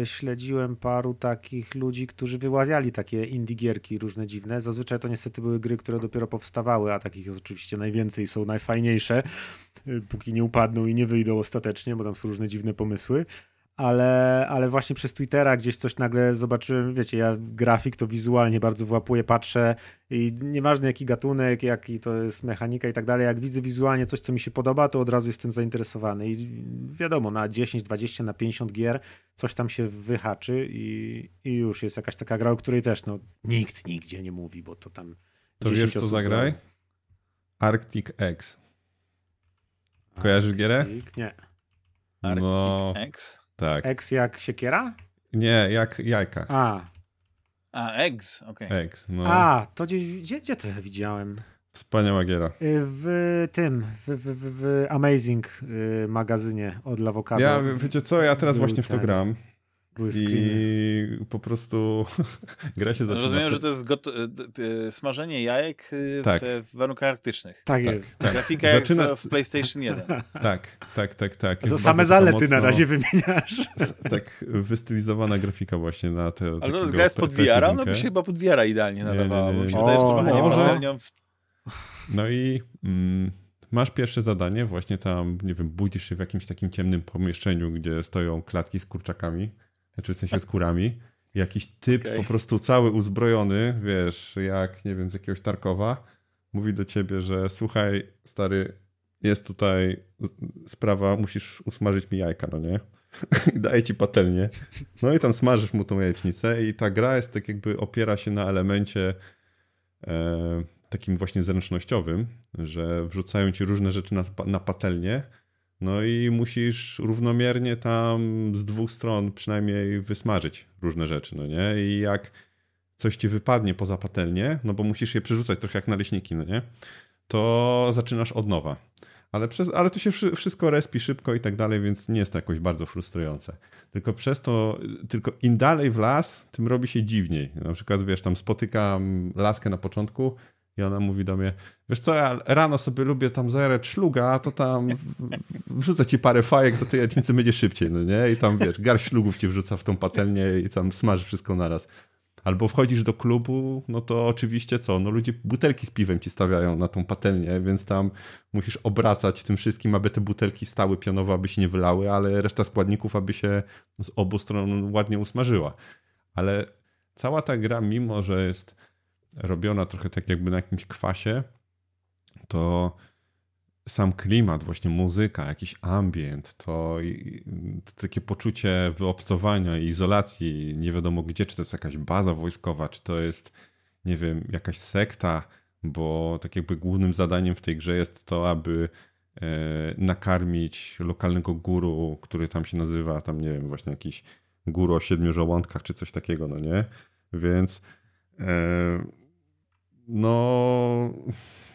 e, śledziłem paru takich ludzi, którzy wyławiali takie indie gierki różne dziwne. Zazwyczaj to niestety były gry, które dopiero powstawały, a takich jest oczywiście najwięcej są najfajniejsze, e, póki nie upadną i nie wyjdą ostatecznie, bo tam są różne dziwne pomysły ale, ale właśnie przez Twittera gdzieś coś nagle zobaczyłem, wiecie, ja grafik to wizualnie bardzo włapuję, patrzę i nieważne jaki gatunek, jaki to jest mechanika i tak dalej, jak widzę wizualnie coś, co mi się podoba, to od razu jestem zainteresowany i wiadomo, na 10, 20, na 50 gier coś tam się wyhaczy i, i już jest jakaś taka gra, o której też no, nikt nigdzie nie mówi, bo to tam To wiesz co zagraj? Arctic X. Kojarzysz gierę? Nie. Arctic no, X? Tak. X jak siekiera? Nie, jak jajka. A. A, eggs, okej. Okay. Eggs, no. A, to gdzieś, gdzie, gdzie to ja widziałem? Wspaniała giera. Y, w tym, w, w, w Amazing y, magazynie od Lawokado. Ja, wiecie co, ja teraz właśnie w to gram. I po prostu gra się zaczyna. Rozumiem, że to jest smażenie jajek e, tak. w, w warunkach arktycznych. Tak, tak jest. Tak. Grafika zaczyna... jak z PlayStation 1. Tak, tak, tak, tak. to same zalety mocno, na razie wymieniasz. Tak, wystylizowana grafika właśnie na te. Ale no, gra jest pod VR, no by się chyba pod VR idealnie nadawała, bo mi się wydaje, że może... w... No i mm, masz pierwsze zadanie, właśnie tam, nie wiem, budzisz się w jakimś takim ciemnym pomieszczeniu, gdzie stoją klatki z kurczakami znaczy w sensie skórami. Jakiś typ okay. po prostu cały uzbrojony, wiesz, jak, nie wiem, z jakiegoś Tarkowa, mówi do ciebie, że słuchaj, stary, jest tutaj sprawa, musisz usmażyć mi jajka, no nie? I daje ci patelnię. No i tam smażysz mu tą jajecznicę i ta gra jest tak jakby opiera się na elemencie e, takim właśnie zręcznościowym, że wrzucają ci różne rzeczy na, na patelnię no i musisz równomiernie tam z dwóch stron przynajmniej wysmażyć różne rzeczy, no nie? I jak coś ci wypadnie poza patelnię, no bo musisz je przerzucać trochę jak naleśniki, no nie? To zaczynasz od nowa. Ale, przez, ale to się wszystko respi szybko i tak dalej, więc nie jest to jakoś bardzo frustrujące. Tylko przez to, tylko im dalej w las, tym robi się dziwniej. Na przykład, wiesz, tam spotykam laskę na początku, i ona mówi do mnie, wiesz co, ja rano sobie lubię tam zajrać szluga, a to tam wrzucę ci parę fajek do tej jajecznicy, będzie szybciej, no nie? I tam, wiesz, garść szlugów ci wrzuca w tą patelnię i tam smaży wszystko naraz. Albo wchodzisz do klubu, no to oczywiście co? No ludzie butelki z piwem ci stawiają na tą patelnię, więc tam musisz obracać tym wszystkim, aby te butelki stały pionowo, aby się nie wylały, ale reszta składników, aby się z obu stron ładnie usmażyła. Ale cała ta gra, mimo że jest robiona trochę tak jakby na jakimś kwasie, to sam klimat, właśnie muzyka, jakiś ambient, to, takie poczucie wyobcowania i izolacji, nie wiadomo gdzie, czy to jest jakaś baza wojskowa, czy to jest, nie wiem, jakaś sekta, bo tak jakby głównym zadaniem w tej grze jest to, aby e, nakarmić lokalnego guru, który tam się nazywa, tam nie wiem, właśnie jakiś guru o siedmiu żołądkach, czy coś takiego, no nie? Więc e, no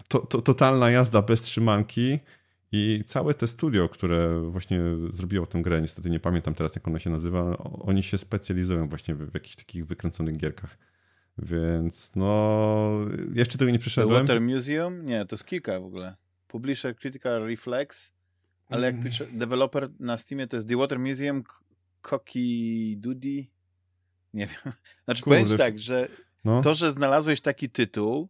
to, to, totalna jazda bez trzymanki i całe te studio, które właśnie zrobiło tę grę, niestety nie pamiętam teraz jak ona się nazywa, oni się specjalizują właśnie w, w jakichś takich wykręconych gierkach. Więc no, jeszcze tego nie przeszedłem. The Water Museum? Nie, to jest kilka w ogóle. Publisher Critical Reflex, ale jak pisze, developer na Steamie to jest The Water Museum, Koki Dudi. Nie wiem. Znaczy Kurde. powiem tak, że no. To, że znalazłeś taki tytuł,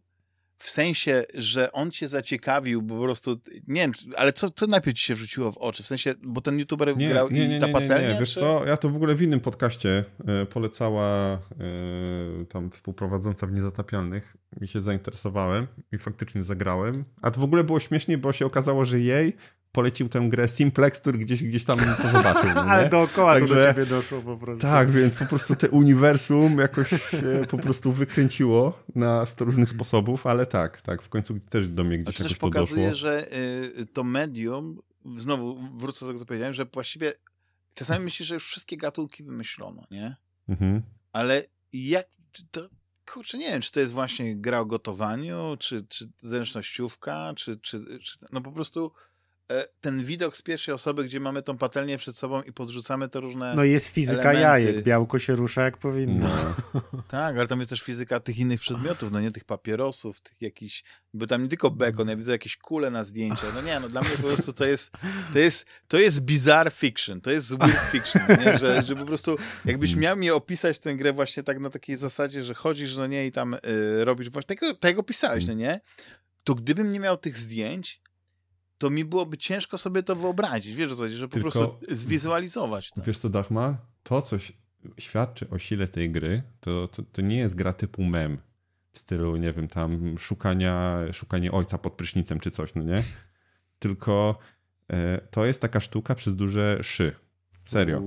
w sensie, że on cię zaciekawił, bo po prostu, nie wiem, ale co, co najpierw ci się wrzuciło w oczy? W sensie, bo ten youtuber nie, grał nie, nie, i ta patelnia? Nie, nie, wiesz czy... co, ja to w ogóle w innym podcaście e, polecała e, tam współprowadząca w Niezatapialnych, mi się zainteresowałem i faktycznie zagrałem, a to w ogóle było śmiesznie, bo się okazało, że jej polecił tę grę Simplex, który gdzieś, gdzieś tam to zobaczył. No Ale dookoła Także, to do ciebie doszło po prostu. Tak, więc po prostu te uniwersum jakoś się po prostu wykręciło na 100 różnych sposobów, ale tak, tak, w końcu też do mnie gdzieś jakoś to pokazuje, doszło. że y, to medium, znowu wrócę do tego, co powiedziałem, że właściwie czasami myślisz, że już wszystkie gatunki wymyślono, nie? Mhm. Ale jak, to, kurczę, nie wiem, czy to jest właśnie gra o gotowaniu, czy, czy zręcznościówka, czy, czy, czy no po prostu E, ten widok z pierwszej osoby, gdzie mamy tą patelnię przed sobą i podrzucamy te różne. No jest fizyka elementy. jajek, białko się rusza jak powinno. No. tak, ale tam jest też fizyka tych innych przedmiotów, no nie tych papierosów, tych jakichś, bo tam nie tylko bekon, ja widzę jakieś kule na zdjęcia. No nie, no dla mnie po prostu to jest, to jest, to jest bizarre fiction, to jest weird fiction, nie? Że, że po prostu jakbyś miał mi opisać tę grę właśnie tak na takiej zasadzie, że chodzisz, no nie, i tam y, robisz właśnie, tego, tego pisałeś, no nie? To gdybym nie miał tych zdjęć, to mi byłoby ciężko sobie to wyobrazić, wiesz co chodzi, że po Tylko, prostu zwizualizować to. Wiesz co, Dachma? To, co świadczy o sile tej gry, to, to, to nie jest gra typu mem w stylu, nie wiem, tam szukania, szukanie ojca pod prysznicem czy coś, no nie? Tylko e, to jest taka sztuka przez duże szy. Serio.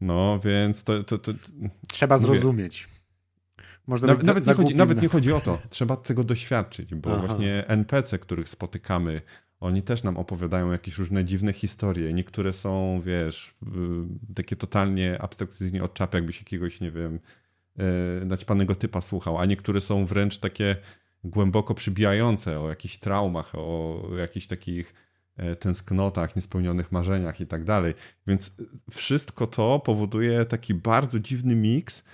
No, więc to... to, to Trzeba zrozumieć. Można nawet, nawet, nie chodzi, nawet nie chodzi o to. Trzeba tego doświadczyć, bo Aha. właśnie NPC, których spotykamy, oni też nam opowiadają jakieś różne dziwne historie. Niektóre są, wiesz, y, takie totalnie abstrakcyjnie od czapy, jakbyś jakiegoś, nie wiem, yy, naćpanego typa słuchał, a niektóre są wręcz takie głęboko przybijające o jakichś traumach, o jakichś takich e, tęsknotach, niespełnionych marzeniach i tak dalej. Więc wszystko to powoduje taki bardzo dziwny miks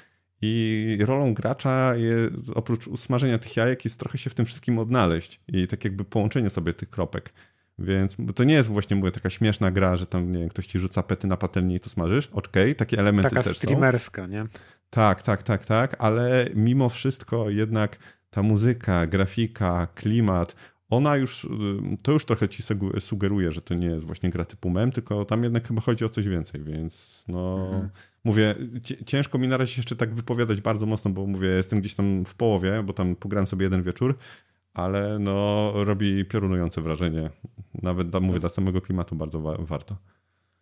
i rolą gracza jest, oprócz usmażenia tych jajek jest trochę się w tym wszystkim odnaleźć i tak jakby połączenie sobie tych kropek. Więc to nie jest właśnie, mówię, taka śmieszna gra, że tam, nie wiem, ktoś ci rzuca pety na patelnię i to smażysz. Okej, okay, takie elementy taka też streamerska, są. nie? Tak, tak, tak, tak, ale mimo wszystko jednak ta muzyka, grafika, klimat, ona już, to już trochę ci sugeruje, że to nie jest właśnie gra typu mem, tylko tam jednak chyba chodzi o coś więcej, więc no... Mhm mówię, ciężko mi na razie jeszcze tak wypowiadać bardzo mocno, bo mówię, jestem gdzieś tam w połowie, bo tam pograłem sobie jeden wieczór, ale no robi piorunujące wrażenie. Nawet, da, mówię, dla samego klimatu bardzo wa warto.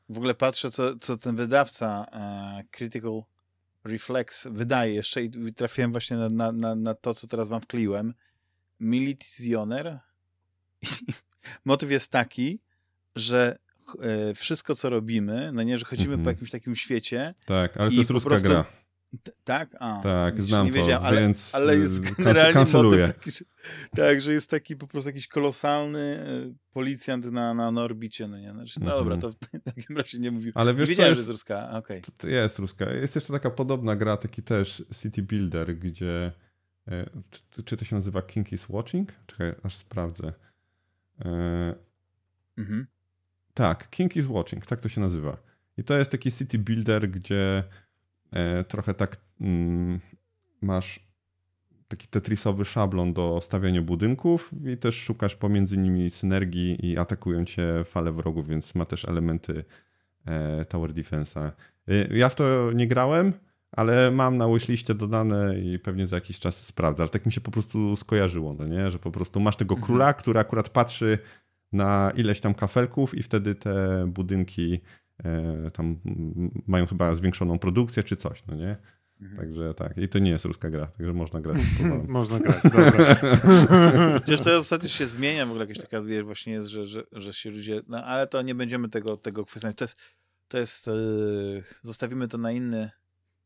W ogóle patrzę, co, co ten wydawca uh, Critical Reflex wydaje jeszcze i trafiłem właśnie na, na, na, na to, co teraz wam wkleiłem. Militizioner. Motyw jest taki, że E, wszystko, co robimy, no nie, że chodzimy po mhm. jakimś takim świecie. Tak, ale to jest ruska prostu... gra. Tak? A, tak, znam to, wiedziałem, ale, więc ale jest y, generalnie kanceluję. Taki, tak, że jest taki po prostu jakiś kolosalny e, policjant na, na, na orbicie, no nie? Znaczy, no dobra, to w takim razie nie mówił. Ale wiesz, nie wiedziałem, jest, że jest ruska, okej. Okay. To, jest ruska. Jest jeszcze taka podobna gra, taki też City Builder, gdzie e, czy, czy to się nazywa King is Watching? Czekaj, aż sprawdzę. E, mhm. Tak, King is Watching, tak to się nazywa. I to jest taki city builder, gdzie e, trochę tak mm, masz taki tetrisowy szablon do stawiania budynków i też szukasz pomiędzy nimi synergii i atakują cię fale wrogów, więc ma też elementy e, tower defense'a. E, ja w to nie grałem, ale mam na wishliście dodane i pewnie za jakiś czas sprawdzę, ale tak mi się po prostu skojarzyło, no nie? że po prostu masz tego mhm. króla, który akurat patrzy na ileś tam kafelków i wtedy te budynki e, tam mają chyba zwiększoną produkcję czy coś, no nie? Mhm. Także tak. I to nie jest ruska gra, także można grać. można grać, dobra. Przecież to ostatnio się zmienia, w ogóle jakaś taka, wiesz, właśnie jest, że, że, że się ludzie, no ale to nie będziemy tego, tego kwestionować. To jest, to jest yy, zostawimy to na inny,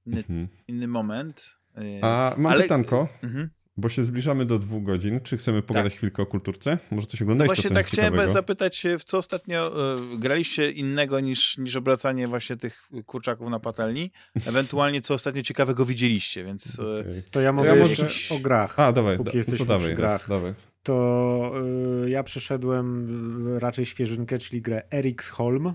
inny, mhm. inny moment. Yy, A mam ale, pytanko. Mhm. Bo się zbliżamy do dwóch godzin. Czy chcemy pogadać tak. chwilkę o kulturce? Może coś oglądać? No właśnie tak chciałem zapytać, w co ostatnio y, graliście innego niż, niż obracanie właśnie tych kurczaków na patelni? Ewentualnie co ostatnio ciekawego widzieliście, więc... E, okay. To ja mogę ja może... o grach. A, dawaj, póki da, to dawaj, grach. dawaj. To y, ja przeszedłem raczej świeżynkę, czyli grę Eric's Holm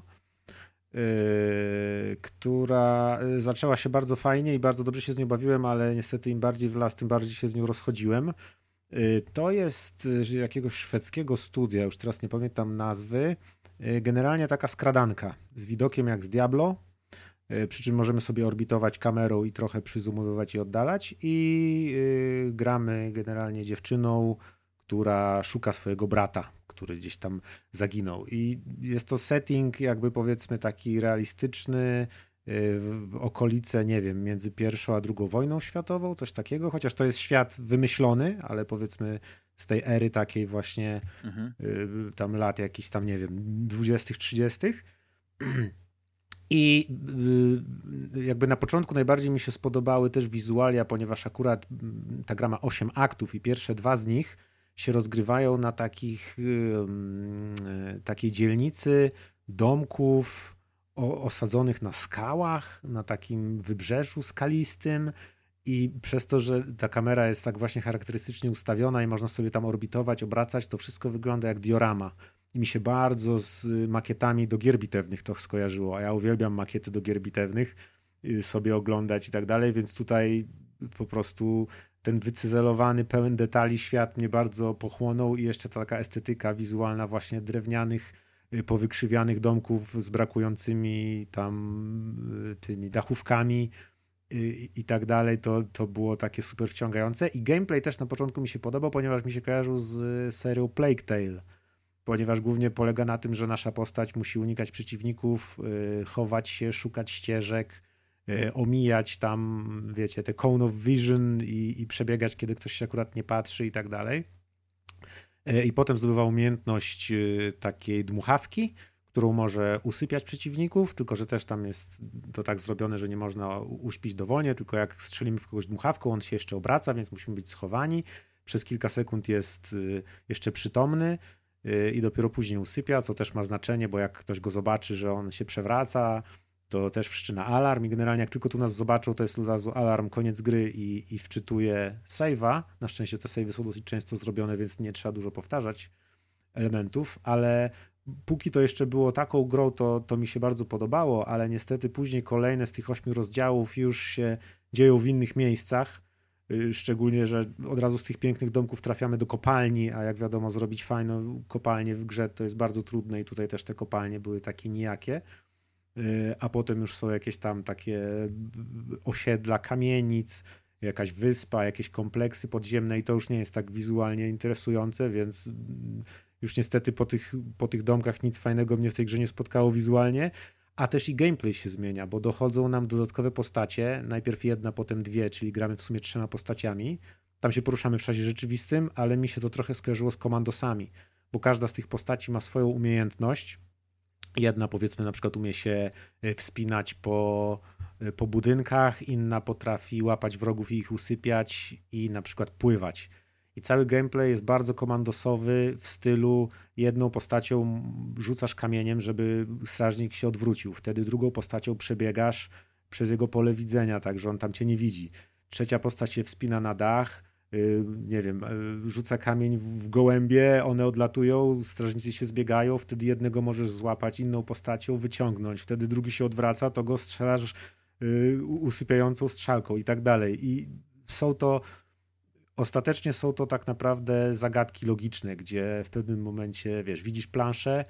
Yy, która y, zaczęła się bardzo fajnie i bardzo dobrze się z nią bawiłem, ale niestety im bardziej w las, tym bardziej się z nią rozchodziłem. Yy, to jest y, jakiegoś szwedzkiego studia, już teraz nie pamiętam nazwy. Generalnie taka skradanka z widokiem jak z Diablo, przy czym możemy sobie orbitować kamerą i trochę przyzumowywać i oddalać i gramy generalnie dziewczyną, która szuka swojego brata który gdzieś tam zaginął. I jest to setting jakby powiedzmy taki realistyczny, y, w okolice, nie wiem, między pierwszą a drugą wojną światową, coś takiego, chociaż to jest świat wymyślony, ale powiedzmy z tej ery takiej właśnie mhm. Y, tam lat jakichś tam, nie wiem, dwudziestych, trzydziestych. I y, jakby na początku najbardziej mi się spodobały też wizualia, ponieważ akurat mm, ta gra ma 8 aktów i pierwsze dwa z nich się rozgrywają na takich, e, takiej dzielnicy domków osadzonych na skałach, na takim wybrzeżu skalistym. I przez to, że ta kamera jest tak właśnie charakterystycznie ustawiona i można sobie tam orbitować, obracać, to wszystko wygląda jak diorama. I mi się bardzo z makietami do gier bitewnych to skojarzyło, a ja uwielbiam makiety do gier bitewnych y, sobie oglądać i tak dalej, więc tutaj po prostu ten wycyzelowany, pełen detali świat mnie bardzo pochłonął i jeszcze ta taka estetyka wizualna właśnie drewnianych, y, powykrzywianych domków z brakującymi tam y, tymi dachówkami i, i tak dalej, to, to było takie super wciągające. I gameplay też na początku mi się podobał, ponieważ mi się kojarzył z serią Plague Tale. Ponieważ głównie polega na tym, że nasza postać musi unikać przeciwników, chować się, szukać ścieżek, omijać tam, wiecie, te cone of vision i, i przebiegać, kiedy ktoś się akurat nie patrzy i tak dalej. E, I potem zdobywa umiejętność e, takiej dmuchawki, którą może usypiać przeciwników, tylko że też tam jest to tak zrobione, że nie można uśpić dowolnie, tylko jak strzelimy w kogoś dmuchawką, on się jeszcze obraca, więc musimy być schowani. Przez kilka sekund jest jeszcze przytomny i dopiero później usypia, co też ma znaczenie, bo jak ktoś go zobaczy, że on się przewraca, to też wszczyna alarm i generalnie jak tylko tu nas zobaczą, to jest od razu alarm, koniec gry i, i wczytuje save'a. Na szczęście te save'y są dosyć często zrobione, więc nie trzeba dużo powtarzać elementów, ale póki to jeszcze było taką grą, to, to mi się bardzo podobało, ale niestety później kolejne z tych ośmiu rozdziałów już się dzieją w innych miejscach. Y, szczególnie, że od razu z tych pięknych domków trafiamy do kopalni, a jak wiadomo, zrobić fajną kopalnię w grze to jest bardzo trudne i tutaj też te kopalnie były takie nijakie. Y, a potem już są jakieś tam takie osiedla kamienic, jakaś wyspa, jakieś kompleksy podziemne i to już nie jest tak wizualnie interesujące, więc już niestety po tych, po tych domkach nic fajnego mnie w tej grze nie spotkało wizualnie, a też i gameplay się zmienia, bo dochodzą nam dodatkowe postacie, najpierw jedna, potem dwie, czyli gramy w sumie trzema postaciami. Tam się poruszamy w czasie rzeczywistym, ale mi się to trochę skojarzyło z komandosami, bo każda z tych postaci ma swoją umiejętność, Jedna powiedzmy na przykład umie się e, wspinać po, e, po budynkach, inna potrafi łapać wrogów i ich usypiać i na przykład pływać. I cały gameplay jest bardzo komandosowy w stylu jedną postacią rzucasz kamieniem, żeby strażnik się odwrócił. Wtedy drugą postacią przebiegasz przez jego pole widzenia, tak że on tam cię nie widzi. Trzecia postać się wspina na dach, nie wiem, y, rzuca kamień w gołębie, one odlatują, strażnicy się zbiegają, wtedy jednego możesz złapać inną postacią, wyciągnąć, wtedy drugi się odwraca, to go strzelasz y, usypiającą strzałką i tak dalej. I są to ostatecznie są to tak naprawdę zagadki logiczne, gdzie w pewnym momencie, wiesz, widzisz planszę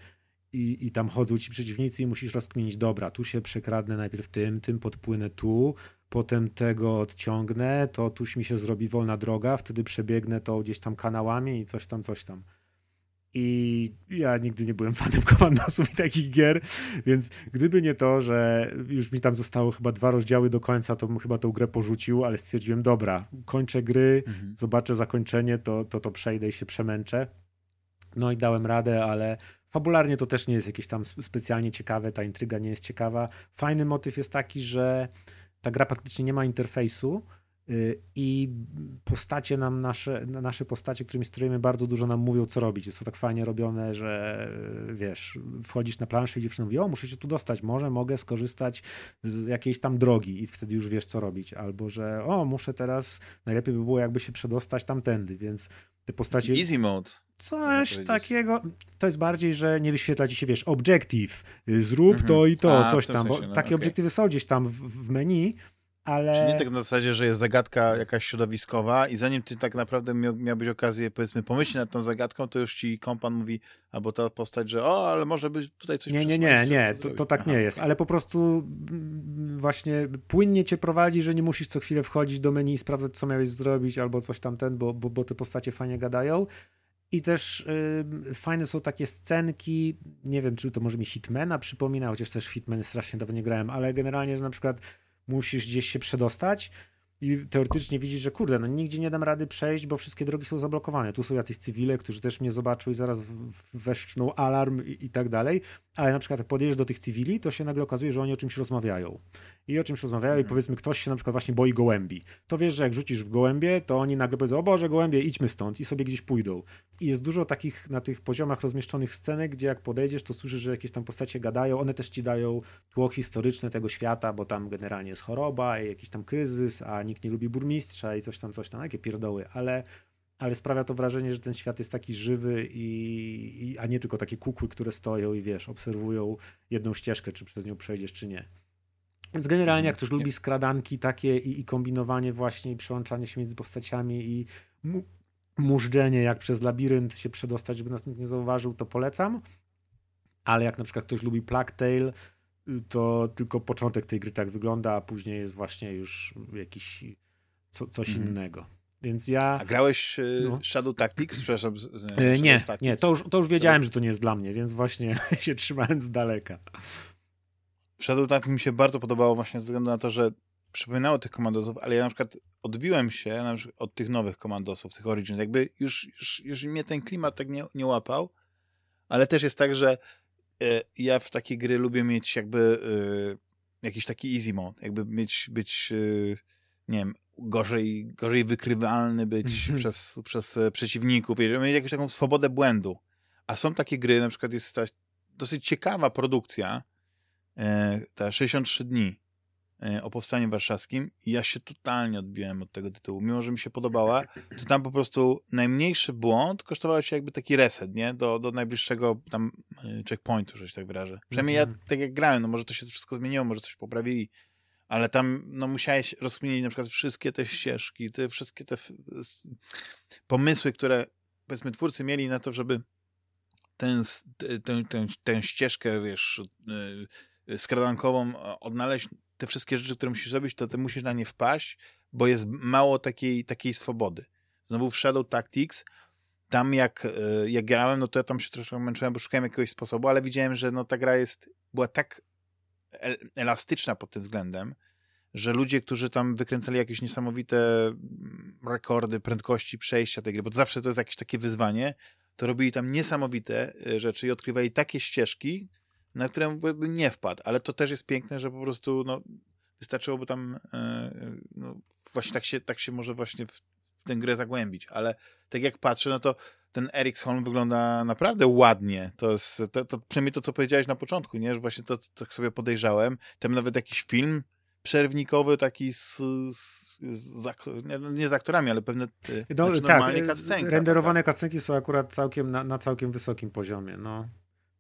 i, i tam chodzą ci przeciwnicy i musisz rozkminić, dobra, tu się przekradnę najpierw tym, tym podpłynę tu, potem tego odciągnę, to tuż mi się zrobi wolna droga, wtedy przebiegnę to gdzieś tam kanałami i coś tam, coś tam. I ja nigdy nie byłem fanem komandosów i takich gier, więc gdyby nie to, że już mi tam zostało chyba dwa rozdziały do końca, to bym chyba tą grę porzucił, ale stwierdziłem, dobra, kończę gry, mhm. zobaczę zakończenie, to, to to przejdę i się przemęczę. No i dałem radę, ale fabularnie to też nie jest jakieś tam specjalnie ciekawe, ta intryga nie jest ciekawa. Fajny motyw jest taki, że ta gra praktycznie nie ma interfejsu y, i postacie nam, nasze, nasze postacie, którymi sterujemy, bardzo dużo nam mówią, co robić. Jest to tak fajnie robione, że y, wiesz, wchodzisz na planszę i dziewczyna mówi, o, muszę się tu dostać, może mogę skorzystać z jakiejś tam drogi i wtedy już wiesz, co robić. Albo, że o, muszę teraz, najlepiej by było jakby się przedostać tamtędy, więc te postacie... Easy mode. Coś takiego. To jest bardziej, że nie wyświetla ci się, wiesz, objective, zrób mhm. to i to, A, coś tam, sensie, bo no, takie okay. obiektywy są gdzieś tam w, w menu, ale... Czyli nie tak na zasadzie, że jest zagadka jakaś środowiskowa i zanim ty tak naprawdę miał, miałbyś okazję, powiedzmy, pomyśleć nad tą zagadką, to już ci kompan mówi, albo ta postać, że o, ale może być tutaj coś Nie, nie, nie, nie, to, to, tak Aha, nie jest, okay. ale po prostu mm, właśnie płynnie cię prowadzi, że nie musisz co chwilę wchodzić do menu i sprawdzać, co miałeś zrobić, albo coś tamten, bo, bo, bo te postacie fajnie gadają. I też y, fajne są takie scenki, nie wiem, czy to może mi Hitmana przypomina, chociaż też Hitmany strasznie dawno nie grałem, ale generalnie, że na przykład musisz gdzieś się przedostać i teoretycznie widzisz, że kurde, no nigdzie nie dam rady przejść, bo wszystkie drogi są zablokowane. Tu są jacyś cywile, którzy też mnie zobaczą i zaraz weszczną alarm i, i, tak dalej, ale na przykład jak podjedziesz do tych cywili, to się nagle okazuje, że oni o czymś rozmawiają. I o czymś rozmawiają i mhm. powiedzmy ktoś się na przykład właśnie boi gołębi. To wiesz, że jak rzucisz w gołębie, to oni nagle powiedzą, o Boże, gołębie, idźmy stąd i sobie gdzieś pójdą. I jest dużo takich na tych poziomach rozmieszczonych scenek, gdzie jak podejdziesz, to słyszysz, że jakieś tam postacie gadają, one też ci dają tło historyczne tego świata, bo tam generalnie jest choroba i jakiś tam kryzys, a nikt nie lubi burmistrza i coś tam, coś tam, jakie pierdoły, ale ale sprawia to wrażenie, że ten świat jest taki żywy, i, i, a nie tylko takie kukły, które stoją i wiesz, obserwują jedną ścieżkę, czy przez nią przejdziesz, czy nie. Więc generalnie jak ktoś lubi skradanki takie i, i kombinowanie właśnie i przełączanie się między postaciami i mu, mużdżenie jak przez labirynt się przedostać, żeby nas nikt nie zauważył, to polecam. Ale jak na przykład ktoś lubi Plague Tale, to tylko początek tej gry tak wygląda, a później jest właśnie już jakiś co, coś mm. innego. Więc ja. A grałeś y, no. Shadow Tactics? Przepraszam. Z, z, e, nie, Tactics. nie, to już, to już wiedziałem, to... że to nie jest dla mnie, więc właśnie się trzymałem z daleka. Shadow Tactics mi się bardzo podobało właśnie ze względu na to, że przypominało tych komandosów, ale ja na przykład odbiłem się na przykład od tych nowych komandosów, tych Origins. Jakby już, już, już mnie ten klimat tak nie, nie łapał, ale też jest tak, że y, ja w takie gry lubię mieć jakby y, jakiś taki easy mode, jakby mieć, być y, nie wiem, gorzej, gorzej wykrywalny być przez, przez e, przeciwników, mieć jakąś taką swobodę błędu. A są takie gry, na przykład jest ta dosyć ciekawa produkcja, e, ta 63 dni e, o Powstaniu Warszawskim i ja się totalnie odbiłem od tego tytułu. Mimo, że mi się podobała, to tam po prostu najmniejszy błąd kosztował się jakby taki reset, nie? Do, do najbliższego tam checkpointu, że się tak wyrażę. Przynajmniej ja, mhm. tak jak grałem, no może to się wszystko zmieniło, może coś poprawili, ale tam no, musiałeś rozkminić na przykład wszystkie te ścieżki, te wszystkie te pomysły, które powiedzmy twórcy mieli na to, żeby tę, tę, tę, tę ścieżkę, wiesz, skradankową odnaleźć, te wszystkie rzeczy, które musisz zrobić, to ty musisz na nie wpaść, bo jest mało takiej, takiej swobody. Znowu w Shadow Tactics, tam jak, y, jak grałem, no to ja tam się troszkę męczyłem, bo szukałem jakiegoś sposobu, ale widziałem, że no ta gra jest, była tak elastyczna pod tym względem, że ludzie, którzy tam wykręcali jakieś niesamowite mm, rekordy prędkości przejścia tej gry, bo zawsze to jest jakieś takie wyzwanie, to robili tam niesamowite e, rzeczy i odkrywali takie ścieżki, na które by nie wpadł. Ale to też jest piękne, że po prostu no, wystarczyłoby tam e, no, właśnie tak się, tak się może właśnie w, tę grę zagłębić. Ale tak jak patrzę, no to ten Ericsson wygląda naprawdę ładnie. To jest, to, to przynajmniej to, co powiedziałeś na początku, nie? Że właśnie to, tak sobie podejrzałem. Tam nawet jakiś film przerwnikowy taki z, z, z nie, z aktorami, ale pewne no, znaczy tak, e, renderowane cutscenki są akurat całkiem na, na, całkiem wysokim poziomie, no.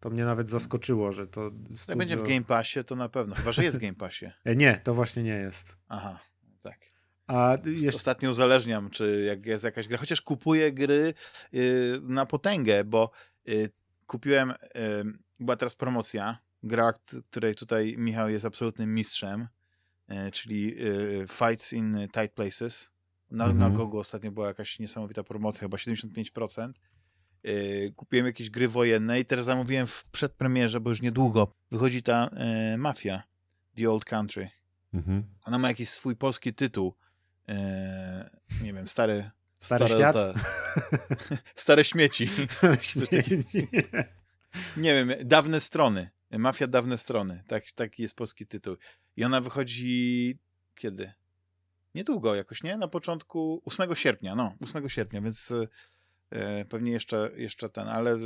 To mnie nawet zaskoczyło, że to studio... Jak będzie w Game Passie, to na pewno. Chyba, że jest w Game Passie. E, nie, to właśnie nie jest. Aha, tak. A jeszcze... Ostatnio uzależniam, czy jak jest jakaś gra, chociaż kupuję gry yy, na potęgę, bo yy, kupiłem, yy, była teraz promocja, gra, której tutaj Michał jest absolutnym mistrzem, y, czyli y, Fights in Tight Places. Na, -hmm. na mhm. Gogu ostatnio była jakaś niesamowita promocja, chyba 75%. Y, kupiłem jakieś gry wojenne i teraz zamówiłem w przedpremierze, bo już niedługo wychodzi ta Mafia, The Old Country. -hmm. Ona ma jakiś swój polski tytuł e, nie wiem, stare... Stary stare, świat? Te, stare śmieci. śmieci. nie wiem, dawne strony. Mafia Dawne Strony. Tak, taki jest polski tytuł. I ona wychodzi kiedy? Niedługo jakoś, nie? Na początku 8 sierpnia, no, 8 sierpnia, więc pewnie jeszcze, jeszcze ten, ale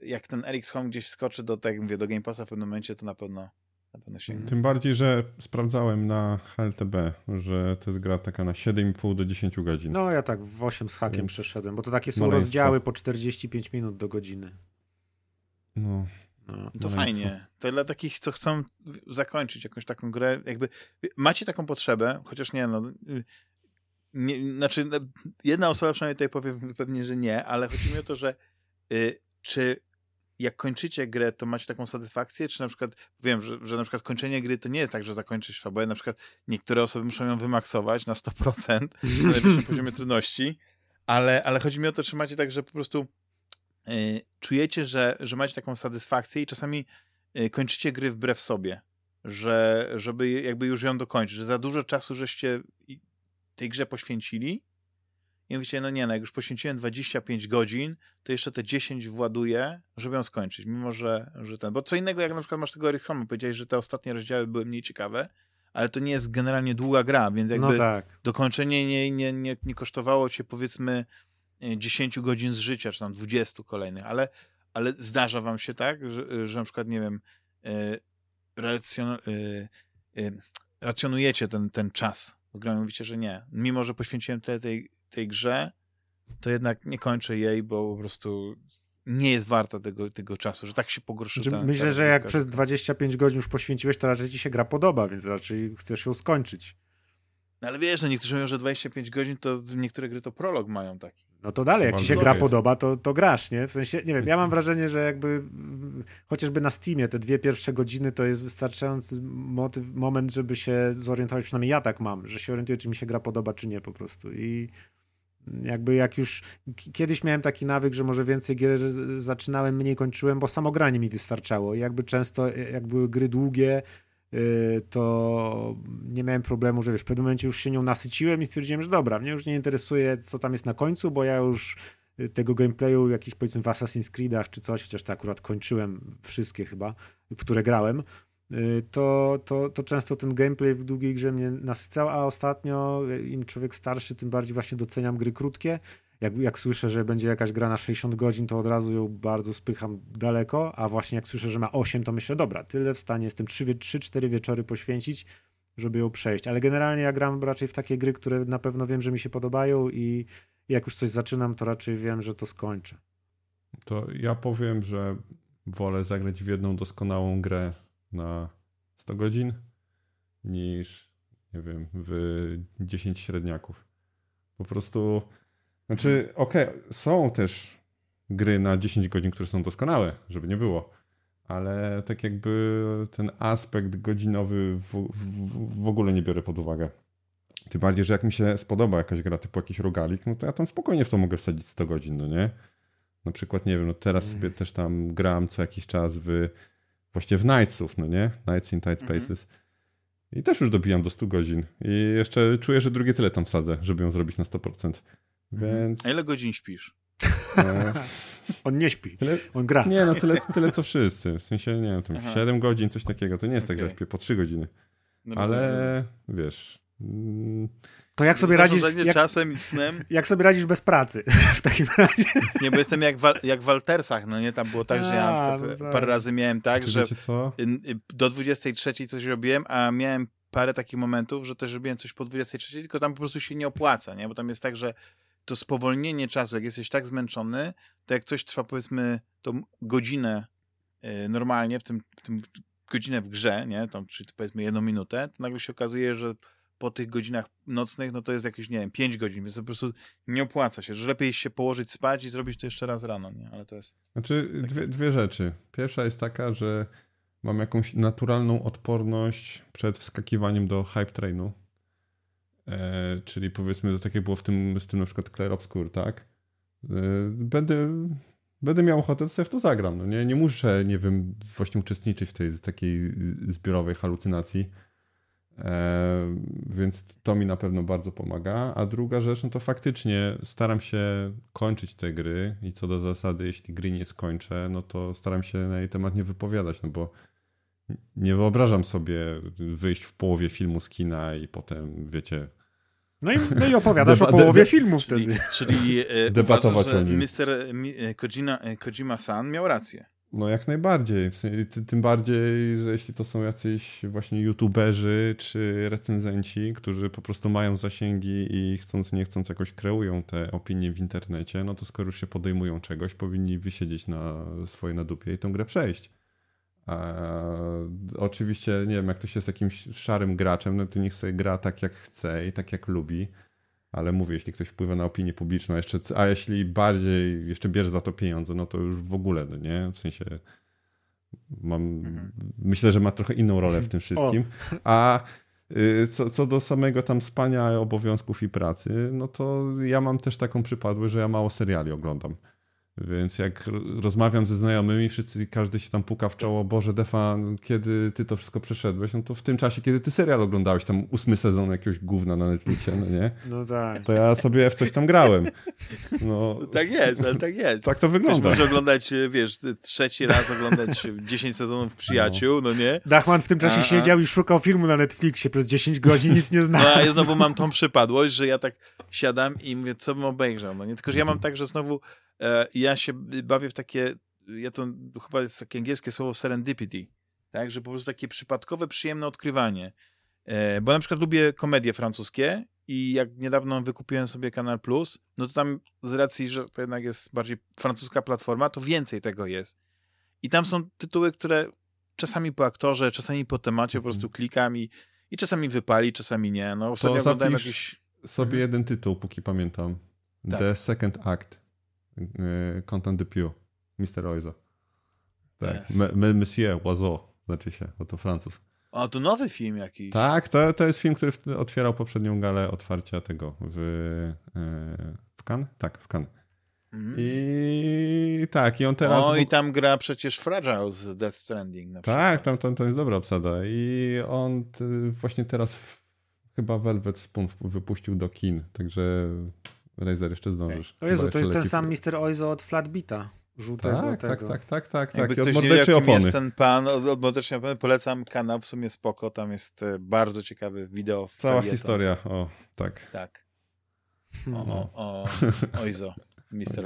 jak ten Eric's Home gdzieś wskoczy do, tak jak mówię, do Game Passa w pewnym momencie, to na pewno na pewno się... Tym bardziej, że sprawdzałem na HLTB, że to jest gra taka na 7,5 do 10 godzin. No ja tak w 8 z hakiem Więc przeszedłem, bo to takie są rozdziały po 45 minut do godziny. No. No, to fajnie. To dla takich, co chcą zakończyć jakąś taką grę, jakby macie taką potrzebę, chociaż nie, no, nie, znaczy no, jedna osoba przynajmniej tutaj powie pewnie, że nie, ale chodzi mi o to, że y, czy jak kończycie grę, to macie taką satysfakcję, czy na przykład, wiem, że, że na przykład kończenie gry to nie jest tak, że zakończysz fabułę, na przykład niektóre osoby muszą ją wymaksować na 100% na najwyższym poziomie trudności, ale, ale chodzi mi o to, czy macie tak, że po prostu yy, czujecie, że, że macie taką satysfakcję i czasami yy, kończycie gry wbrew sobie, że żeby jakby już ją dokończyć, że za dużo czasu żeście tej grze poświęcili? I mówicie, no nie, no jak już poświęciłem 25 godzin, to jeszcze te 10 właduję, żeby ją skończyć, mimo że, że ten, bo co innego jak na przykład masz tego Ericsona, powiedziałeś, że te ostatnie rozdziały były mniej ciekawe, ale to nie jest generalnie długa gra, więc jakby no tak. dokończenie nie, nie, nie, nie kosztowało cię powiedzmy 10 godzin z życia, czy tam 20 kolejnych, ale, ale zdarza wam się tak, że, że na przykład, nie wiem, yy, racjon, yy, yy, racjonujecie ten, ten czas z grą, mówicie, że nie. Mimo, że poświęciłem tyle tej tej grze, to jednak nie kończę jej, bo po prostu nie jest warta tego, tego czasu, że tak się pogorszy. Znaczy, myślę, że jak przez 25 godzin już poświęciłeś, to raczej ci się gra podoba, więc raczej chcesz ją skończyć. No ale wiesz, że niektórzy mówią, że 25 godzin to niektóre gry to prolog mają taki. No to dalej, jak ci się gra podoba, to, to grasz, nie? W sensie, nie wiem, ja mam wrażenie, że jakby chociażby na Steamie te dwie pierwsze godziny to jest wystarczający motyw, moment, żeby się zorientować, przynajmniej ja tak mam, że się orientuję, czy mi się gra podoba, czy nie po prostu. I jakby jak już kiedyś miałem taki nawyk, że może więcej gier zaczynałem, mniej kończyłem, bo samo granie mi wystarczało. I jakby często, jak były gry długie, to nie miałem problemu, że wiesz, w pewnym momencie już się nią nasyciłem i stwierdziłem, że dobra, mnie już nie interesuje, co tam jest na końcu, bo ja już y, tego gameplayu jakiś powiedzmy w Assassin's Creedach czy coś, chociaż to akurat kończyłem wszystkie chyba, w które grałem, Y, to, to, to często ten gameplay w długiej grze mnie nasycał, a ostatnio y, im człowiek starszy, tym bardziej właśnie doceniam gry krótkie. Jak, jak słyszę, że będzie jakaś gra na 60 godzin, to od razu ją bardzo spycham daleko, a właśnie jak słyszę, że ma 8, to myślę, dobra, tyle w stanie jestem 3-4 wieczory poświęcić, żeby ją przejść. Ale generalnie ja gram raczej w takie gry, które na pewno wiem, że mi się podobają i jak już coś zaczynam, to raczej wiem, że to skończę. To ja powiem, że wolę zagrać w jedną doskonałą grę na 100 godzin niż, nie wiem, w 10 średniaków. Po prostu, znaczy, okej, okay, są też gry na 10 godzin, które są doskonałe, żeby nie było, ale tak jakby ten aspekt godzinowy w, w, w ogóle nie biorę pod uwagę. Tym bardziej, że jak mi się spodoba jakaś gra typu jakiś rogalik, no to ja tam spokojnie w to mogę wsadzić 100 godzin, no nie? Na przykład, nie wiem, no teraz mm. sobie też tam gram co jakiś czas w właśnie w Knightsów, no nie? Knights in Tight mhm. Spaces. Mhm. I też już dobijam do 100 godzin. I jeszcze czuję, że drugie tyle tam wsadzę, żeby ją zrobić na 100%. Mhm. Więc... A ile godzin śpisz? E... On nie śpi, tyle... on gra. Nie, no tyle, tyle co wszyscy. W sensie, nie wiem, tam Aha. 7 godzin, coś takiego. To nie jest okay. tak, że śpię po 3 godziny. No Ale wiesz... Mm, to jak sobie radzisz... Jak, czasem i snem. Jak sobie radzisz bez pracy w takim razie? Nie, bo jestem jak, wa, jak w Waltersach, no nie? Tam było tak, że ja no tak. parę razy miałem tak, Czy że co? do 23 coś robiłem, a miałem parę takich momentów, że też robiłem coś po 23, tylko tam po prostu się nie opłaca, nie? Bo tam jest tak, że to spowolnienie czasu, jak jesteś tak zmęczony, to jak coś trwa powiedzmy tą godzinę y, normalnie, w tym, w tym godzinę w grze, nie? Tam, czy powiedzmy jedną minutę, to nagle się okazuje, że po tych godzinach nocnych, no to jest jakieś, nie wiem, 5 godzin, więc po prostu nie opłaca się, że lepiej się położyć spać i zrobić to jeszcze raz rano, nie? Ale to jest... Znaczy, dwie, dwie rzeczy. Pierwsza jest taka, że mam jakąś naturalną odporność przed wskakiwaniem do hype trainu, e, czyli powiedzmy, to takie było w tym, z tym na przykład Claire Obscure, tak? E, będę, będę miał ochotę, to sobie w to zagram, no nie? Nie muszę, nie wiem, właśnie uczestniczyć w tej takiej zbiorowej halucynacji, E, więc to mi na pewno bardzo pomaga. A druga rzecz, no to faktycznie staram się kończyć te gry i co do zasady, jeśli gry nie skończę, no to staram się na jej temat nie wypowiadać, no bo nie wyobrażam sobie wyjść w połowie filmu z kina i potem, wiecie... No i, no i opowiadasz o połowie filmu wtedy. Czyli e, debatować uważasz, o nim. Mr. Kojima, Kojima-san miał rację. No jak najbardziej. Tym bardziej, że jeśli to są jacyś właśnie youtuberzy czy recenzenci, którzy po prostu mają zasięgi i chcąc nie chcąc jakoś kreują te opinie w internecie, no to skoro już się podejmują czegoś, powinni wysiedzieć na swoje nadupie i tą grę przejść. A, oczywiście, nie wiem, jak ktoś jest jakimś szarym graczem, no to niech sobie gra tak jak chce i tak jak lubi ale mówię, jeśli ktoś wpływa na opinię publiczną, jeszcze, a jeśli bardziej jeszcze bierze za to pieniądze, no to już w ogóle, no nie? W sensie mam, mhm. myślę, że ma trochę inną rolę w tym wszystkim. A y, co, co do samego tam spania, obowiązków i pracy, no to ja mam też taką przypadłość, że ja mało seriali oglądam. Więc jak rozmawiam ze znajomymi, wszyscy, każdy się tam puka w czoło, Boże, Defan, kiedy ty to wszystko przeszedłeś, no to w tym czasie, kiedy ty serial oglądałeś, tam ósmy sezon jakiegoś gówna na Netflixie, no nie? No tak. To ja sobie w coś tam grałem. No, no tak jest, ale tak jest. Tak to wygląda. Ktoś może oglądać, wiesz, trzeci raz oglądać 10 sezonów Przyjaciół, no, no nie? Dachman w tym czasie siedział i szukał filmu na Netflixie przez 10 godzin, nic nie znalazł. No a ja znowu mam tą przypadłość, że ja tak siadam i mówię, co bym obejrzał, no nie? Tylko, że ja mam tak, że znowu ja się bawię w takie, ja to chyba jest takie angielskie słowo serendipity, tak, że po prostu takie przypadkowe, przyjemne odkrywanie. E, bo na przykład lubię komedie francuskie i jak niedawno wykupiłem sobie Kanal Plus, no to tam z racji, że to jednak jest bardziej francuska platforma, to więcej tego jest. I tam są tytuły, które czasami po aktorze, czasami po temacie po prostu mhm. klikam i, i czasami wypali, czasami nie. No, ostatnio oglądałem jakiś... sobie mhm. jeden tytuł, póki pamiętam. Tak. The Second Act. Y, Content Depew. Mr. Oizo. Tak. Yes. Monsieur Oiseau znaczy się, bo to Francuz. A to nowy film jakiś. Tak, to, to jest film, który otwierał poprzednią galę otwarcia tego w, e, w Cannes? Tak, w Cannes. Mm. I tak, i on teraz... O, i tam gra przecież Fragile z Death Stranding. Na tak, tam, tam, tam jest dobra obsada. I on właśnie teraz w, chyba Velvet Spoon wypuścił do kin, także Razer jeszcze zdążysz. O Jezu, to jest ten sam Mr. Oizo od Flatbita żółtego tak, tego. Tak, tak, tak, tak, tak. Jakby I od morderczej opony. jest ten pan, od, od morderczej opony, polecam kanał, w sumie spoko, tam jest e, bardzo ciekawy wideo. Cała historia, o, tak. Tak. O, o, o Ojzo. Mister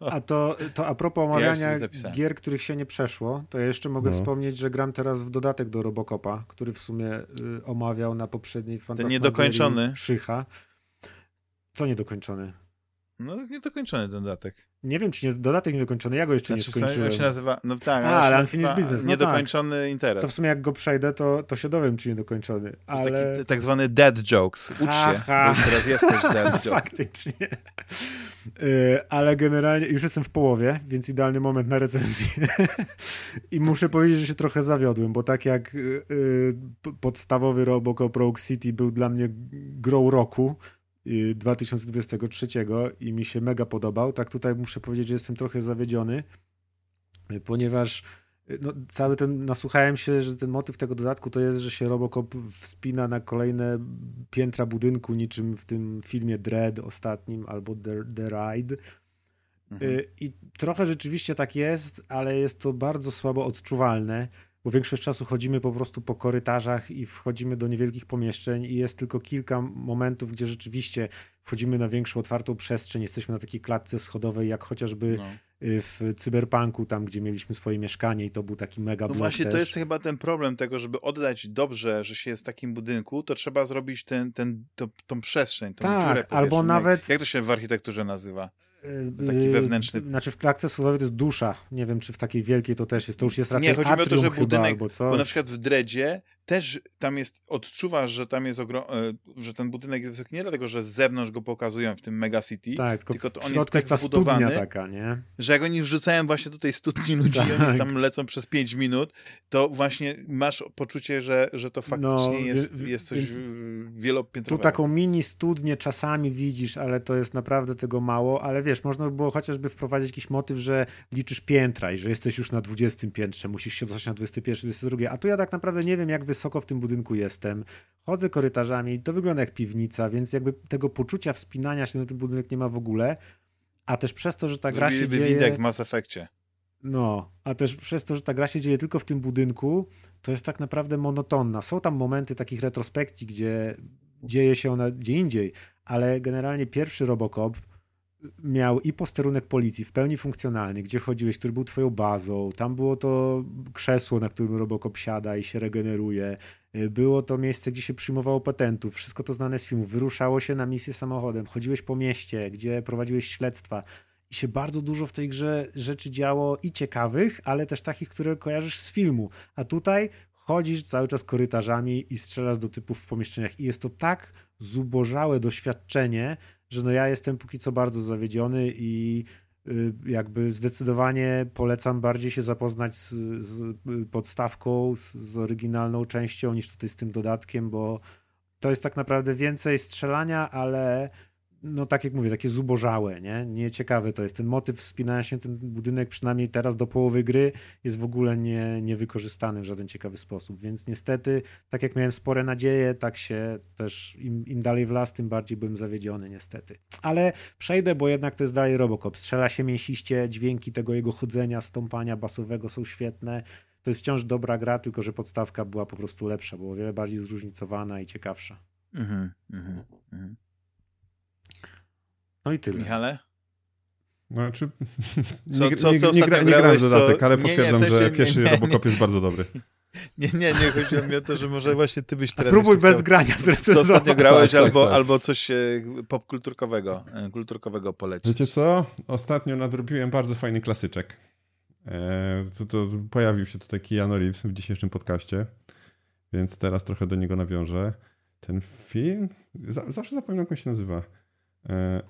A to, to a propos omawiania ja gier, których się nie przeszło, to ja jeszcze mogę no. wspomnieć, że gram teraz w dodatek do Robocopa, który w sumie y, omawiał na poprzedniej fantastycznej Ten niedokończony. Szycha. Co niedokończony? No jest niedokończony ten dodatek. Nie wiem, czy nie, dodatek niedokończony, ja go jeszcze znaczy, nie skończyłem. Jak się nazywa? No tak, A, ale Unfinished Business. No niedokończony tak. interes. To w sumie jak go przejdę, to, to się dowiem, czy niedokończony. Ale... Taki, tak zwany dead jokes. Ucz ha, się, ha. bo teraz jesteś dead joke. Faktycznie. Yy, ale generalnie już jestem w połowie, więc idealny moment na recenzję. I muszę powiedzieć, że się trochę zawiodłem, bo tak jak yy, podstawowy Robocop Rogue City był dla mnie grą roku, 2023 i mi się mega podobał. Tak tutaj muszę powiedzieć, że jestem trochę zawiedziony, ponieważ no, cały ten, nasłuchałem się, że ten motyw tego dodatku to jest, że się Robocop wspina na kolejne piętra budynku, niczym w tym filmie Dread ostatnim albo The, The Ride. Mhm. Y, I trochę rzeczywiście tak jest, ale jest to bardzo słabo odczuwalne bo większość czasu chodzimy po prostu po korytarzach i wchodzimy do niewielkich pomieszczeń i jest tylko kilka momentów, gdzie rzeczywiście wchodzimy na większą, otwartą przestrzeń, jesteśmy na takiej klatce schodowej, jak chociażby no. Y, w Cyberpunku, tam gdzie mieliśmy swoje mieszkanie i to był taki mega No właśnie, też. to jest chyba ten problem tego, żeby oddać dobrze, że się jest w takim budynku, to trzeba zrobić ten, ten, to, tą przestrzeń, tą tak, dziurę albo nawet... Jak to się w architekturze nazywa? Taki wewnętrzny. Znaczy w klatce schodowej to jest dusza. Nie wiem, czy w takiej wielkiej to też jest. To już jest raczej Nie, chodzi mi o to, że budynek, bo na przykład w Dredzie też tam jest, odczuwasz, że tam jest ogrom, e, że ten budynek jest wysoki nie dlatego, że z zewnątrz go pokazują w tym Mega City, tak, tylko, tylko to on jest tak ta zbudowany, taka, nie? że jak oni wrzucają właśnie do tej studni ludzi tak. i oni tam lecą przez 5 minut, to właśnie masz poczucie, że, że to faktycznie no, jest, jest coś wielopiętrowego. Tu taką mini studnię czasami widzisz, ale to jest naprawdę tego mało, ale wiesz, można by było chociażby wprowadzić jakiś motyw, że liczysz piętra i że jesteś już na 20 piętrze, musisz się dostać na 21, 22, a tu ja tak naprawdę nie wiem, jak wysoko wysoko w tym budynku jestem, chodzę korytarzami, to wygląda jak piwnica, więc jakby tego poczucia wspinania się na ten budynek nie ma w ogóle, a też przez to, że ta gra się dzieje... widać w Mass Effectie. No, a też przez to, że ta gra się dzieje tylko w tym budynku, to jest tak naprawdę monotonna. Są tam momenty takich retrospekcji, gdzie dzieje się ona gdzie indziej, ale generalnie pierwszy Robocop miał i posterunek policji w pełni funkcjonalny, gdzie chodziłeś, który był twoją bazą, tam było to krzesło, na którym Robocop siada i się regeneruje, było to miejsce, gdzie się przyjmowało patentów, wszystko to znane z filmu, wyruszało się na misję samochodem, chodziłeś po mieście, gdzie prowadziłeś śledztwa i się bardzo dużo w tej grze rzeczy działo i ciekawych, ale też takich, które kojarzysz z filmu, a tutaj chodzisz cały czas korytarzami i strzelasz do typów w pomieszczeniach i jest to tak zubożałe doświadczenie, że no ja jestem póki co bardzo zawiedziony i y, jakby zdecydowanie polecam bardziej się zapoznać z, z podstawką, z, z, oryginalną częścią niż tutaj z tym dodatkiem, bo to jest tak naprawdę więcej strzelania, ale no tak jak mówię, takie zubożałe, nie? Nieciekawe to jest. Ten motyw wspinania się ten budynek, przynajmniej teraz do połowy gry, jest w ogóle nie, niewykorzystany w żaden ciekawy sposób, więc niestety, tak jak miałem spore nadzieje, tak się też im, im dalej w las, tym bardziej byłem zawiedziony niestety. Ale przejdę, bo jednak to jest dalej Robocop. Strzela się mięsiście, dźwięki tego jego chodzenia, stąpania basowego są świetne. To jest wciąż dobra gra, tylko że podstawka była po prostu lepsza, była o wiele bardziej zróżnicowana i ciekawsza. Mhm, mhm, mhm. No i tyle. Michale? Znaczy, co, nie, co, nie, nie, gra, nie grałem w dodatek, ale potwierdzam, nie, w sensie, że pierwszy Robocop jest bardzo dobry. Nie, nie, nie chodziło mi o to, że może właśnie ty byś teraz... Spróbuj bez chciał, grania zrecenzować. Co ostatnio grałeś, tak, albo, tak, tak. albo coś e, popkulturkowego e, kulturkowego polecić. Wiecie co? Ostatnio nadrobiłem bardzo fajny klasyczek. E, to, to pojawił się tutaj Keanu Reeves w dzisiejszym podcaście, więc teraz trochę do niego nawiążę. Ten film, zawsze zapominam, jak on się nazywa. E,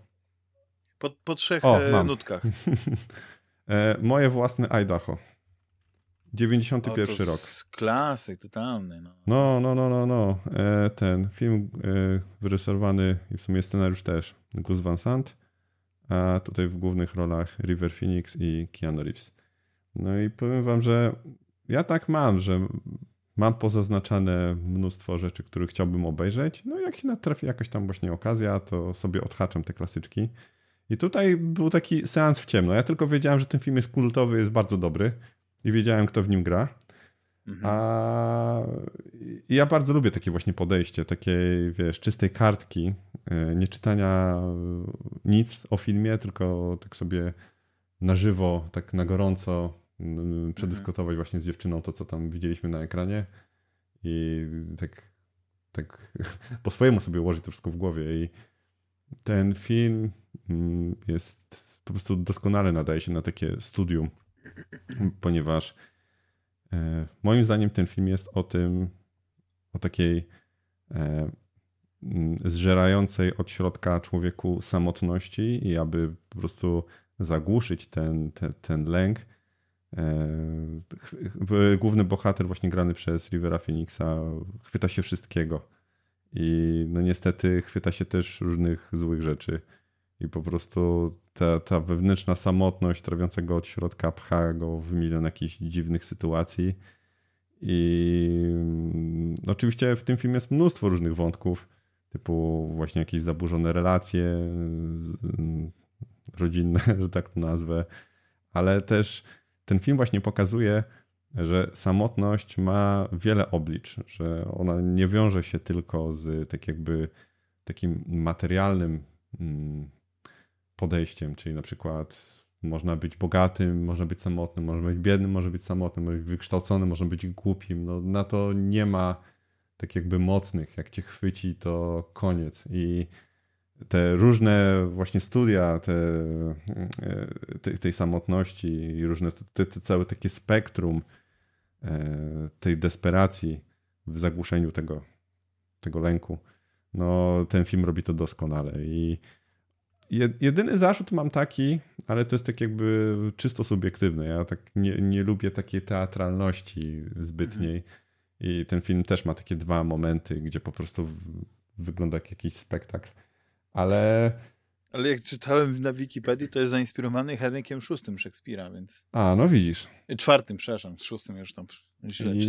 po, po trzech o, e, nutkach. e, moje własne Idaho. 91 o, rok. Klasyk totalny. No, no, no, no, no. no. E, ten film e, wyrysowany i w sumie scenariusz też Gus Van Sant, a tutaj w głównych rolach River Phoenix i Keanu Reeves. No i powiem wam, że ja tak mam, że mam pozaznaczane mnóstwo rzeczy, które chciałbym obejrzeć. No jak się natrafi jakaś tam właśnie okazja, to sobie odhaczam te klasyczki. I tutaj był taki seans w ciemno. Ja tylko wiedziałem, że ten film jest kultowy, jest bardzo dobry i wiedziałem, kto w nim gra. Mhm. A ja bardzo lubię takie właśnie podejście, takiej, wiesz, czystej kartki, e, nie czytania nic o filmie, tylko tak sobie na żywo, tak na gorąco mhm. przedyskutować właśnie z dziewczyną to, co tam widzieliśmy na ekranie i tak, tak po swojemu sobie ułożyć to wszystko w głowie i ten film mm, jest po prostu doskonale nadaje się na takie studium, ponieważ e, moim zdaniem ten film jest o tym, o takiej e, mm, zżerającej od środka człowieku samotności i aby po prostu zagłuszyć ten, ten, ten lęk. E, główny bohater, właśnie grany przez Rivera Phoenixa, chwyta się wszystkiego i no niestety chwyta się też różnych złych rzeczy. I po prostu ta, ta wewnętrzna samotność trawiącego od środka pcha go w milion jakichś dziwnych sytuacji. I no, oczywiście w tym filmie jest mnóstwo różnych wątków, typu właśnie jakieś zaburzone relacje rodzinne, że tak to nazwę, ale też ten film właśnie pokazuje, że samotność ma wiele oblicz, że ona nie wiąże się tylko z tak jakby takim materialnym mm, podejściem, czyli na przykład można być bogatym, można być samotnym, można być biednym, może być samotnym, może być wykształconym, można być głupim. No, na to nie ma tak jakby mocnych. Jak cię chwyci, to koniec. I te różne właśnie studia te, te tej samotności i różne, te, te całe takie spektrum E, tej desperacji w zagłuszeniu tego, tego lęku. No, ten film robi to doskonale i jedyny zarzut mam taki, ale to jest tak jakby czysto subiektywny. Ja tak nie, nie lubię takiej teatralności zbytniej mhm. i ten film też ma takie dwa momenty, gdzie po prostu wygląda jak jakiś spektakl. Ale ale jak czytałem na Wikipedii, to jest zainspirowany Henrykiem VI Szekspira, więc... A, no widzisz. Czwartym, przepraszam, z szóstym już tam źle I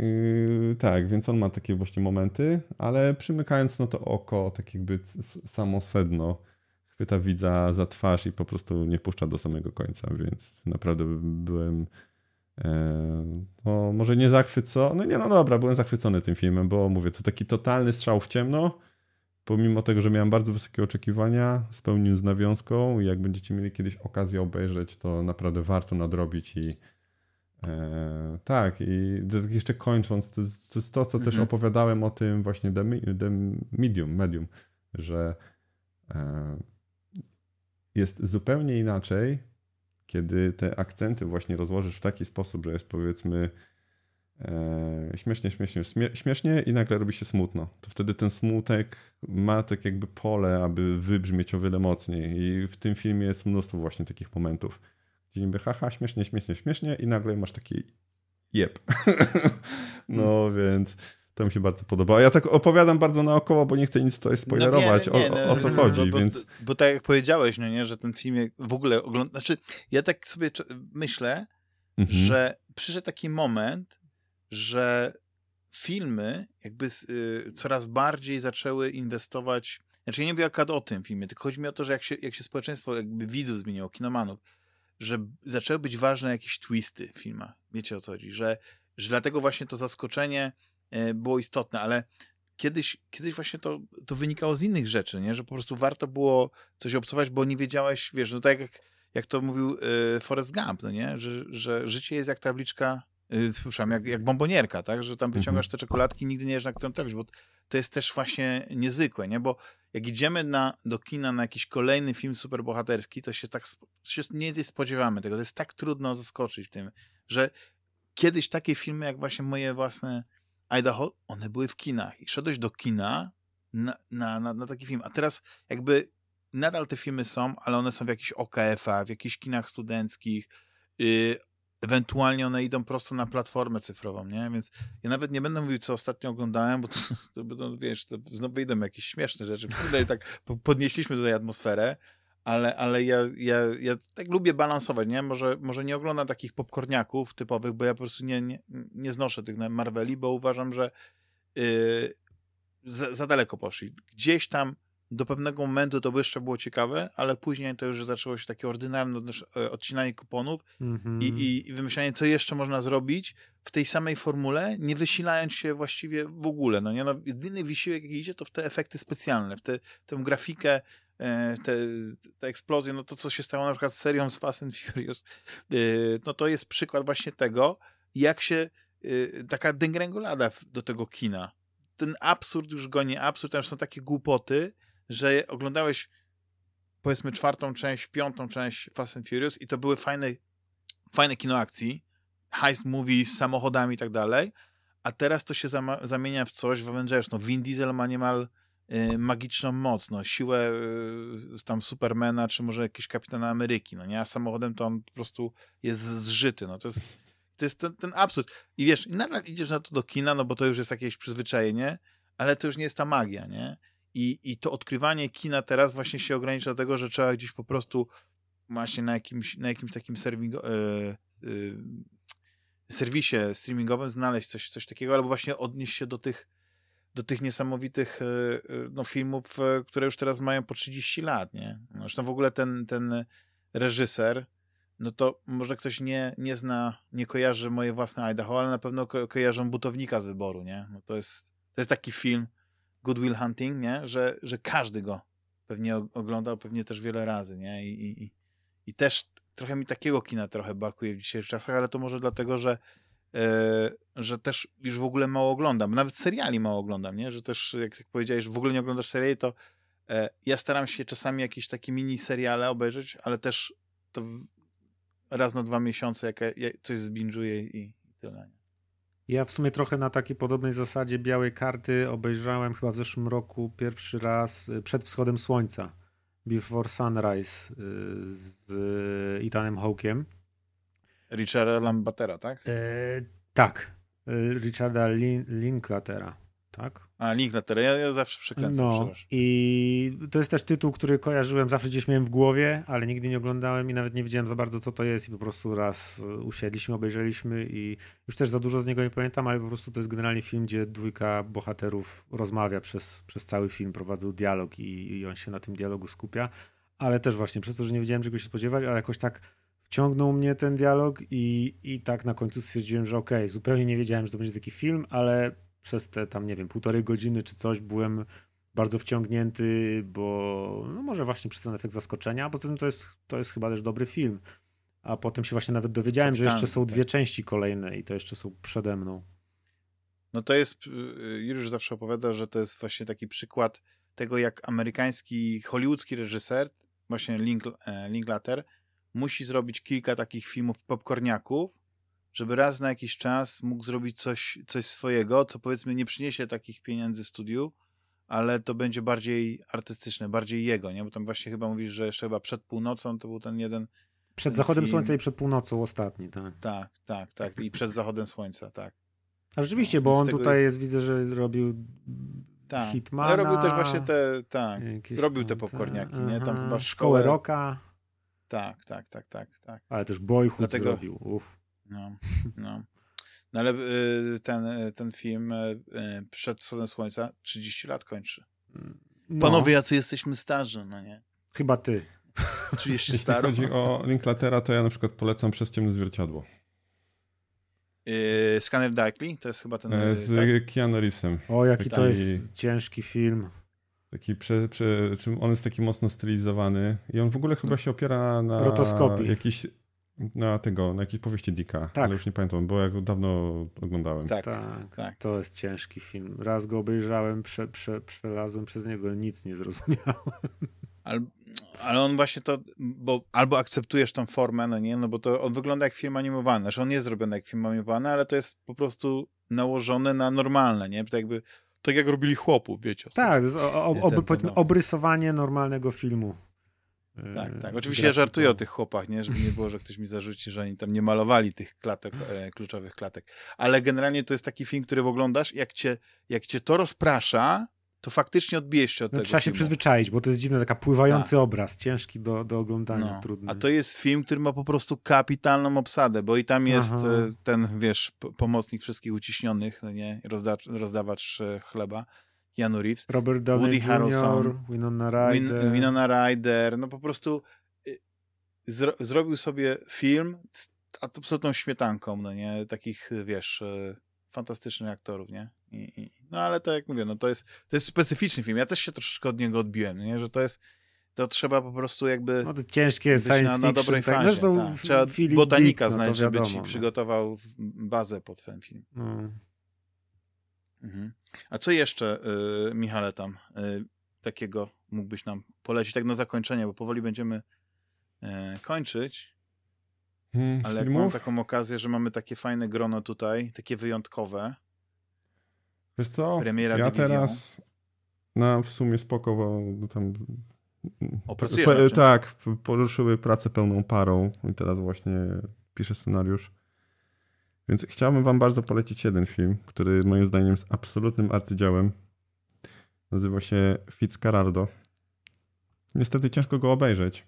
yy, tak, więc on ma takie właśnie momenty, ale przymykając no to oko, tak jakby samo sedno, chwyta widza za twarz i po prostu nie puszcza do samego końca, więc naprawdę byłem... E, no, może nie zachwycony, no nie, no dobra, byłem zachwycony tym filmem, bo mówię, to taki totalny strzał w ciemno, pomimo tego, że miałem bardzo wysokie oczekiwania, spełnił z nawiązką jak będziecie mieli kiedyś okazję obejrzeć, to naprawdę warto nadrobić i e, tak, i jeszcze kończąc, to, to to, co mhm. też opowiadałem o tym właśnie The, The Medium, Medium, że e, jest zupełnie inaczej, kiedy te akcenty właśnie rozłożysz w taki sposób, że jest powiedzmy śmiesznie, śmiesznie, śmiesznie i nagle robi się smutno. To wtedy ten smutek ma tak jakby pole, aby wybrzmieć o wiele mocniej. I w tym filmie jest mnóstwo właśnie takich momentów, gdzie niby haha, śmiesznie, śmiesznie, śmiesznie i nagle masz taki jeb. no więc to mi się bardzo podoba. Ja tak opowiadam bardzo naokoło, bo nie chcę nic tutaj spoilerować, no nie, o, o, co no, chodzi, bo, więc... Bo, bo, tak jak powiedziałeś, no nie, że ten film w ogóle ogląda... Znaczy, ja tak sobie myślę, mhm. że przyszedł taki moment, że filmy jakby y, coraz bardziej zaczęły inwestować. Znaczy, ja nie mówię akurat o tym filmie, tylko chodzi mi o to, że jak się, jak się społeczeństwo jakby widzów zmieniło, kinomanów, że zaczęły być ważne jakieś twisty w filmach. Wiecie o co chodzi? Że, że dlatego właśnie to zaskoczenie y, było istotne, ale kiedyś, kiedyś właśnie to, to wynikało z innych rzeczy, nie? że po prostu warto było coś obcować, bo nie wiedziałeś, wiesz, no tak jak, jak to mówił y, Forrest Gump, no nie? Że, że życie jest jak tabliczka Słyszałem, jak, jak bombonierka, tak? Że tam wyciągasz te czekoladki nigdy nie wiesz, na którą trafisz, bo to jest też właśnie niezwykłe, nie? Bo jak idziemy na, do kina na jakiś kolejny film superbohaterski, to się tak się nie spodziewamy tego. To jest tak trudno zaskoczyć w tym, że kiedyś takie filmy jak właśnie moje własne Idaho, one były w kinach i szedłeś do kina na, na, na, na taki film, a teraz jakby nadal te filmy są, ale one są w jakichś OKF-ach, w jakichś kinach studenckich, yy, ewentualnie one idą prosto na platformę cyfrową, nie? Więc ja nawet nie będę mówił, co ostatnio oglądałem, bo to, to będą, wiesz, to znowu idą jakieś śmieszne rzeczy. Kurde, tak podnieśliśmy tutaj atmosferę, ale, ale ja, ja, ja tak lubię balansować, nie? Może, może nie oglądam takich popcorniaków typowych, bo ja po prostu nie, nie, nie znoszę tych Marveli, bo uważam, że yy, za, za daleko poszli. Gdzieś tam do pewnego momentu to by jeszcze było ciekawe, ale później to już zaczęło się takie ordynarne e, odcinanie kuponów mm -hmm. i, i, wymyślanie, co jeszcze można zrobić w tej samej formule, nie wysilając się właściwie w ogóle. No nie, no, jedyny wysiłek, jaki idzie, to w te efekty specjalne, w te, tę grafikę, e, te, te eksplozje, no to, co się stało na przykład z serią z Fast and Furious, e, no to jest przykład właśnie tego, jak się taka degrengolada do tego kina. Ten absurd już goni absurd, tam są takie głupoty, że oglądałeś powiedzmy czwartą część, piątą część Fast and Furious i to były fajne, fajne kino akcji, heist movies z samochodami i tak dalej, a teraz to się zamienia w coś w Avengers. No, Vin Diesel ma niemal y, magiczną moc, no, siłę y, tam Supermana, czy może jakiś Kapitana Ameryki, no nie? A samochodem to on po prostu jest zżyty, no to jest, to jest ten, ten absurd. I wiesz, nadal idziesz na to do kina, no bo to już jest jakieś przyzwyczajenie, ale to już nie jest ta magia, nie? I, I to odkrywanie kina teraz właśnie się ogranicza do tego, że trzeba gdzieś po prostu właśnie na jakimś, na jakimś takim e, e, serwisie streamingowym znaleźć coś, coś takiego, albo właśnie odnieść się do tych, do tych niesamowitych e, no, filmów, które już teraz mają po 30 lat, nie? Zresztą w ogóle ten, ten reżyser, no to może ktoś nie, nie zna, nie kojarzy moje własne Idaho, ale na pewno ko kojarzą Butownika z wyboru, nie? No to jest, to jest taki film, Goodwill Hunting, nie? Że, że każdy go pewnie oglądał, pewnie też wiele razy, nie? I, i, i też trochę mi takiego kina trochę brakuje w dzisiejszych czasach, ale to może dlatego, że e, że też już w ogóle mało oglądam. Nawet seriali mało oglądam, nie? Że też, jak, jak powiedziałeś, w ogóle nie oglądasz seriali, to e, ja staram się czasami jakieś takie mini seriale obejrzeć, ale też to raz na dwa miesiące jak, jak coś zbinżuję i, i tyle. Nie? Ja w sumie trochę na takiej podobnej zasadzie białej karty obejrzałem chyba w zeszłym roku pierwszy raz y, przed wschodem słońca. Before Sunrise y, z Ethanem Hawkiem. Richarda Lambatera, tak? E, tak. Y, Richarda Lin Linklatera tak? A, link na teren, ja, ja zawsze przekręcam. No i to jest też tytuł, który kojarzyłem, zawsze gdzieś miałem w głowie, ale nigdy nie oglądałem i nawet nie wiedziałem za bardzo, co to jest i po prostu raz usiedliśmy, obejrzeliśmy i już też za dużo z niego nie pamiętam, ale po prostu to jest generalnie film, gdzie dwójka bohaterów rozmawia przez, przez cały film, prowadzą dialog i, i on się na tym dialogu skupia, ale też właśnie przez to, że nie wiedziałem, czego się spodziewać, ale jakoś tak wciągnął mnie ten dialog i, i tak na końcu stwierdziłem, że okej, okay, zupełnie nie wiedziałem, że to będzie taki film, ale przez te tam, nie wiem, półtorej godziny czy coś byłem bardzo wciągnięty, bo no może właśnie przez ten efekt zaskoczenia, a poza tym to jest, to jest chyba też dobry film. A potem się właśnie nawet dowiedziałem, że jeszcze są dwie części kolejne i to jeszcze są przede mną. No to jest, y, Juliusz zawsze opowiada, że to jest właśnie taki przykład tego, jak amerykański, hollywoodzki reżyser, właśnie Link, e, Linklater, musi zrobić kilka takich filmów popcorniaków, żeby raz na jakiś czas mógł zrobić coś, coś swojego, co powiedzmy nie przyniesie takich pieniędzy studiu, ale to będzie bardziej artystyczne, bardziej jego, nie? Bo tam właśnie chyba mówisz, że jeszcze chyba przed północą to był ten jeden... Przed ten zachodem film. słońca i przed północą ostatni, tak. Tak, tak, tak. I przed zachodem słońca, tak. A rzeczywiście, no, bo on tego... tutaj jest, widzę, że robił tak. Hitmana. Ale robił też właśnie te, tak, robił te popcorniaki, nie? Tam chyba szkołę... Szkołę Roka. Tak, tak, tak, tak, tak. Ale też Boyhood Dlatego... zrobił, uff. No, no. No ale y, ten, y, ten film y, przed wschodem słońca 30 lat kończy. No. Panowie, jacy jesteśmy starzy, no nie? Chyba ty. 30 Jeśli staro. chodzi o Linklatera, to ja na przykład polecam Przez ciemne zwierciadło. Yy, Scanner Darkly? To jest chyba ten... E, z tak? Keanu Reevesem. O, jaki taki, to jest ciężki film. Taki prze, prze, on jest taki mocno stylizowany i on w ogóle chyba się opiera na, na jakiś na tego, na jakiejś powieści Dicka, tak. ale już nie pamiętam, bo ja go dawno oglądałem. Tak, tak, tak. To jest ciężki film. Raz go obejrzałem, prze, prze, przelazłem przez niego, nic nie zrozumiałem. Ale, ale on właśnie to, bo albo akceptujesz tą formę, no nie, no bo to on wygląda jak film animowany, znaczy on jest zrobiony jak film animowany, ale to jest po prostu nałożone na normalne, nie? To jakby, tak jak robili chłopów, wiecie. Tak, to jest o, o, oby, ten, no. obrysowanie normalnego filmu. Tak, tak. Oczywiście ja żartuję o tych chłopach, nie? Żeby nie było, że ktoś mi zarzuci, że oni tam nie malowali tych klatek, e, kluczowych klatek. Ale generalnie to jest taki film, który oglądasz, jak cię, jak cię to rozprasza, to faktycznie odbijesz się od no, tego Trzeba filmu. się przyzwyczaić, bo to jest dziwny, taka pływający tak. obraz, ciężki do, do oglądania, no. trudny. A to jest film, który ma po prostu kapitalną obsadę, bo i tam jest Aha. E, ten, wiesz, pomocnik wszystkich uciśnionych, no nie, Rozda rozdawacz e, chleba, Janu Reeves, Robert Downey Woody Jr., Harrelson, Winona Ryder. Win, Winona Ryder, no po prostu y, zro, zrobił sobie film z absolutną śmietanką, no nie, takich, wiesz, y, fantastycznych aktorów, nie? I, i, no ale to jak mówię, no to jest, to jest specyficzny film. Ja też się troszeczkę od niego odbiłem, nie? Że to jest, to trzeba po prostu jakby no to ciężkie science na, na dobrej tak. fazie. Tak. Trzeba botanika Dick, no znaleźć, żeby ci no. przygotował bazę pod ten film. No. Mhm. A co jeszcze, y, Michale, tam y, takiego mógłbyś nam polecić, tak na zakończenie, bo powoli będziemy y, kończyć. Hmm, ale jak mam taką okazję, że mamy takie fajne grono tutaj, takie wyjątkowe. Wiesz co, Premiera ja teraz na w sumie spoko, bo tam Opracujesz Tak, poruszyły pracę pełną parą i teraz właśnie piszę scenariusz. Więc chciałbym wam bardzo polecić jeden film, który moim zdaniem jest absolutnym arcydziełem. Nazywa się Fitzcarraldo. Niestety ciężko go obejrzeć.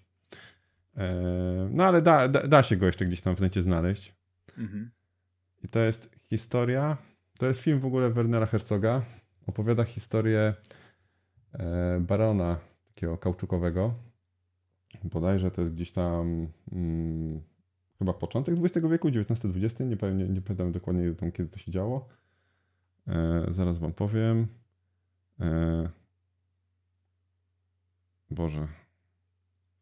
E, no ale da, da, da, się go jeszcze gdzieś tam w necie znaleźć. Mhm. I to jest historia, to jest film w ogóle Wernera Herzoga. Opowiada historię e, barona takiego kauczukowego. Bodajże to jest gdzieś tam mm, chyba początek XX wieku, XIX-XX, nie, nie, nie pamiętam dokładnie tam, kiedy to się działo. E, zaraz wam powiem. E, Boże.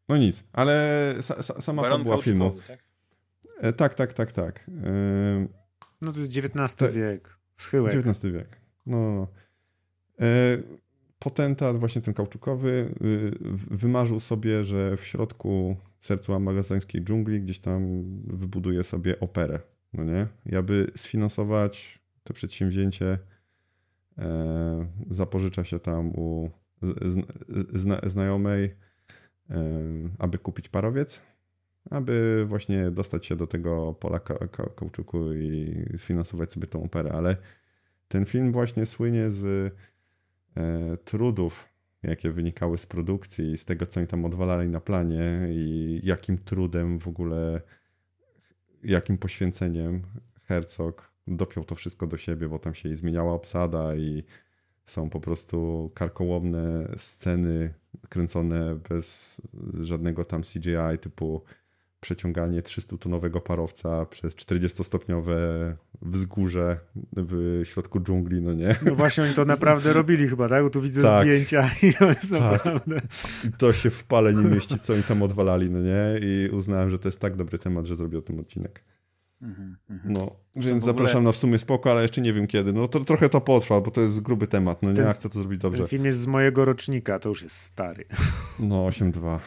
No nic, ale sa, sa, sama Baron fabuła filmu. Tak? E, tak, tak, tak, tak. E, no to jest XIX te, wiek, schyłek. XIX wiek. No, no. Potentat, właśnie ten kauczukowy, y, wymarzył sobie, że w środku, sercu amazońskiej dżungli, gdzieś tam wybuduje sobie operę, no nie? I aby sfinansować to przedsięwzięcie, e, zapożycza się tam u zna, znajomej, e, aby kupić parowiec, aby właśnie dostać się do tego pola ka ka kauczuku i sfinansować sobie tą operę, ale ten film właśnie słynie z trudów, jakie wynikały z produkcji i z tego, co oni tam odwalali na planie i jakim trudem w ogóle, jakim poświęceniem Herzog dopiął to wszystko do siebie, bo tam się zmieniała obsada i są po prostu karkołomne sceny kręcone bez żadnego tam CGI typu przeciąganie 300-tonowego parowca przez 40-stopniowe wzgórze w środku dżungli, no nie? No właśnie oni to naprawdę robili chyba, tak? Bo tu widzę tak, zdjęcia i to jest tak. naprawdę... I to się w pale nie mieści, co oni tam odwalali, no nie? I uznałem, że to jest tak dobry temat, że zrobię o tym odcinek. Mhm, mhm. No, więc ogóle... zapraszam na w sumie spoko, ale jeszcze nie wiem kiedy. No to trochę to potrwa, bo to jest gruby temat, no nie? Ten, ja chcę to zrobić dobrze. Ten film jest z mojego rocznika, to już jest stary. No, 8-2.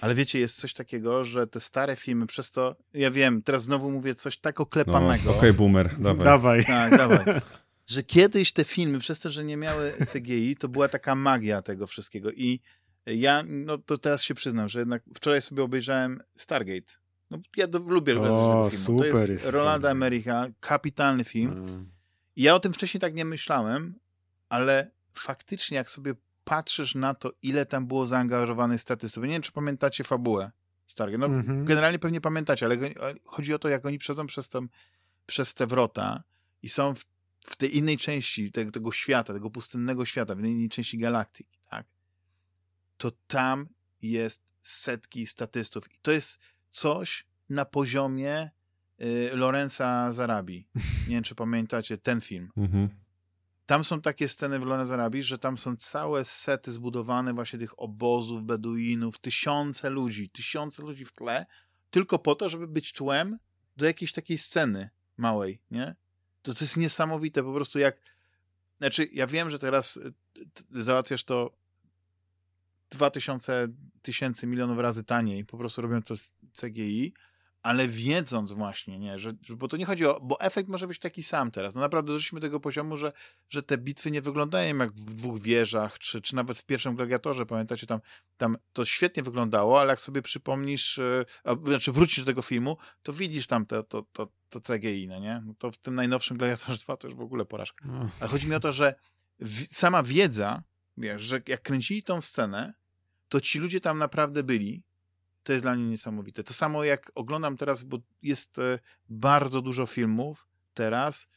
Ale wiecie, jest coś takiego, że te stare filmy przez to, ja wiem, teraz znowu mówię coś tak oklepanego. No, Okej, okay, boomer, dawaj. Dawaj. Tak, dawaj. Że kiedyś te filmy, przez to, że nie miały CGI, to była taka magia tego wszystkiego. I ja, no to teraz się przyznam, że jednak wczoraj sobie obejrzałem Stargate. No, ja do, lubię o, tego filmu. to jest, Rolanda America, kapitalny film. Mm. I ja o tym wcześniej tak nie myślałem, ale faktycznie jak sobie patrzysz na to, ile tam było zaangażowanych statystów. Nie wiem, czy pamiętacie fabułę Stargate. No, -hmm. generalnie pewnie pamiętacie, ale chodzi o to, jak oni przeszą przez, tam, przez te wrota i są w, w tej innej części tego, tego, świata, tego pustynnego świata, w innej części galaktyki, tak? To tam jest setki statystów. I to jest coś na poziomie y, Lorenza Zarabi. Nie wiem, czy pamiętacie ten film. -hmm. Tam są takie sceny w Lawrence Arabii, że tam są całe sety zbudowane właśnie tych obozów, beduinów, tysiące ludzi, tysiące ludzi w tle, tylko po to, żeby być tłem do jakiejś takiej sceny małej, nie? To, to jest niesamowite, po prostu jak znaczy, ja wiem, że teraz y, załatwiasz to 2000 tysięcy milionów razy taniej, po prostu robią to z CGI, ale wiedząc właśnie, nie, że, bo to nie chodzi o, bo efekt może być taki sam teraz. No naprawdę doszliśmy do tego poziomu, że, że te bitwy nie wyglądają jak w dwóch wieżach, czy, czy nawet w pierwszym Gladiatorze, pamiętacie, tam, tam to świetnie wyglądało, ale jak sobie przypomnisz, yy, znaczy wrócisz do tego filmu, to widzisz tam to, to, to, to CGI, no nie? No to w tym najnowszym Gladiatorze 2 to już w ogóle porażka. No. Ale chodzi mi o to, że sama wiedza, wiesz, że jak kręcili tą scenę, to ci ludzie tam naprawdę byli, to jest dla mnie niesamowite. To samo jak oglądam teraz, bo jest e, bardzo dużo filmów teraz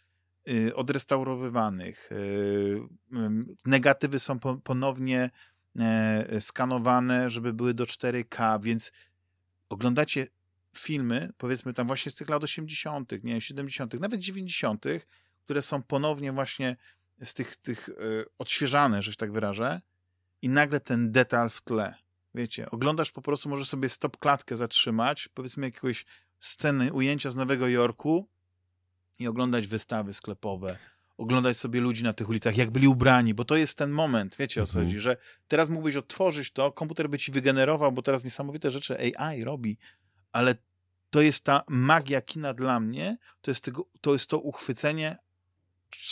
y, odrestaurowywanych. Y, negatywy są ponownie e, skanowane, żeby były do 4K, więc oglądacie filmy, powiedzmy tam właśnie z tych lat 80., nie 70., nawet 90., które są ponownie właśnie z tych, tych e, odświeżane, że się tak wyrażę, i nagle ten detal w tle Wiecie, oglądasz po prostu, możesz sobie stop klatkę zatrzymać, powiedzmy jakiegoś sceny, ujęcia z Nowego Jorku i oglądać wystawy sklepowe, oglądać sobie ludzi na tych ulicach, jak byli ubrani, bo to jest ten moment, wiecie o co mhm. chodzi, że teraz mógłbyś otworzyć to, komputer by ci wygenerował, bo teraz niesamowite rzeczy AI robi, ale to jest ta magia kina dla mnie, to jest, tego, to, jest to uchwycenie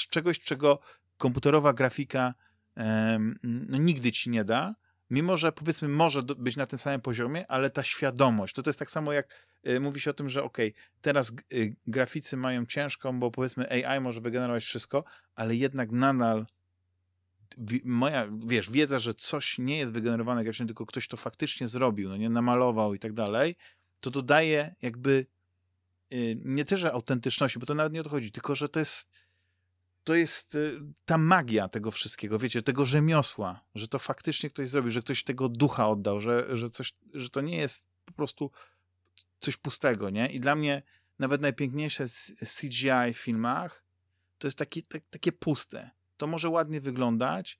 czegoś, czego komputerowa grafika um, no, nigdy ci nie da, mimo że powiedzmy może być na tym samym poziomie, ale ta świadomość, to, to jest tak samo jak y, mówi się o tym, że ok, teraz y, graficy mają ciężką, bo powiedzmy AI może wygenerować wszystko, ale jednak nadal moja, wiesz, wiedza, że coś nie jest wygenerowane graficznie, tylko ktoś to faktycznie zrobił, no nie, namalował i tak dalej, to dodaje jakby y, nie tyle, autentyczności, bo to nawet nie o to chodzi, tylko, że to jest to jest y, ta magia tego wszystkiego, wiecie, tego rzemiosła, że to faktycznie ktoś zrobił, że ktoś tego ducha oddał, że, że, coś, że to nie jest po prostu coś pustego, nie? I dla mnie nawet najpiękniejsze CGI w filmach to jest taki, tak, takie puste. To może ładnie wyglądać,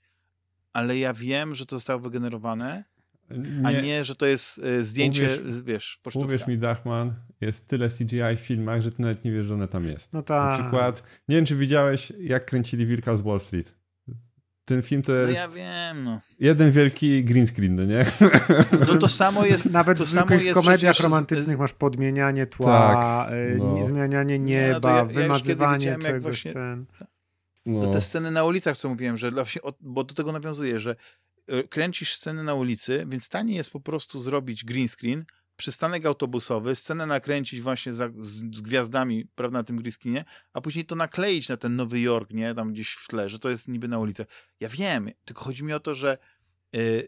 ale ja wiem, że to zostało wygenerowane nie. A nie, że to jest y, zdjęcie, uwierz, wiesz, pocztówka. Uwierz mi, Dachman, jest tyle CGI w filmach, że ty nawet nie wiesz, że one tam jest. No tak. Na przykład, nie wiem, czy widziałeś, jak kręcili Wilka z Wall Street. Ten film to jest. No ja wiem, no. Jeden wielki green screen, no nie? No to samo jest. Nawet to w samo jest komediach przecież... romantycznych masz podmienianie tła, tak, y, no. zmienianie nieba, nie, no ja, ja wymazywanie czegoś. Właśnie... Ten... No. te sceny na ulicach, co mówiłem, że właśnie, bo do tego nawiązuje, że E, kręcisz scenę na ulicy, więc taniej jest po prostu zrobić green screen, przystanek autobusowy, scenę nakręcić właśnie za, z, z, gwiazdami, prawda, na tym green screenie, a później to nakleić na ten Nowy Jork, nie, tam gdzieś w tle, że to jest niby na ulicy. Ja wiem, tylko chodzi mi o to, że yy,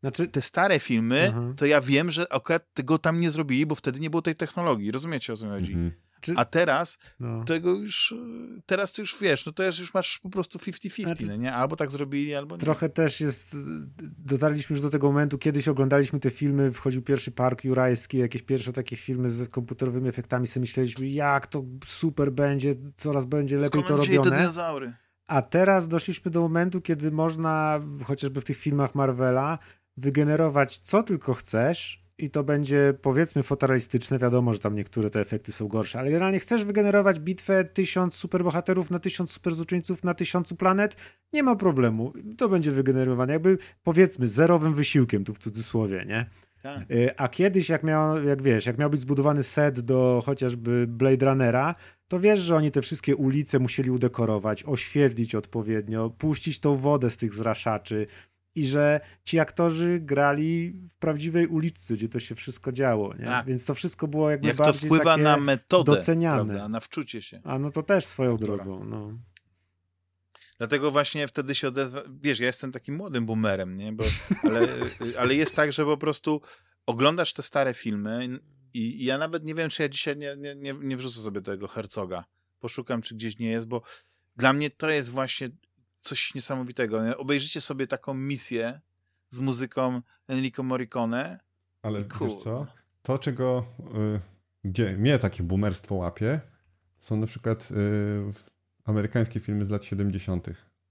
znaczy, te stare filmy, -huh. to ja wiem, że akurat tego tam nie zrobili, bo wtedy nie było tej technologii. Rozumiecie, o co mi chodzi? Mhm. Czy... A teraz no. tego już, teraz to już wiesz, no to już masz po prostu 50-50, znaczy, no nie? Albo tak zrobili, albo nie. Trochę też jest, dotarliśmy już do tego momentu, kiedyś oglądaliśmy te filmy, wchodził pierwszy Park Jurajski, jakieś pierwsze takie filmy z komputerowymi efektami, sobie myśleliśmy, jak to super będzie, coraz będzie lepiej Skąd to robione. dinozaury? A teraz doszliśmy do momentu, kiedy można, chociażby w tych filmach Marvela, wygenerować co tylko chcesz, i to będzie powiedzmy fotorealistyczne, wiadomo, że tam niektóre te efekty są gorsze, ale generalnie chcesz wygenerować bitwę tysiąc superbohaterów na tysiąc superzuczyńców na tysiącu planet, nie ma problemu, to będzie wygenerowane jakby powiedzmy zerowym wysiłkiem tu w cudzysłowie, nie? Tak. Y, a kiedyś, jak miał, jak wiesz, jak miał być zbudowany set do chociażby Blade Runnera, to wiesz, że oni te wszystkie ulice musieli udekorować, oświetlić odpowiednio, puścić tą wodę z tych zraszaczy, i że ci aktorzy grali w prawdziwej uliczce, gdzie to się wszystko działo, nie? Tak. Więc to wszystko było jakby Jak bardziej to wpływa takie na metodę, doceniane. Prawda? na wczucie się. A no to też swoją Autora. drogą, no. Dlatego właśnie wtedy się odezwa... Wiesz, ja jestem takim młodym boomerem, nie? Bo, ale, ale jest tak, że po prostu oglądasz te stare filmy i, i ja nawet nie wiem, czy ja dzisiaj nie, nie, nie, nie wrzucę sobie tego Herzoga. Poszukam, czy gdzieś nie jest, bo dla mnie to jest właśnie coś niesamowitego. Obejrzycie sobie taką misję z muzyką Enrico Morricone. Ale cool. wiesz co? To, czego y, gdzie mnie takie boomerstwo łapie, są na przykład y, amerykańskie filmy z lat 70.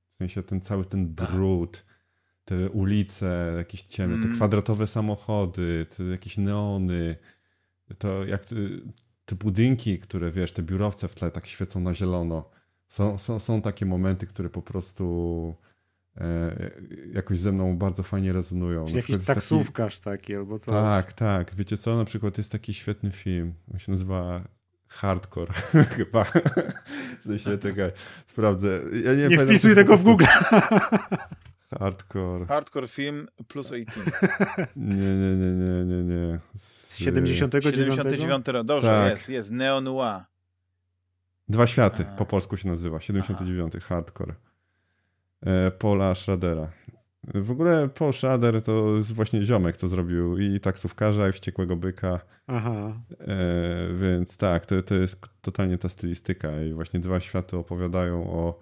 W sensie ten cały ten tak. brud, te ulice jakieś ciemne, mm. te kwadratowe samochody, te jakieś neony. to jak te budynki, które wiesz, te biurowce w tle tak świecą na zielono. Są, są, są takie momenty, które po prostu e, jakoś ze mną bardzo fajnie rezonują. Czyli jakiś taksówkarz taki, taki, albo co? Tak, tak. Wiecie co, na przykład jest taki świetny film, on się nazywa Hardcore chyba. W sensie, czekaj, sprawdzę. Ja nie nie wpisuj tego w Google. Hardcore. Hardcore film plus 18. Nie, nie, nie, nie, nie, nie. Z 79. 79 Dobrze, tak. jest, jest. Neo Noir. Dwa światy, po polsku się nazywa. 79. Aha. Hardcore. E, Paula Schradera. W ogóle Paul Schrader to jest właśnie ziomek, co zrobił i taksówkarza, i wściekłego byka. Aha. E, więc tak, to, to jest totalnie ta stylistyka. I właśnie dwa światy opowiadają o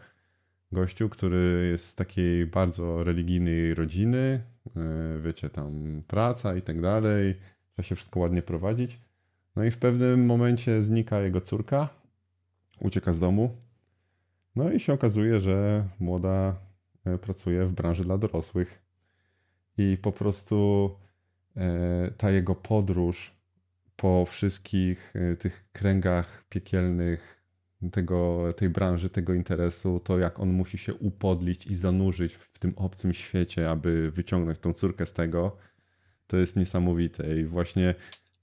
gościu, który jest z takiej bardzo religijnej rodziny, e, wiecie, tam praca i tak dalej, trzeba się wszystko ładnie prowadzić. No i w pewnym momencie znika jego córka, ucieka z domu. No i się okazuje, że młoda e, pracuje w branży dla dorosłych. I po prostu e, ta jego podróż po wszystkich tych kręgach piekielnych tego, tej branży, tego interesu, to jak on musi się upodlić i zanurzyć w tym obcym świecie, aby wyciągnąć tą córkę z tego, to jest niesamowite. I właśnie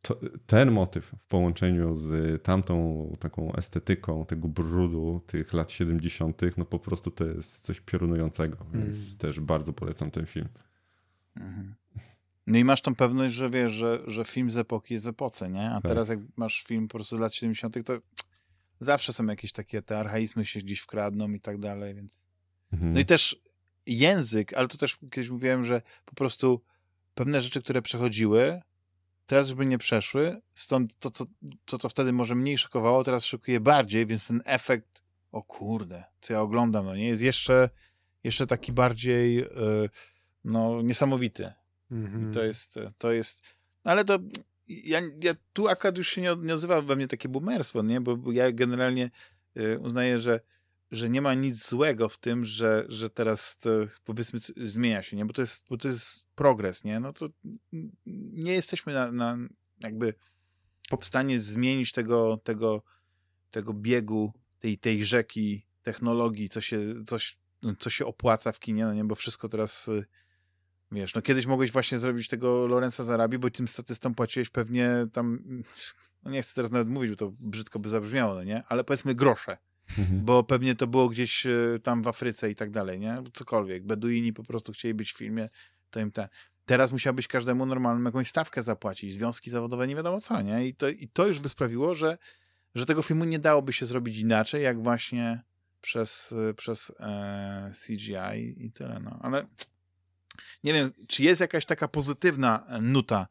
to, ten motyw w połączeniu z tamtą taką estetyką tego brudu tych lat 70., no po prostu to jest coś piorunującego, mm. więc też bardzo polecam ten film. Mhm. No i masz tą pewność, że wiesz, że, że film z epoki jest w epoce, nie? A tak. teraz jak masz film po prostu z lat 70., to zawsze są jakieś takie te archaizmy się gdzieś wkradną i tak dalej, więc. Mhm. No i też język, ale to też kiedyś mówiłem, że po prostu pewne rzeczy, które przechodziły, teraz już by nie przeszły, stąd to, to, to, co wtedy może mniej szokowało, teraz szokuje bardziej, więc ten efekt, o kurde, co ja oglądam, no nie, jest jeszcze, jeszcze taki bardziej, yy, no, niesamowity. Mhm. I to jest, to jest, no ale to ja, ja tu akurat już się nie, nie odzywa we mnie takie boomerstwo, nie? Bo, bo ja generalnie y, uznaję, że, że nie ma nic złego w tym, że, że teraz to, powiedzmy zmienia się, nie? Bo to jest, bo to jest progres, nie? No to nie jesteśmy na, na jakby w stanie zmienić tego, tego, tego biegu, tej, tej rzeki technologii, co się, coś, co się opłaca w kinie, no nie? Bo wszystko teraz y, Wiesz, no kiedyś mogłeś właśnie zrobić tego Lorenza Zarabi, bo tym statystom płaciłeś pewnie tam, no nie chcę teraz nawet mówić, bo to brzydko by zabrzmiało, no nie? Ale powiedzmy grosze, mhm. bo pewnie to było gdzieś e, tam w Afryce i tak dalej, nie? Cokolwiek. Beduini po prostu chcieli być w filmie, to im te... Teraz musiałbyś każdemu normalnemu jakąś stawkę zapłacić, związki zawodowe nie wiadomo co, nie? I to, i to już by sprawiło, że, że tego filmu nie dałoby się zrobić inaczej, jak właśnie przez, e, przez e, CGI i tyle, no. Ale nie wiem, czy jest jakaś taka pozytywna e, nuta,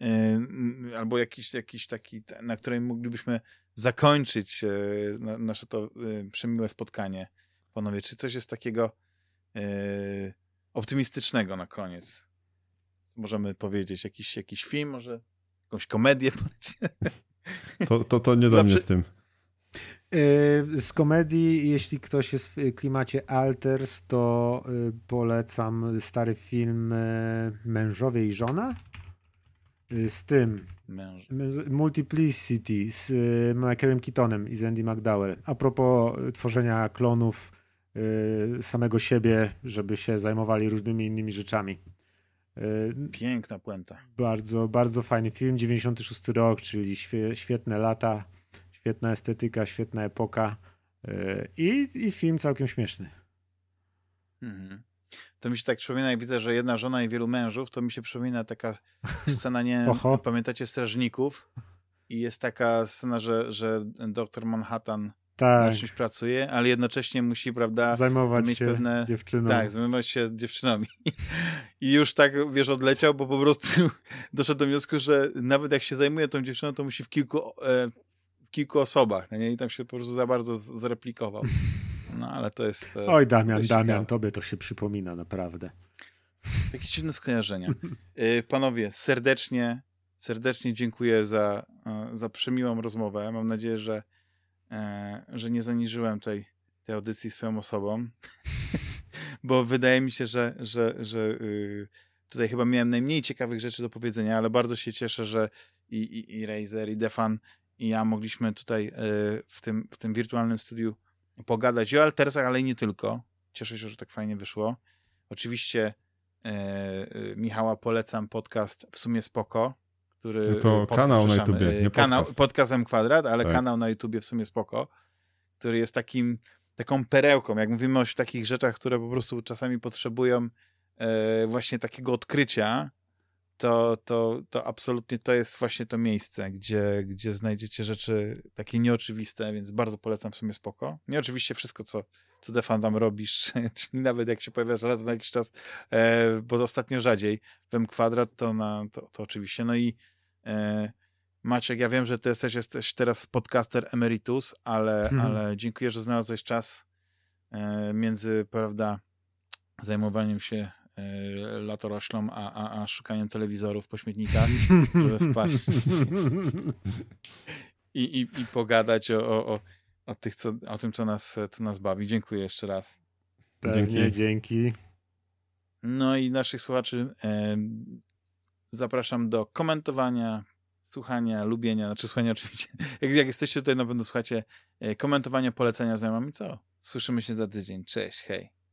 yy, albo jakiś, jakiś taki, na której moglibyśmy zakończyć yy, nasze to yy, przemiłe spotkanie. Panowie, czy coś jest takiego optymistycznego na koniec? Możemy powiedzieć, jakiś, jakiś film, może jakąś komedię? To, to, to nie do mnie z tym. Y, z komedii, jeśli ktoś jest w klimacie Alters, to y, polecam stary film y, Mężowie i żona z tym Męż. Multiplicity z Michaelem Keatonem i z Andy McDowell. A propos tworzenia klonów samego siebie, żeby się zajmowali różnymi innymi rzeczami. Piękna puenta. Bardzo, bardzo fajny film. 96 rok, czyli świetne lata Świetna estetyka, świetna epoka yy, i, i film całkiem śmieszny. Mhm. To mi się tak przypomina, jak widzę, że jedna żona i wielu mężów, to mi się przypomina taka scena, nie pamiętacie Strażników? I jest taka scena, że, że doktor Manhattan tak. na czymś pracuje, ale jednocześnie musi, prawda, zajmować mieć się pewne... dziewczyną. Tak, zajmować się dziewczynami. I już tak, wiesz, odleciał, bo po prostu doszedł do wniosku, że nawet jak się zajmuje tą dziewczyną, to musi w kilku e, kilku osobach, no nie? I tam się po prostu za bardzo zreplikował. No, ale to jest... E, Oj, Damian, Damian, tobie to się przypomina, naprawdę. Jakie dziwne skojarzenia. E, panowie, serdecznie, serdecznie dziękuję za, e, za przemiłą rozmowę. Mam nadzieję, że, że nie zaniżyłem tej, tej audycji swoją osobą, bo wydaje mi się, że, że, że y, tutaj chyba miałem najmniej ciekawych rzeczy do powiedzenia, ale bardzo się cieszę, że i, i, i Razer, i Defan, i ja mogliśmy tutaj w tym, w tym wirtualnym studiu pogadać o Altersach, ale i nie tylko. Cieszę się, że tak fajnie wyszło. Oczywiście Michała polecam podcast W sumie spoko, który... No to kanał na YouTubie, nie kanał, podcast. podcast M Kwadrat, ale tak. kanał na YouTubie W sumie spoko, który jest takim taką perełką, jak mówimy o takich rzeczach, które po prostu czasami potrzebują e, właśnie takiego odkrycia, to, to, to absolutnie to jest właśnie to miejsce, gdzie, gdzie znajdziecie rzeczy takie nieoczywiste, więc bardzo polecam w sumie spoko. Nie oczywiście wszystko, co, co Defandam robisz, czyli nawet jak się pojawiasz raz na jakiś czas, e, bo ostatnio rzadziej, w M kwadrat, to, na, to, to oczywiście. No i Maciek, ja wiem, że ty jesteś, jesteś teraz podcaster emeritus, ale, hmm. ale dziękuję, że znalazłeś czas e, między, prawda, zajmowaniem się e, latoroślą, a, a, a szukaniem telewizorów po śmietnikach, żeby wpaść i, i, i pogadać o, o, o, o, tych, co, o tym, co nas, co nas bawi. Dziękuję jeszcze raz. Pewnie, dzięki. dzięki. No i naszych słuchaczy e, zapraszam do komentowania, słuchania, lubienia, znaczy słuchania oczywiście, jak, jak jesteście tutaj na pewno słuchacie, e, komentowania, polecenia znajomym, co? Słyszymy się za tydzień. Cześć, hej.